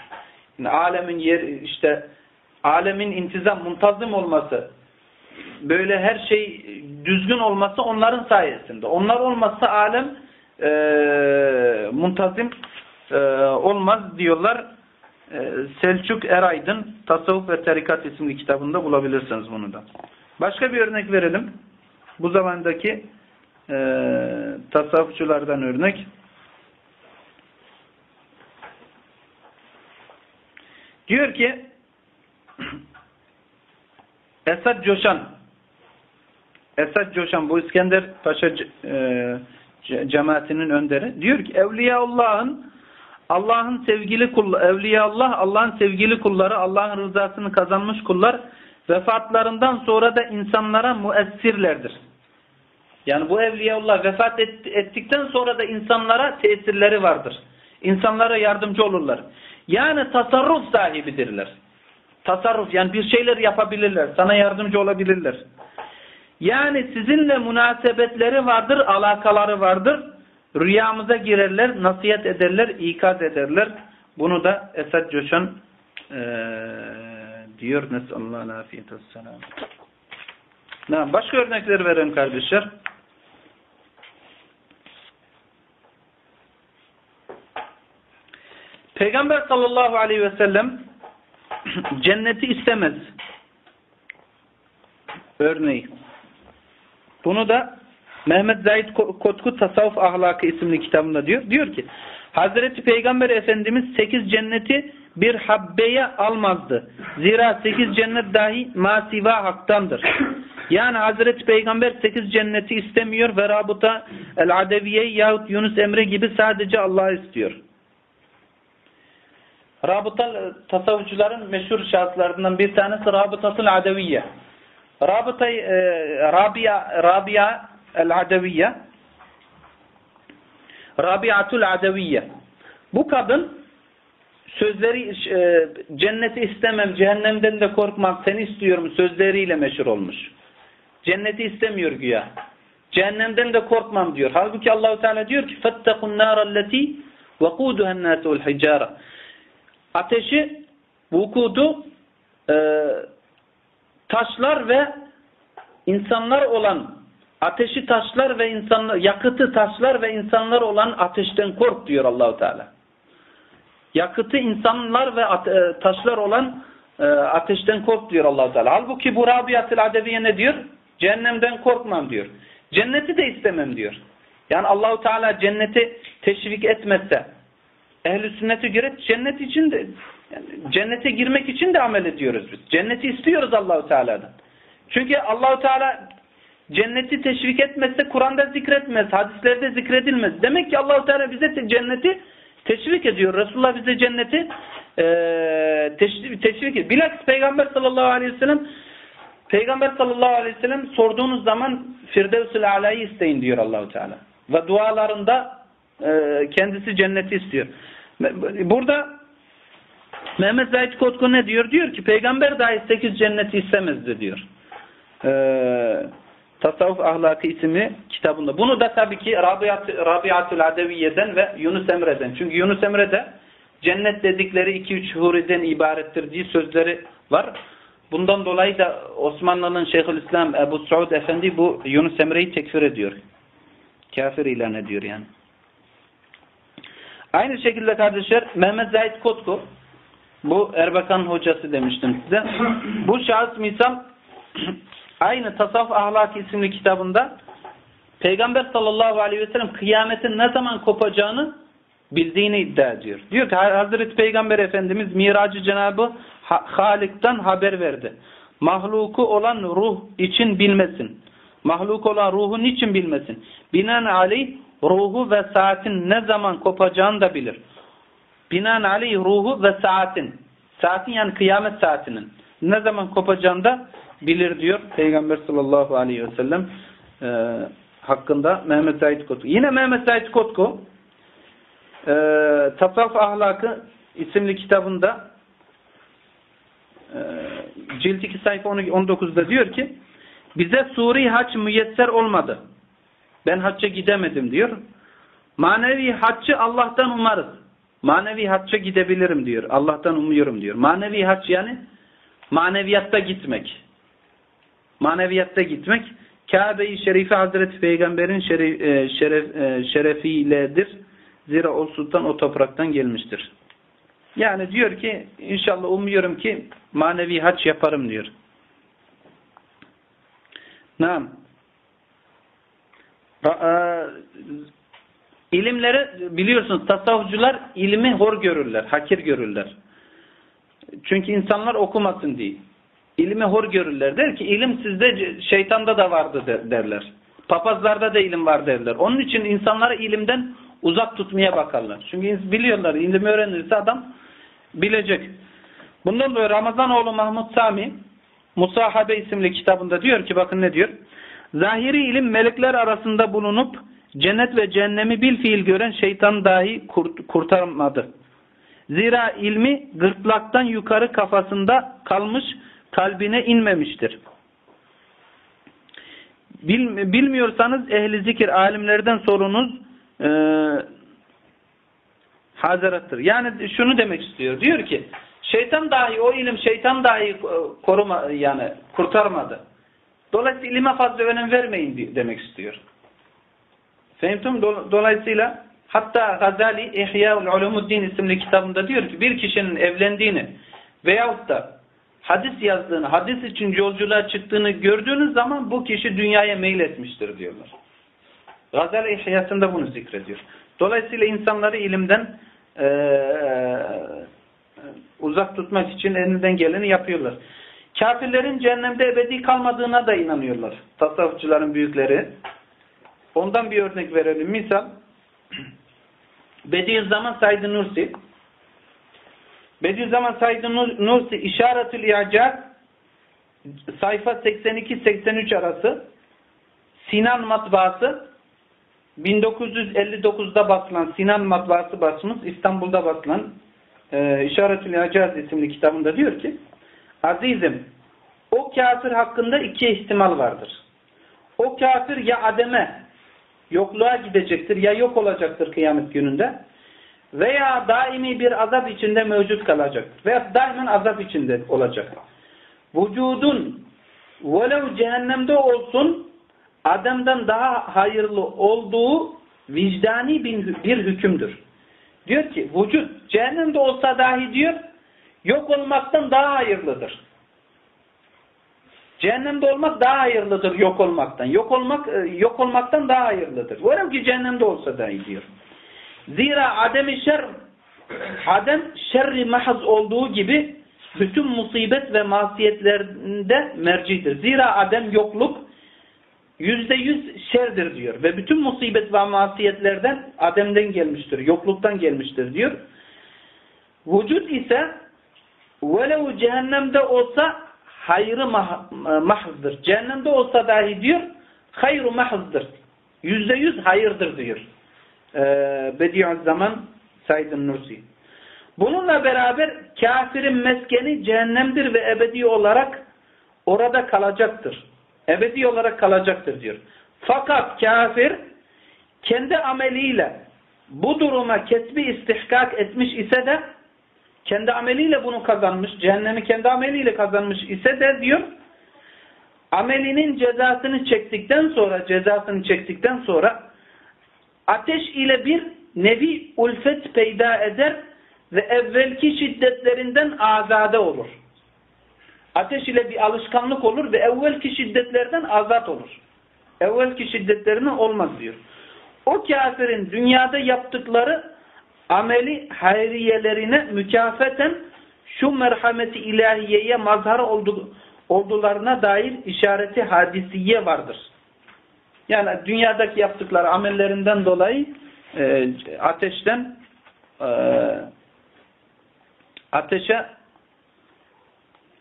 Yani alemin yer işte alemin intizam, muntazım olması, böyle her şey düzgün olması onların sayesinde. Onlar olmazsa alem e, muntazim e, olmaz diyorlar. E, Selçuk Eraydın Tasavvuf ve Tarikat isimli kitabında bulabilirsiniz bunu da. Başka bir örnek verelim. Bu zamandaki e, tasavvufçulardan örnek. Diyor ki Esad Coşan Esad Coşan bu İskender Paşa e, cemaatinin önderi diyor ki Evliyaullah'ın Allah'ın sevgili kulları, Evliyaullah Allah'ın sevgili kulları, Allah'ın rızasını kazanmış kullar vefatlarından sonra da insanlara müessirlerdir. Yani bu Evliyaullah vefat ettikten sonra da insanlara tesirleri vardır. İnsanlara yardımcı olurlar. Yani tasarruf sahibidirler. Tasarruf yani bir şeyler yapabilirler. Sana yardımcı olabilirler. Yani sizinle münasebetleri vardır, alakaları vardır. Rüyamıza girerler, nasihat ederler, ikaz ederler. Bunu da Esad Coşan ee, diyor. Nesallallahu afiyet selam. Başka örnekler verelim kardeşler. Peygamber sallallahu aleyhi ve sellem cenneti istemez. Örneği. Bunu da Mehmet Zahid Kotku Tasavvuf Ahlakı isimli kitabında diyor. Diyor ki Hazreti Peygamber Efendimiz sekiz cenneti bir habbeye almazdı. Zira sekiz cennet dahi masiva haktandır. Yani Hazreti Peygamber sekiz cenneti istemiyor ve Rabuta El-Adeviye yahut Yunus Emre gibi sadece Allah'ı istiyor. Rabıta tasavvufçuların meşhur şahıslarından bir tanesi Rabıtasıl Adeviye. Rabıta e, Rabia Rabia el-Adeviye Rabiatul Adeviye. Bu kadın sözleri e, cenneti istemem, cehennemden de korkmam, seni istiyorum sözleriyle meşhur olmuş. Cenneti istemiyor güya. Cehennemden de korkmam diyor. Halbuki Allahu Teala diyor ki: "Fettekun narallati vekuduha an-nasu vel Ateşi vukudu e, taşlar ve insanlar olan ateşi taşlar ve insanlar yakıtı taşlar ve insanlar olan ateşten kork diyor Allahu Teala. Yakıtı insanlar ve e, taşlar olan e, ateşten kork diyor Allahu Teala. Halbuki bu Rabiatul Adeviye ne diyor? Cehennemden korkmam diyor. Cenneti de istemem diyor. Yani Allahu Teala cenneti teşvik etmezse ehli sünnete göre cennet için de yani cennete girmek için de amel ediyoruz biz. Cenneti istiyoruz Allahu Teala'dan. Çünkü Allahu Teala cenneti teşvik etmezse Kur'an'da zikretmez, hadislerde zikredilmez. Demek ki Allahu Teala bize cenneti teşvik ediyor. Resulullah bize cenneti e, teşvik, teşvik ediyor. Bilakis Peygamber sallallahu aleyhi ve sellem Peygamber sallallahu aleyhi ve sellem sorduğunuz zaman Firdevs-ül Ala'yı isteyin diyor Allahu Teala. Ve dualarında e, kendisi cenneti istiyor. Burada Mehmet Zahid Kotku ne diyor? Diyor ki peygamber dahi sekiz cenneti istemezdi diyor. Ee, Tasavvuf Ahlakı isimli kitabında. Bunu da tabii ki Rabiat, Rabiatul Adeviye'den ve Yunus Emre'den. Çünkü Yunus Emre'de cennet dedikleri iki üç huriden ibarettir diye sözleri var. Bundan dolayı da Osmanlı'nın Şeyhülislam Ebu Suud Efendi bu Yunus Emre'yi tekfir ediyor. Kafir ilan ediyor yani. Aynı şekilde kardeşler Mehmet Zahid Kotku bu Erbakan hocası demiştim size. Bu şahıs misal aynı Tasavvuf Ahlak isimli kitabında Peygamber sallallahu aleyhi ve sellem kıyametin ne zaman kopacağını bildiğini iddia ediyor. Diyor ki Hazreti Peygamber Efendimiz miracı Cenabı Halik'ten haber verdi. mahluku olan ruh için bilmesin. Mahluk olan ruhu niçin bilmesin? Binaenaleyh ruhu ve saatin ne zaman kopacağını da bilir. Binaenaleyh ruhu ve saatin. Saatin yani kıyamet saatinin. Ne zaman kopacağını da bilir diyor Peygamber sallallahu aleyhi ve sellem e, hakkında Mehmet Said Kotku. Yine Mehmet Said Kotku e, Tasavvuf Ahlakı isimli kitabında e, cilt 2 sayfa 19'da diyor ki bize suri haç müyesser olmadı. Ben hacca gidemedim diyor. Manevi haccı Allah'tan umarız. Manevi hacca gidebilirim diyor. Allah'tan umuyorum diyor. Manevi hac yani maneviyatta gitmek. Maneviyatta gitmek Kabe-i Şerife Hazreti Peygamber'in şeref, şeref, e, şerefiyledir. Zira o sultan o topraktan gelmiştir. Yani diyor ki inşallah umuyorum ki manevi haç yaparım diyor. Naam. E, ilimleri biliyorsunuz tasavvufcular ilmi hor görürler, hakir görürler. Çünkü insanlar okumasın diye. İlmi hor görürler. Der ki ilim sizde şeytanda da vardı derler. Papazlarda da ilim var derler. Onun için insanları ilimden uzak tutmaya bakarlar. Çünkü biliyorlar ilim öğrenirse adam bilecek. Bundan dolayı Ramazanoğlu Mahmut Sami Musahabe isimli kitabında diyor ki bakın ne diyor. Zahiri ilim melekler arasında bulunup cennet ve cehennemi bil fiil gören şeytan dahi kurt kurtarmadı. Zira ilmi gırtlaktan yukarı kafasında kalmış kalbine inmemiştir. Bil, bilmiyorsanız ehli zikir alimlerden sorunuz e, hazarattır. Yani şunu demek istiyor. Diyor ki şeytan dahi o ilim şeytan dahi koruma yani kurtarmadı. Dolayısıyla ilime fazla önem vermeyin demek istiyor. Fehmtum? Dolayısıyla hatta Gazali İhya'ul Ulumuddin isimli kitabında diyor ki bir kişinin evlendiğini veyahut da hadis yazdığını, hadis için yolculuğa çıktığını gördüğünüz zaman bu kişi dünyaya meyletmiştir diyorlar. Gazali İhya'sında bunu zikrediyor. Dolayısıyla insanları ilimden e, uzak tutmak için elinden geleni yapıyorlar. Kafirlerin cehennemde ebedi kalmadığına da inanıyorlar. Tasavvufçuların büyükleri. Ondan bir örnek verelim. Misal Bediüzzaman Said Nursi Bediüzzaman Said Nursi İşaretül İ'acaz sayfa 82-83 arası Sinan matbaası 1959'da basılan Sinan matbaası basmış İstanbul'da basılan e, İşaretül İ'acaz isimli kitabında diyor ki Azizim o kafir hakkında iki ihtimal vardır. O kafir ya ademe yokluğa gidecektir ya yok olacaktır kıyamet gününde veya daimi bir azap içinde mevcut kalacak veya daimen azap içinde olacak. Vücudun velev cehennemde olsun Adem'den daha hayırlı olduğu vicdani bir hükümdür. Diyor ki vücut cehennemde olsa dahi diyor yok olmaktan daha hayırlıdır. Cehennemde olmak daha hayırlıdır yok olmaktan. Yok olmak e, yok olmaktan daha hayırlıdır. Velev ki cehennemde olsa dahi diyor. Zira adem şer adem şerri mahz olduğu gibi bütün musibet ve masiyetlerinde mercidir. Zira adem yokluk yüzde yüz şerdir diyor. Ve bütün musibet ve masiyetlerden ademden gelmiştir. Yokluktan gelmiştir diyor. Vücut ise velev cehennemde olsa hayrı mah mahzdır. Cehennemde olsa dahi diyor hayru mahzdır. Yüzde yüz hayırdır diyor. Ee, Bediüzzaman Said Nursi. Bununla beraber kafirin meskeni cehennemdir ve ebedi olarak orada kalacaktır. Ebedi olarak kalacaktır diyor. Fakat kafir kendi ameliyle bu duruma kesbi istihkak etmiş ise de kendi ameliyle bunu kazanmış, cehennemi kendi ameliyle kazanmış ise de diyor amelinin cezasını çektikten sonra cezasını çektikten sonra ateş ile bir nevi ulfet peyda eder ve evvelki şiddetlerinden azade olur. Ateş ile bir alışkanlık olur ve evvelki şiddetlerden azat olur. Evvelki şiddetlerinden olmaz diyor. O kafirin dünyada yaptıkları ameli hayriyelerine mükafeten şu merhameti ilahiyeye mazhar oldu, oldularına dair işareti hadisiye vardır. Yani dünyadaki yaptıkları amellerinden dolayı e, ateşten e, ateşe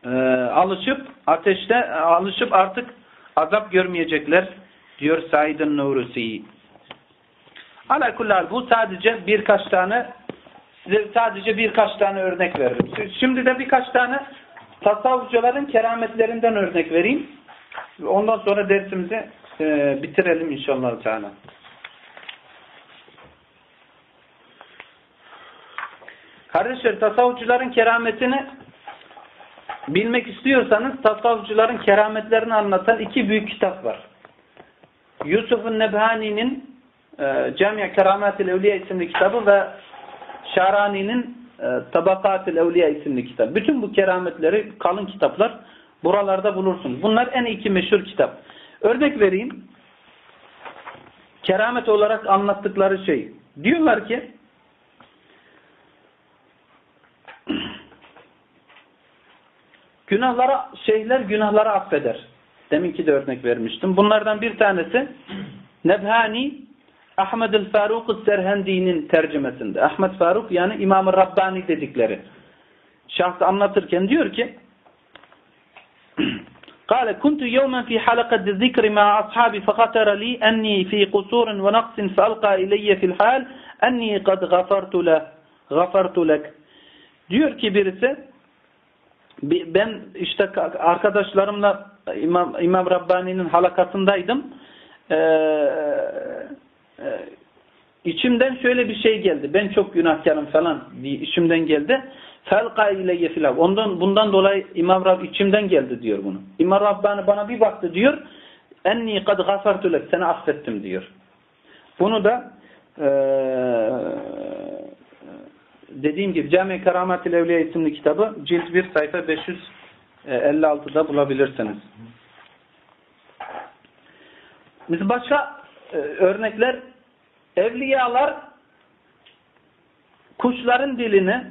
e, alışıp ateşte alışıp artık azap görmeyecekler diyor Said-i Nurusi. Alakullal bu sadece birkaç tane size sadece birkaç tane örnek veririm. Şimdi de birkaç tane tasavvufçuların kerametlerinden örnek vereyim. Ondan sonra dersimizi e, bitirelim inşallah Teala. Kardeşler tasavvufçuların kerametini bilmek istiyorsanız tasavvufçuların kerametlerini anlatan iki büyük kitap var. Yusuf'un Nebhani'nin e, Camiye Keramatil Evliya isimli kitabı ve Şarani'nin e, Tabakatil Evliya isimli kitap. Bütün bu kerametleri kalın kitaplar buralarda bulursunuz. Bunlar en iki meşhur kitap. Örnek vereyim. Keramet olarak anlattıkları şey. Diyorlar ki günahlara şeyhler günahları affeder. Deminki de örnek vermiştim. Bunlardan bir tanesi Nebhani Ahmed el Faruk Serhendi'nin tercümesinde. Ahmed Faruk yani İmam-ı Rabbani dedikleri. Şahsı anlatırken diyor ki قال كنت يوما في حلقة الذكر مع أصحابي فخطر لي أني في قصور ونقص فألقى إلي في الحال أني قد غفرت له غفرت لك diyor ki birisi ben işte arkadaşlarımla İmam, İmam Rabbani'nin halakasındaydım. Ee, e, içimden şöyle bir şey geldi. Ben çok günahkarım falan diye içimden geldi. Felka ile yefilav. Ondan bundan dolayı İmam Rabb içimden geldi diyor bunu. İmam Rabbani bana bir baktı diyor. Enni kad gafartu lek. Seni affettim diyor. Bunu da e, dediğim gibi Cami Kerametil Evliya isimli kitabı cilt 1 sayfa 556'da bulabilirsiniz. Biz başka e, örnekler evliyalar kuşların dilini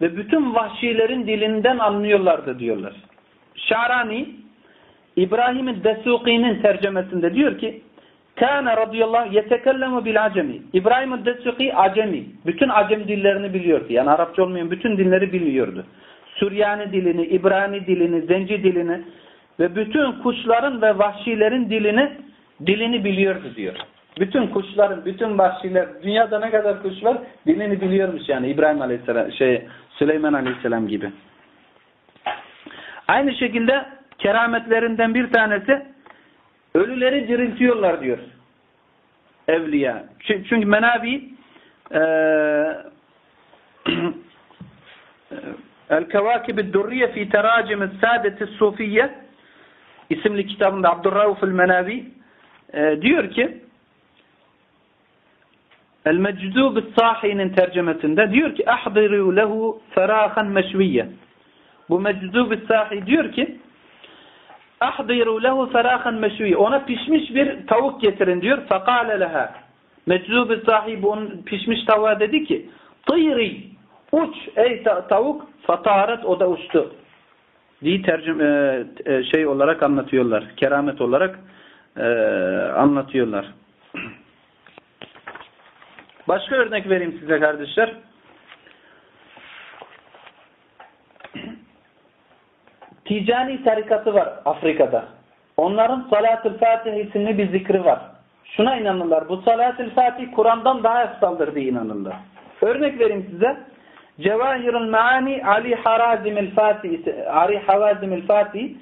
ve bütün vahşilerin dilinden anlıyorlardı diyorlar. Şarani İbrahim-i Desuki'nin tercemesinde diyor ki Kâne radıyallahu yetekellemu bil acemi. İbrahim-i Desuki acemi. Bütün acem dillerini biliyordu. Yani Arapça olmayan bütün dilleri biliyordu. Süryani dilini, İbrani dilini, Zenci dilini ve bütün kuşların ve vahşilerin dilini dilini biliyordu diyor. Bütün kuşların, bütün vahşiler, dünyada ne kadar kuş var dilini biliyormuş yani İbrahim Aleyhisselam, şey Süleyman Aleyhisselam gibi. Aynı şekilde kerametlerinden bir tanesi ölüleri diriltiyorlar diyor. Evliya. Çünkü Menavi e, El-Kevâkib-i Durriye fi teracim Saadet-i Sufiye isimli kitabında Abdurrauf el-Menavi e, diyor ki El-Meczub Sahi'nin tercemesinde diyor ki ahdiru lehu ferahan meşviye. Bu Meczub Sahi diyor ki ahdiru lehu ferahan meşviye. Ona pişmiş bir tavuk getirin diyor. Fakale leha. Meczub Sahi bu pişmiş tavuğa dedi ki tıyri uç ey tavuk fataret o da uçtu. diye tercüme e, şey olarak anlatıyorlar. Keramet olarak e, anlatıyorlar. Başka örnek vereyim size kardeşler. Ticani tarikatı var Afrika'da. Onların Salat-ı Fatih isimli bir zikri var. Şuna inanırlar. Bu Salat-ı Fatih Kur'an'dan daha efsaldır diye inanırlar. Örnek vereyim size. Cevahirul Maani Ali Harazimil Fatih Ali Harazimil Fatih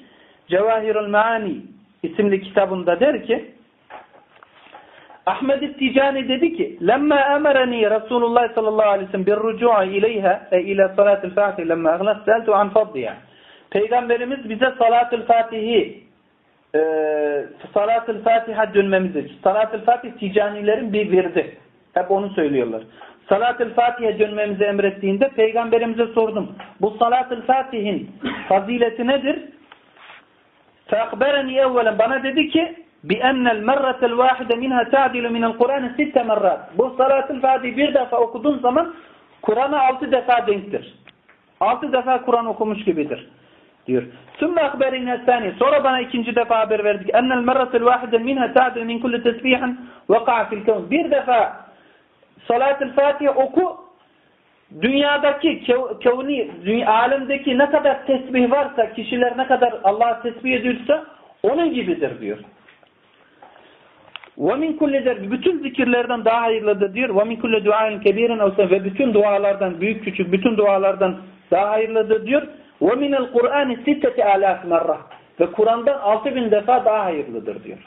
Cevahirul Maani isimli kitabında der ki Ahmed Ticani dedi ki: "Lemma emareni Resulullah sallallahu aleyhi ve sellem bir rucu'a ileyha e ila salatil Fatih lemma aglas an fadliha." Peygamberimiz bize salatil Fatih'i e, salatil Fatiha dönmemizi, salatil Fatih Ticanilerin bir verdi. Hep onu söylüyorlar. Salat-ı Fatih'e dönmemizi emrettiğinde peygamberimize sordum. Bu Salat-ı Fatih'in fazileti nedir? Feakbereni evvelen bana dedi ki بِأَنَّ الْمَرَّةَ الْوَاحِدَ مِنْهَا تَعْدِلُ مِنَ الْقُرْآنِ سِتَّ مَرَّاتٍ Bu Salat-ı Fatih bir defa okuduğun zaman Kur'an'a altı defa denktir. Altı defa Kur'an okumuş gibidir. diyor. ثُمَّ أَخْبَرِنَا الثَّانِي Sonra bana ikinci defa haber verdik. اَنَّ الْمَرَّةَ الْوَاحِدَ مِنْهَا تَعْدِلْ مِنْ كُلِّ تَسْبِيحًا وَقَعَ فِي الْكَوْنِ Bir defa Salat-ı Fatiha oku dünyadaki kevni, dünya, alemdeki ne kadar tesbih varsa, kişiler ne kadar Allah'a tesbih ediyorsa onun gibidir diyor. وَمِنْ كُلِّ ذَرْبِ Bütün zikirlerden daha hayırlıdır diyor. وَمِنْ كُلِّ دُعَاءٍ كَب۪يرٍ Ve bütün dualardan, büyük küçük bütün dualardan daha hayırlıdır diyor. وَمِنَ الْقُرْآنِ سِتَّةِ آلَافِ مَرَّةِ Ve Kur'an'dan 6000 defa daha hayırlıdır diyor.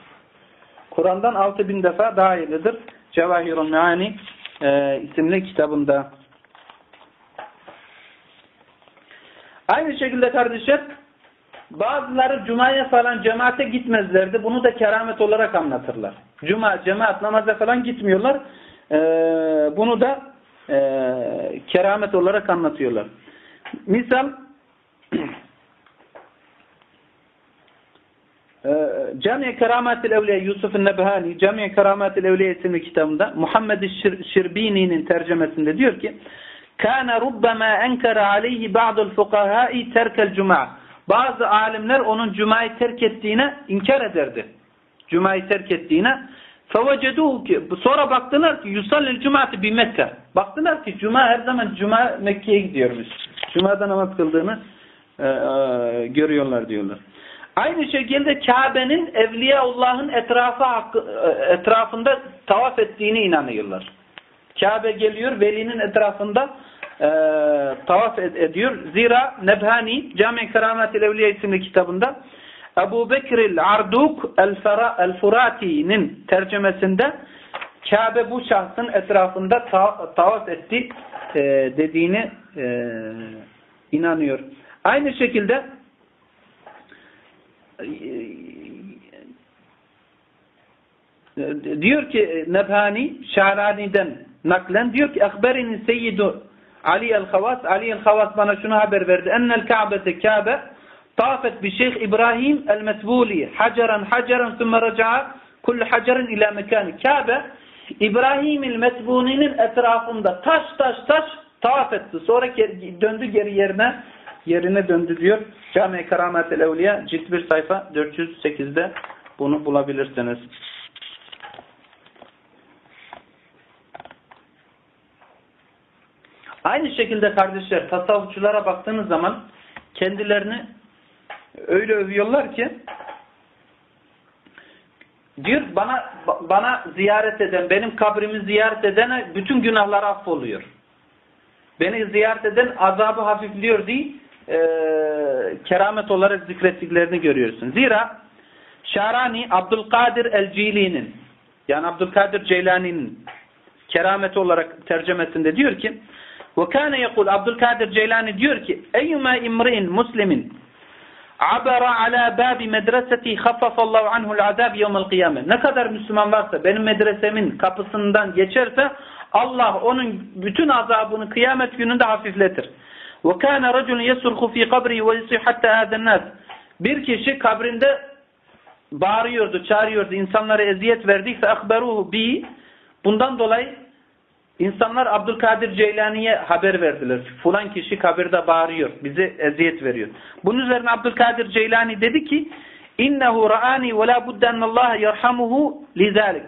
Kur'an'dan 6000 defa daha hayırlıdır. Cevahirun Meani e, isimli kitabında. Aynı şekilde kardeşler bazıları Cuma'ya falan cemaate gitmezlerdi. Bunu da keramet olarak anlatırlar. Cuma, cemaat, namaza falan gitmiyorlar. Ee, bunu da e, keramet olarak anlatıyorlar. Misal e, Camiye Keramatil Evliya Yusuf Nebhani Camiye Keramatil Evliya isimli kitabında Muhammed Şirbini'nin tercemesinde diyor ki Kana rubbama enkara aleyhi ba'dul fukahai terkel cuma. Bazı alimler onun cumayı terk ettiğine inkar ederdi. Cumayı terk ettiğine. Feveceduhu ki sonra baktılar ki yusallil cumaati bi Mekke. Baktılar ki cuma her zaman cuma Mekke'ye gidiyormuş. Cuma'da namaz kıldığını e, e, görüyorlar diyorlar. Aynı şekilde Kabe'nin Evliyaullah'ın etrafı hakkı, e, etrafında tavaf ettiğini inanıyorlar. Kabe geliyor velinin etrafında e, tavaf ed ediyor. Zira Nebhani Cami Keramet-i Evliya isimli kitabında Ebu Bekir'il Arduk El-Furati'nin tercümesinde Kabe bu şahsın etrafında ta tavaf etti e, dediğini e, inanıyor. Aynı şekilde e, diyor ki Nebhani Şahrani'den naklen diyor ki Ekberini Seyyidu Ali el-Havas Ali el-Havas bana şunu haber verdi. Ennel Ka'bete Kabe tafet bi Şeyh İbrahim el-Mesbuli haceran haceran sümme raca'a kullu hacerin ila mekani. Kabe İbrahim el-Mesbuni'nin etrafında taş taş taş tavaf etti. Sonra döndü geri yerine yerine döndü diyor. Cami-i Keramet-el Evliya cilt 1 sayfa 408'de bunu bulabilirsiniz. Aynı şekilde kardeşler tasavvufçulara baktığınız zaman kendilerini öyle övüyorlar ki diyor bana bana ziyaret eden, benim kabrimi ziyaret edene bütün günahlar affoluyor. Beni ziyaret eden azabı hafifliyor diye e, keramet olarak zikrettiklerini görüyorsun. Zira Şarani Abdülkadir el-Cili'nin yani Abdülkadir Ceylani'nin kerameti olarak tercemesinde diyor ki ve kâne yekul Abdülkadir Ceylani diyor ki eyyuma imri'in muslimin abara ala babi medreseti haffafallahu anhu'l azab yevmel kıyame. Ne kadar Müslüman varsa benim medresemin kapısından geçerse Allah onun bütün azabını kıyamet gününde hafifletir. Ve kana raculun yesurhu fi kabri ve yusih hatta haden nas. Bir kişi kabrinde bağırıyordu, çağırıyordu, insanlara eziyet verdi. Fe akberuhu bi. Bundan dolayı İnsanlar Abdülkadir Ceylani'ye haber verdiler. Fulan kişi kabirde bağırıyor. Bize eziyet veriyor. Bunun üzerine Abdülkadir Ceylani dedi ki innehu ra'ani ve la buddennallaha yerhamuhu lizalik.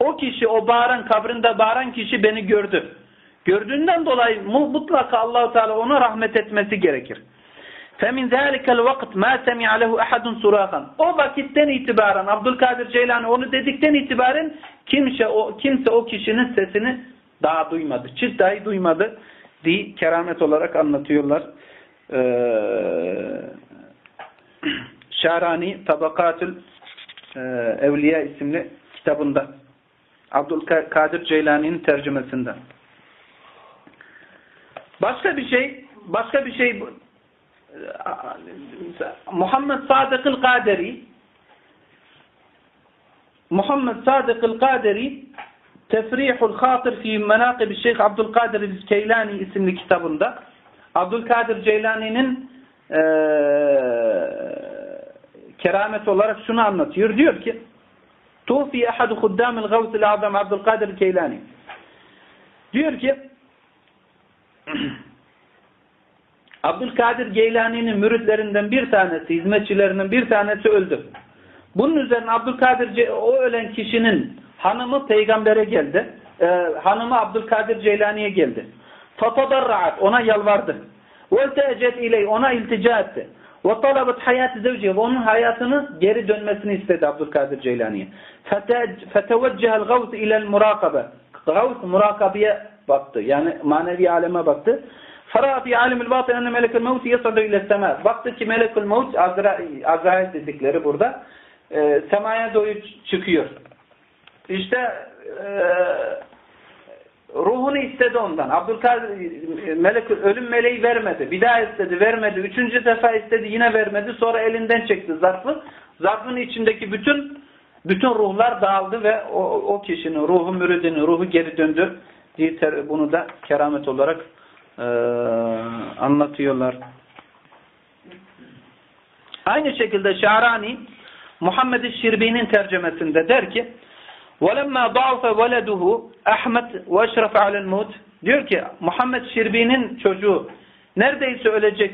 O kişi o bağıran kabrinde bağıran kişi beni gördü. Gördüğünden dolayı mutlaka Allahu Teala ona rahmet etmesi gerekir. Femin zalikel vakt ma semi'a lehu ahadun surahan. O vakitten itibaren Abdülkadir Ceylani onu dedikten itibaren kimse o kimse o kişinin sesini daha duymadı. Çıt dahi duymadı diye keramet olarak anlatıyorlar. Ee, Şarani Tabakatül e, Evliya isimli kitabında. Abdülkadir Ceylani'nin tercümesinde. Başka bir şey, başka bir şey Muhammed Sadık Kaderi Muhammed Sadık Kaderi Tefrihul Hatır fi Menakib Şeyh Abdülkadir Ceylani isimli kitabında Abdülkadir Ceylani'nin e, keramet olarak şunu anlatıyor. Diyor ki Tufi ehadu huddamil gavsil azam Abdülkadir Ceylani. Diyor ki Abdülkadir Geylani'nin müritlerinden bir tanesi, hizmetçilerinden bir tanesi öldü. Bunun üzerine Abdülkadir o ölen kişinin Hanımı peygambere geldi. E, hanımı Abdülkadir Ceylani'ye geldi. Fatadarra'at ona yalvardı. Velteecet iley ona iltica etti. Ve talabet hayat zevciye ve onun hayatını geri dönmesini istedi Abdülkadir Ceylani'ye. Feteveccehel gavz ilel murakabe. Gavz murakabeye baktı. Yani manevi aleme baktı. Fara fi alimil batın enne melekül mevt yasadu ile sema. Baktı ki melekül mevt Azrail dedikleri burada. E, semaya doğru çıkıyor. İşte e, ruhunu istedi ondan. Abdülkadir melek, ölüm meleği vermedi. Bir daha istedi vermedi. Üçüncü defa istedi yine vermedi. Sonra elinden çekti zarfı. Zarfın içindeki bütün bütün ruhlar dağıldı ve o, o kişinin ruhu müridinin ruhu geri döndü. diye Bunu da keramet olarak e, anlatıyorlar. Aynı şekilde Şarani Muhammed-i Şirbi'nin tercemesinde der ki وَلَمَّا ضَعُفَ وَلَدُهُ Ahmet وَاَشْرَفَ عَلَى الْمُوتِ Diyor ki Muhammed Şirbi'nin çocuğu neredeyse ölecek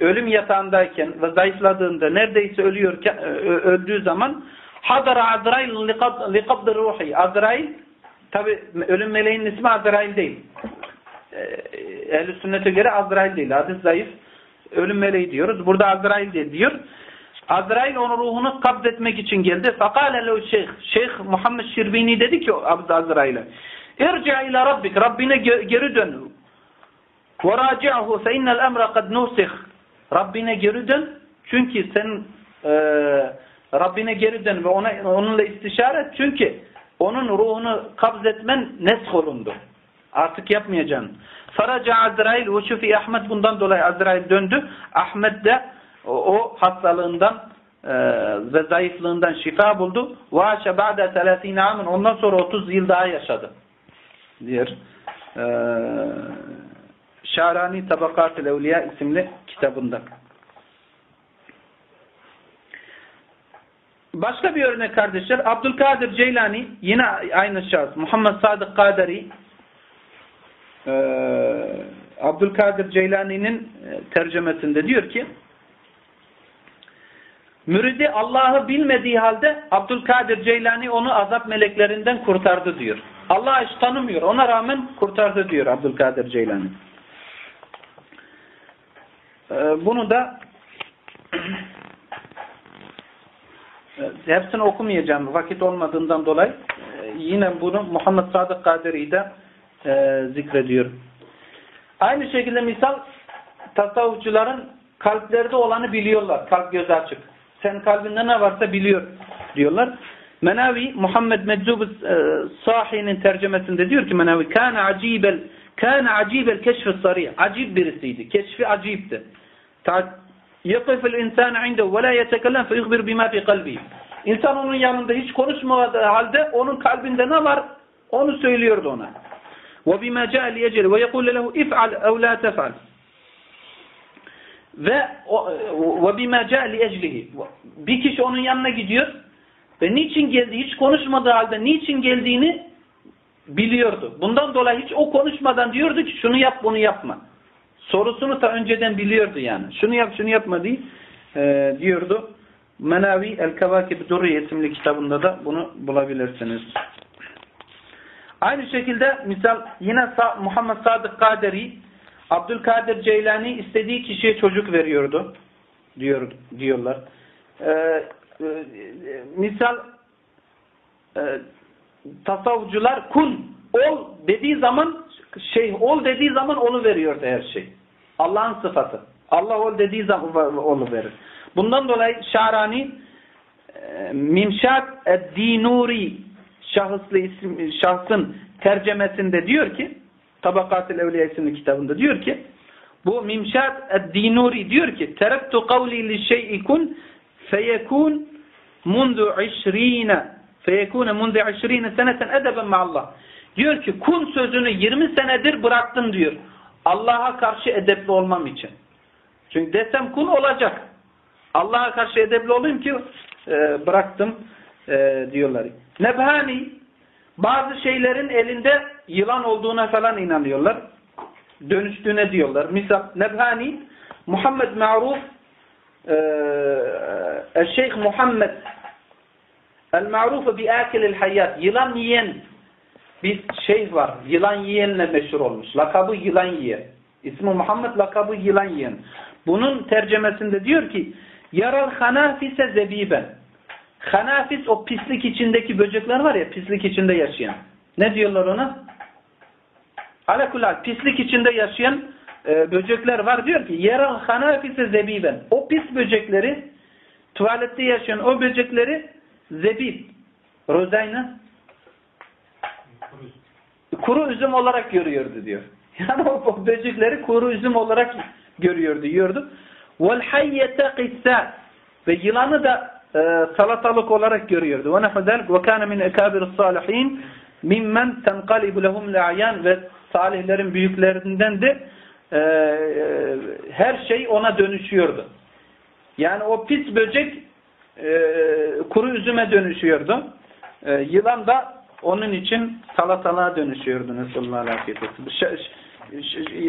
ölüm yatağındayken ve zayıfladığında neredeyse ölüyorken öldüğü zaman hadara Azrail likabd ruhi Azrail tabi ölüm meleğinin ismi Azrail değil. Ehl-i sünnete göre Azrail değil. Hadis zayıf. Ölüm meleği diyoruz. Burada Azrail diye diyor. Azrail onun ruhunu kabz etmek için geldi. Fakale lehu şeyh. Şeyh Muhammed Şirbini dedi ki Azrail'e. İrca ila rabbik. Rabbine geri dön. Ve raci'ahu fe innel emre kad nusih. Rabbine geri dön. Çünkü sen e, Rabbine geri dön ve ona, onunla istişare et. Çünkü onun ruhunu kabz etmen nesk olundu. Artık yapmayacaksın. Faraca Azrail ve şufi Ahmet bundan dolayı Azrail döndü. Ahmet de o, o hastalığından e, ve zayıflığından şifa buldu. Vaşe ba'de 30 amin ondan sonra 30 yıl daha yaşadı. Diyor. E, Şarani Tabakat-ı Evliya isimli kitabında. Başka bir örnek kardeşler. Abdülkadir Ceylani yine aynı şahıs. Muhammed Sadık Kaderi ee, Abdülkadir Ceylani'nin tercümesinde diyor ki Müridi Allah'ı bilmediği halde Abdülkadir Ceylani onu azap meleklerinden kurtardı diyor. Allah hiç tanımıyor. Ona rağmen kurtardı diyor Abdülkadir Ceylani. Ee, bunu da hepsini okumayacağım vakit olmadığından dolayı ee, yine bunu Muhammed Sadık Kaderi'yi de e, zikrediyor. Aynı şekilde misal tasavvufçuların kalplerde olanı biliyorlar. Kalp gözü açık. Sen kalbinde ne varsa biliyor diyorlar. Menavi Muhammed Meczub e, Sahi'nin tercemesinde diyor ki Menavi kana acibel kana acibel keşfi sarih. Acib birisiydi. Keşfi acipti. Yakıfel insana inde ve la yetekellem fe yuhbir bima fi kalbi. İnsan onun yanında hiç konuşmadığı halde onun kalbinde ne var onu söylüyordu ona. Ve bima ca'al yecel ve yekul lehu if'al ev la tef'al ve ve bima ca'li eclihi. Bir kişi onun yanına gidiyor ve niçin geldi hiç konuşmadığı halde niçin geldiğini biliyordu. Bundan dolayı hiç o konuşmadan diyordu ki şunu yap bunu yapma. Sorusunu da önceden biliyordu yani. Şunu yap şunu yapma diye e, diyordu. Menavi El-Kavakib Durri isimli kitabında da bunu bulabilirsiniz. Aynı şekilde misal yine Muhammed Sadık Kaderi Abdülkadir Ceylani istediği kişiye çocuk veriyordu diyor diyorlar. Ee, e, misal e, tasavvufcular kun ol dediği zaman şey ol dediği zaman onu veriyordu her şey. Allah'ın sıfatı. Allah ol dediği zaman onu verir. Bundan dolayı Şarani e, Ed-Dinuri şahıslı isim, şahsın tercemesinde diyor ki Tabakat-ı Evliya isimli kitabında diyor ki bu Mimşat Ed-Dinuri diyor ki terektu kavli li şey'i kun feyekun mundu işrine feyekune mundu işrine seneten edeben Allah. Diyor ki kun sözünü 20 senedir bıraktım diyor. Allah'a karşı edepli olmam için. Çünkü desem kun olacak. Allah'a karşı edepli olayım ki e, bıraktım e, diyorlar. Nebhani bazı şeylerin elinde yılan olduğuna falan inanıyorlar. dönüştüğüne diyorlar. Misal Nebhani Muhammed Ma'ruf e, Şeyh Muhammed El-Ma'rufu bi akilil hayat yılan yiyen bir şey var. Yılan yiyenle meşhur olmuş. Lakabı yılan yiyen. İsmi Muhammed lakabı yılan yiyen. Bunun tercemesinde diyor ki yaral hanafise zebiben. Hanafis o pislik içindeki böcekler var ya pislik içinde yaşayan. Ne diyorlar ona? Alakulal pislik içinde yaşayan e, böcekler var diyor ki yaral hanafise zebiben. O pis böcekleri tuvalette yaşayan o böcekleri zebib. Rozayna kuru üzüm olarak görüyordu diyor. Yani o böcekleri kuru üzüm olarak görüyordu, yiyordu. Vel hayyete ve yılanı da e, salatalık olarak görüyordu. Ve nefedel ve kana min ekabir salihin mimmen tenqalibu lehum la'yan ve salihlerin büyüklerinden de e, e, her şey ona dönüşüyordu. Yani o pis böcek e, kuru üzüme dönüşüyordu. E, yılan da onun için salatalığa dönüşüyordu. Nesallallahu aleyhi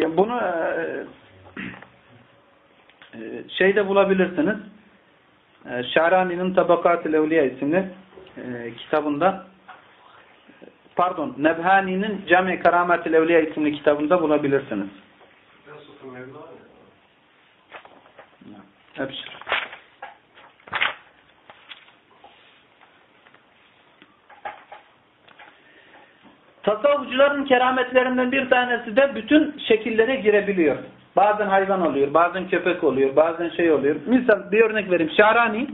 ve Bunu e, e, şeyde bulabilirsiniz. E, Şarani'nin Tabakat-ı Evliya isimli e, kitabında pardon Nebhani'nin Cami Karamet-i Evliya isimli kitabında bulabilirsiniz. Hepsi. Tasavvufçuların kerametlerinden bir tanesi de bütün şekillere girebiliyor. Bazen hayvan oluyor, bazen köpek oluyor, bazen şey oluyor. Misal bir örnek vereyim. Şarani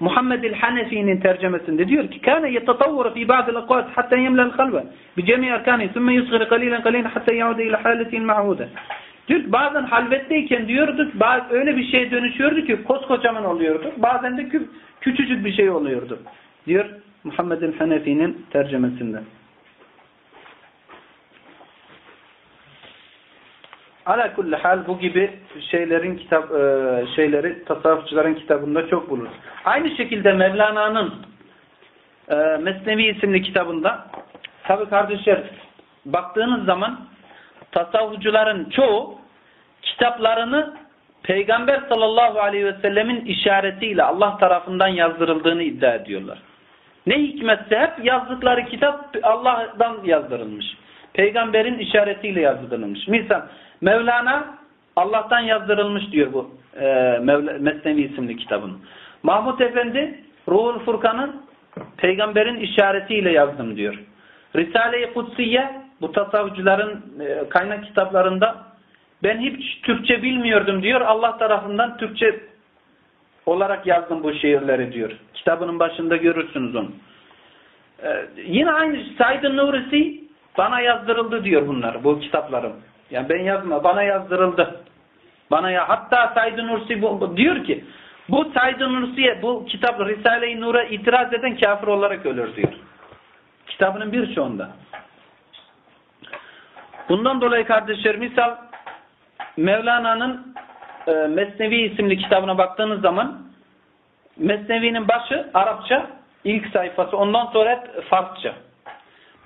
Muhammed el-Hanefi'nin tercemesinde diyor ki kana yetatavvara fi ba'd al-aqwat hatta yemla al-qalba bi cemi arkani thumma yusghir qalilan qalilan hatta yaudu ila halatihi ma'huda. Diyor bazen halvetteyken diyordu öyle bir şeye dönüşüyordu ki koskocaman oluyordu. Bazen de küçücük bir şey oluyordu. Diyor Muhammed el-Hanefi'nin tercemesinde. Ala kulli hal bu gibi şeylerin kitap e, şeyleri tasavvufçuların kitabında çok bulur. Aynı şekilde Mevlana'nın e, Mesnevi isimli kitabında tabi kardeşler baktığınız zaman tasavvufçuların çoğu kitaplarını Peygamber sallallahu aleyhi ve sellemin işaretiyle Allah tarafından yazdırıldığını iddia ediyorlar. Ne hikmetse hep yazdıkları kitap Allah'tan yazdırılmış. Peygamberin işaretiyle yazdırılmış. Misal Mevlana Allah'tan yazdırılmış diyor bu e, Mesnevi isimli kitabın. Mahmut Efendi Ruhul Furkan'ın peygamberin işaretiyle yazdım diyor. Risale-i Kutsiye bu tasavvücülerin e, kaynak kitaplarında ben hiç Türkçe bilmiyordum diyor. Allah tarafından Türkçe olarak yazdım bu şiirleri diyor. Kitabının başında görürsünüz onu. Ee, yine aynı Said-i Nurisi bana yazdırıldı diyor bunlar bu kitaplarım. Yani ben yazma bana yazdırıldı. Bana ya hatta Said Nursi bu, diyor ki bu Said Nursi'ye bu kitap Risale-i Nur'a itiraz eden kafir olarak ölür diyor. Kitabının bir çoğunda. Bundan dolayı kardeşler misal Mevlana'nın e, Mesnevi isimli kitabına baktığınız zaman Mesnevi'nin başı Arapça ilk sayfası ondan sonra Farsça.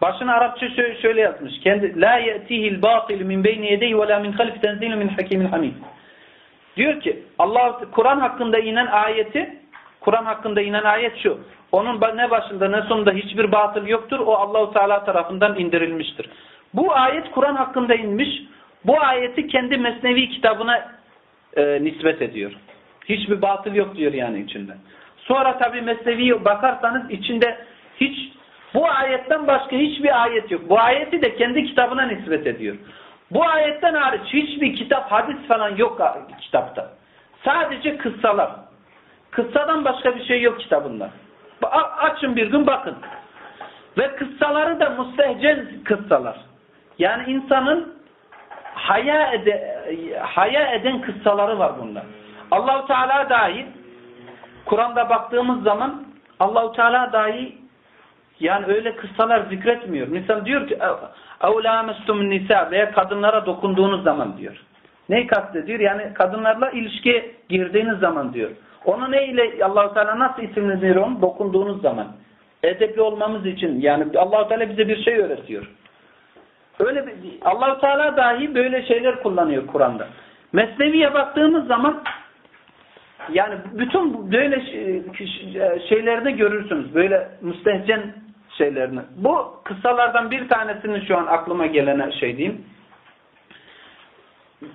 Başına Arapça şöyle yazmış. Kendi la yetihi'l batil min beyni yedeyhi ve la min halfi tenzilun min hakimin hamid. Diyor ki Allah Kur'an hakkında inen ayeti Kur'an hakkında inen ayet şu. Onun ne başında ne sonunda hiçbir batıl yoktur. O Allahu Teala tarafından indirilmiştir. Bu ayet Kur'an hakkında inmiş. Bu ayeti kendi Mesnevi kitabına e, nispet ediyor. Hiçbir batıl yok diyor yani içinde. Sonra tabi Mesnevi'ye bakarsanız içinde hiç bu ayetten başka hiçbir ayet yok. Bu ayeti de kendi kitabına nispet ediyor. Bu ayetten hariç hiçbir kitap, hadis falan yok kitapta. Sadece kıssalar. Kıssadan başka bir şey yok kitabında. Açın bir gün bakın. Ve kıssaları da mustehcen kıssalar. Yani insanın haya, ede, haya eden kıssaları var bunda. Allahu Teala dahi Kur'an'da baktığımız zaman Allahu Teala dahi yani öyle kıssalar zikretmiyor. Misal diyor ki اَوْلَامَسْتُمْ nisa veya kadınlara dokunduğunuz zaman diyor. Neyi kastediyor? Yani kadınlarla ilişkiye girdiğiniz zaman diyor. Onu ne ile Allahu Teala nasıl isimlendiriyor onu? Dokunduğunuz zaman. Edepli olmamız için yani Allahu Teala bize bir şey öğretiyor. Öyle bir, Allahu Teala dahi böyle şeyler kullanıyor Kur'an'da. Mesneviye baktığımız zaman yani bütün böyle şeylerde görürsünüz. Böyle müstehcen şeylerini. Bu kıssalardan bir tanesini şu an aklıma gelene şey diyeyim.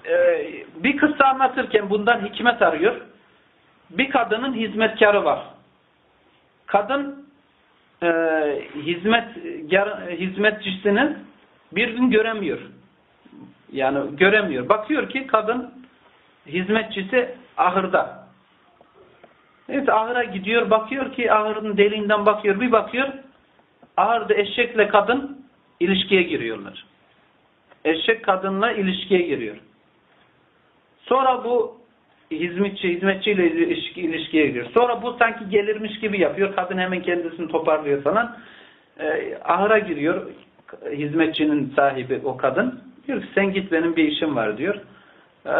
Ee, bir kıssa anlatırken bundan hikmet arıyor. Bir kadının hizmetkarı var. Kadın e, hizmet hizmetçisini bir gün göremiyor. Yani göremiyor. Bakıyor ki kadın hizmetçisi ahırda. Evet ahıra gidiyor bakıyor ki ahırın deliğinden bakıyor bir bakıyor ahırda eşekle kadın ilişkiye giriyorlar. Eşek kadınla ilişkiye giriyor. Sonra bu hizmetçi hizmetçiyle ilişki, ilişkiye giriyor. Sonra bu sanki gelirmiş gibi yapıyor. Kadın hemen kendisini toparlıyor falan. E, ahıra giriyor. Hizmetçinin sahibi o kadın. Diyor ki sen git benim bir işim var diyor. E,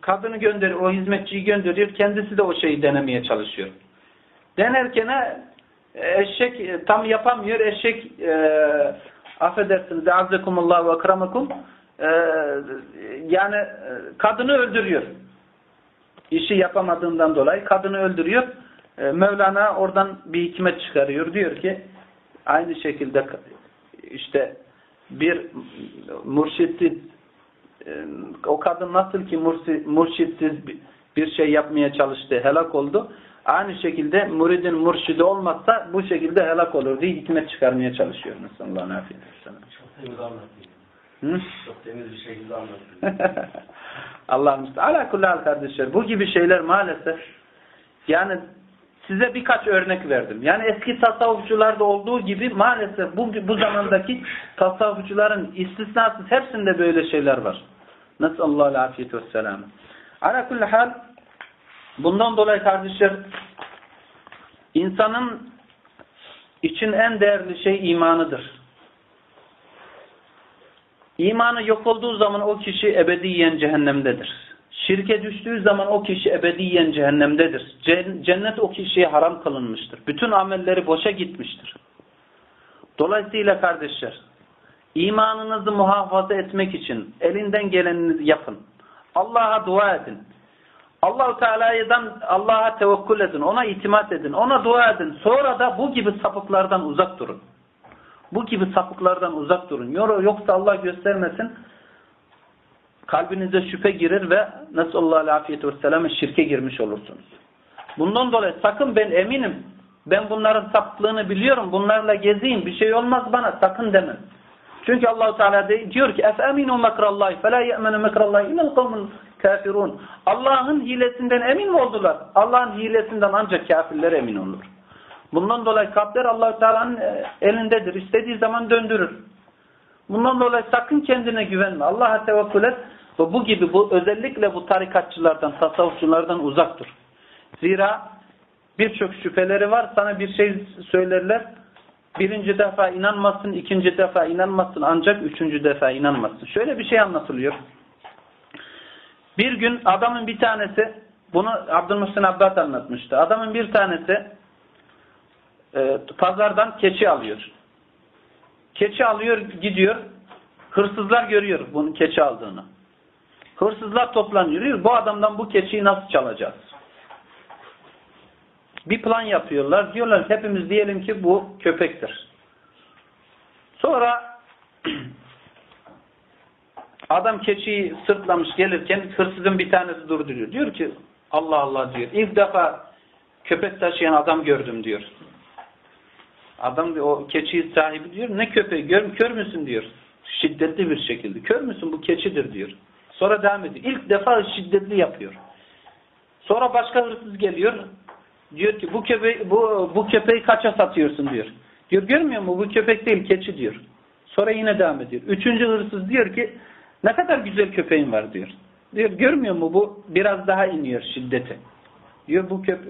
kadını gönderiyor. O hizmetçiyi gönderiyor. Kendisi de o şeyi denemeye çalışıyor. Denerken eşek tam yapamıyor. Eşek e, affedersiniz. Azzekumullah ve akramakum e, yani kadını öldürüyor. İşi yapamadığından dolayı kadını öldürüyor. E, Mevlana oradan bir hikmet çıkarıyor. Diyor ki aynı şekilde işte bir murşitsiz o kadın nasıl ki murşitsiz bir şey yapmaya çalıştı, helak oldu. Aynı şekilde muridin murşidi olmazsa bu şekilde helak olur diye hikmet çıkarmaya çalışıyor. Allah'ın afiyet olsun. Çok temiz anlatıyor. Hı? Çok temiz bir şekilde anlatıyor. Allah müstahane. Ala kardeşler. Bu gibi şeyler maalesef yani size birkaç örnek verdim. Yani eski tasavvufçularda olduğu gibi maalesef bu, bu zamandaki tasavvufçuların istisnasız hepsinde böyle şeyler var. Nasıl Allah'a afiyet ve selamı. Ala kulli hal bundan dolayı kardeşler insanın için en değerli şey imanıdır. İmanı yok olduğu zaman o kişi ebediyen cehennemdedir. Şirke düştüğü zaman o kişi ebediyen cehennemdedir. Cennet o kişiye haram kılınmıştır. Bütün amelleri boşa gitmiştir. Dolayısıyla kardeşler, imanınızı muhafaza etmek için elinden geleninizi yapın. Allah'a dua edin. Allahu Teala'dan Allah'a tevekkül edin, ona itimat edin, ona dua edin. Sonra da bu gibi sapıklardan uzak durun. Bu gibi sapıklardan uzak durun. Yoksa Allah göstermesin kalbinize şüphe girer ve Nesallallahu afiyet ve selam'e şirke girmiş olursunuz. Bundan dolayı sakın ben eminim. Ben bunların sapıklığını biliyorum. Bunlarla gezeyim. Bir şey olmaz bana. Sakın demem. Çünkü Allahu Teala diyor ki "Efeminu mekrallahi fela ye'menu mekrallahi inel kavmul kafirun." Allah'ın hilesinden emin mi oldular? Allah'ın hilesinden ancak kafirler emin olur. Bundan dolayı kalpler Allahu Teala'nın e, elindedir. İstediği zaman döndürür. Bundan dolayı sakın kendine güvenme. Allah'a tevekkül et ve bu gibi bu özellikle bu tarikatçılardan, tasavvufçulardan uzak dur. Zira birçok şüpheleri var. Sana bir şey söylerler. Birinci defa inanmazsın, ikinci defa inanmazsın ancak üçüncü defa inanmazsın. Şöyle bir şey anlatılıyor. Bir gün adamın bir tanesi, bunu Abdülmuhsin Abbas anlatmıştı. Adamın bir tanesi e, pazardan keçi alıyor. Keçi alıyor gidiyor. Hırsızlar görüyor bunun keçi aldığını. Hırsızlar toplanıyor. Bu adamdan bu keçiyi nasıl çalacağız? Bir plan yapıyorlar. Diyorlar hepimiz diyelim ki bu köpektir. Sonra adam keçiyi sırtlamış gelirken hırsızın bir tanesi durduruyor. Diyor ki Allah Allah diyor. İlk defa köpek taşıyan adam gördüm diyor. Adam o keçiyi sahibi diyor ne köpeği gör, kör müsün diyor. Şiddetli bir şekilde. Kör müsün bu keçidir diyor. Sonra devam ediyor. İlk defa şiddetli yapıyor. Sonra başka hırsız geliyor. Diyor ki bu köpeği, bu, bu köpeği kaça satıyorsun diyor. Diyor görmüyor mu bu köpek değil keçi diyor. Sonra yine devam ediyor. Üçüncü hırsız diyor ki ne kadar güzel köpeğin var diyor. Diyor görmüyor mu bu biraz daha iniyor şiddeti. Diyor bu köpek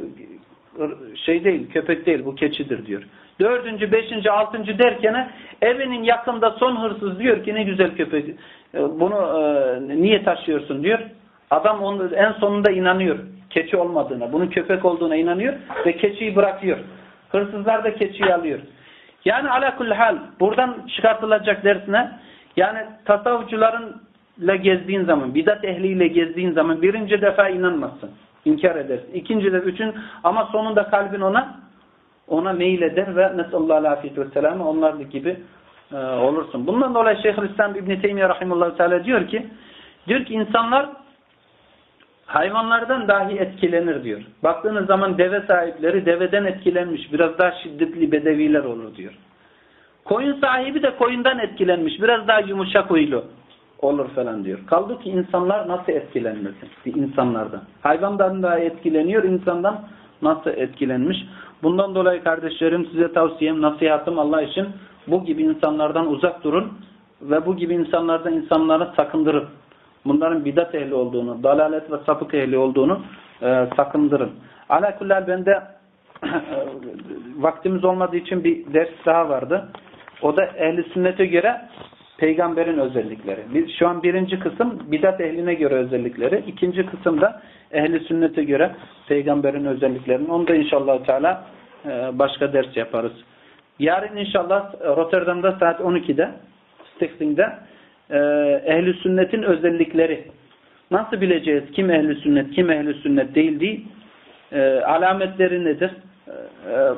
şey değil köpek değil bu keçidir diyor. Dördüncü, beşinci, altıncı derken evinin yakında son hırsız diyor ki ne güzel köpek. E, bunu e, niye taşıyorsun diyor. Adam onu en sonunda inanıyor. Keçi olmadığına, bunun köpek olduğuna inanıyor ve keçiyi bırakıyor. Hırsızlar da keçiyi alıyor. Yani ala kulli hal buradan çıkartılacak dersine yani tasavvufçularınla gezdiğin zaman, bidat ehliyle gezdiğin zaman birinci defa inanmazsın. İnkar edersin. İkinci de üçün ama sonunda kalbin ona ona meyil eder ve nesallallahu aleyhi ve sellem onlar gibi e, olursun. Bundan dolayı Şeyhülislam İbn Teymiyye rahimehullah teala diyor ki diyor ki insanlar hayvanlardan dahi etkilenir diyor. Baktığınız zaman deve sahipleri deveden etkilenmiş. Biraz daha şiddetli bedeviler olur diyor. Koyun sahibi de koyundan etkilenmiş. Biraz daha yumuşak huylu olur falan diyor. Kaldı ki insanlar nasıl etkilenmesin? İnsanlardan. Hayvandan daha etkileniyor, insandan nasıl etkilenmiş? Bundan dolayı kardeşlerim size tavsiyem, nasihatım Allah için bu gibi insanlardan uzak durun ve bu gibi insanlardan insanları sakındırın. Bunların bidat ehli olduğunu, dalalet ve sapık ehli olduğunu e, sakındırın. Alakullal bende vaktimiz olmadığı için bir ders daha vardı. O da ehli sünnete göre peygamberin özellikleri. Biz şu an birinci kısım bidat ehline göre özellikleri. ikinci kısımda ehli sünnete göre peygamberin özelliklerini. Onu da inşallah Teala e, başka ders yaparız. Yarın inşallah Rotterdam'da saat 12'de Stichting'de e, ehli sünnetin özellikleri. Nasıl bileceğiz kim ehli sünnet, kim ehli sünnet değil değil. E, alametleri nedir?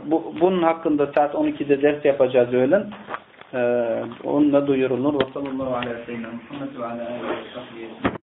Bu, bunun hakkında saat 12'de ders yapacağız öğlen. Ee, onunla duyurulur. Ve sallallahu aleyhi ve sellem Muhammed ve ala aleyhi ve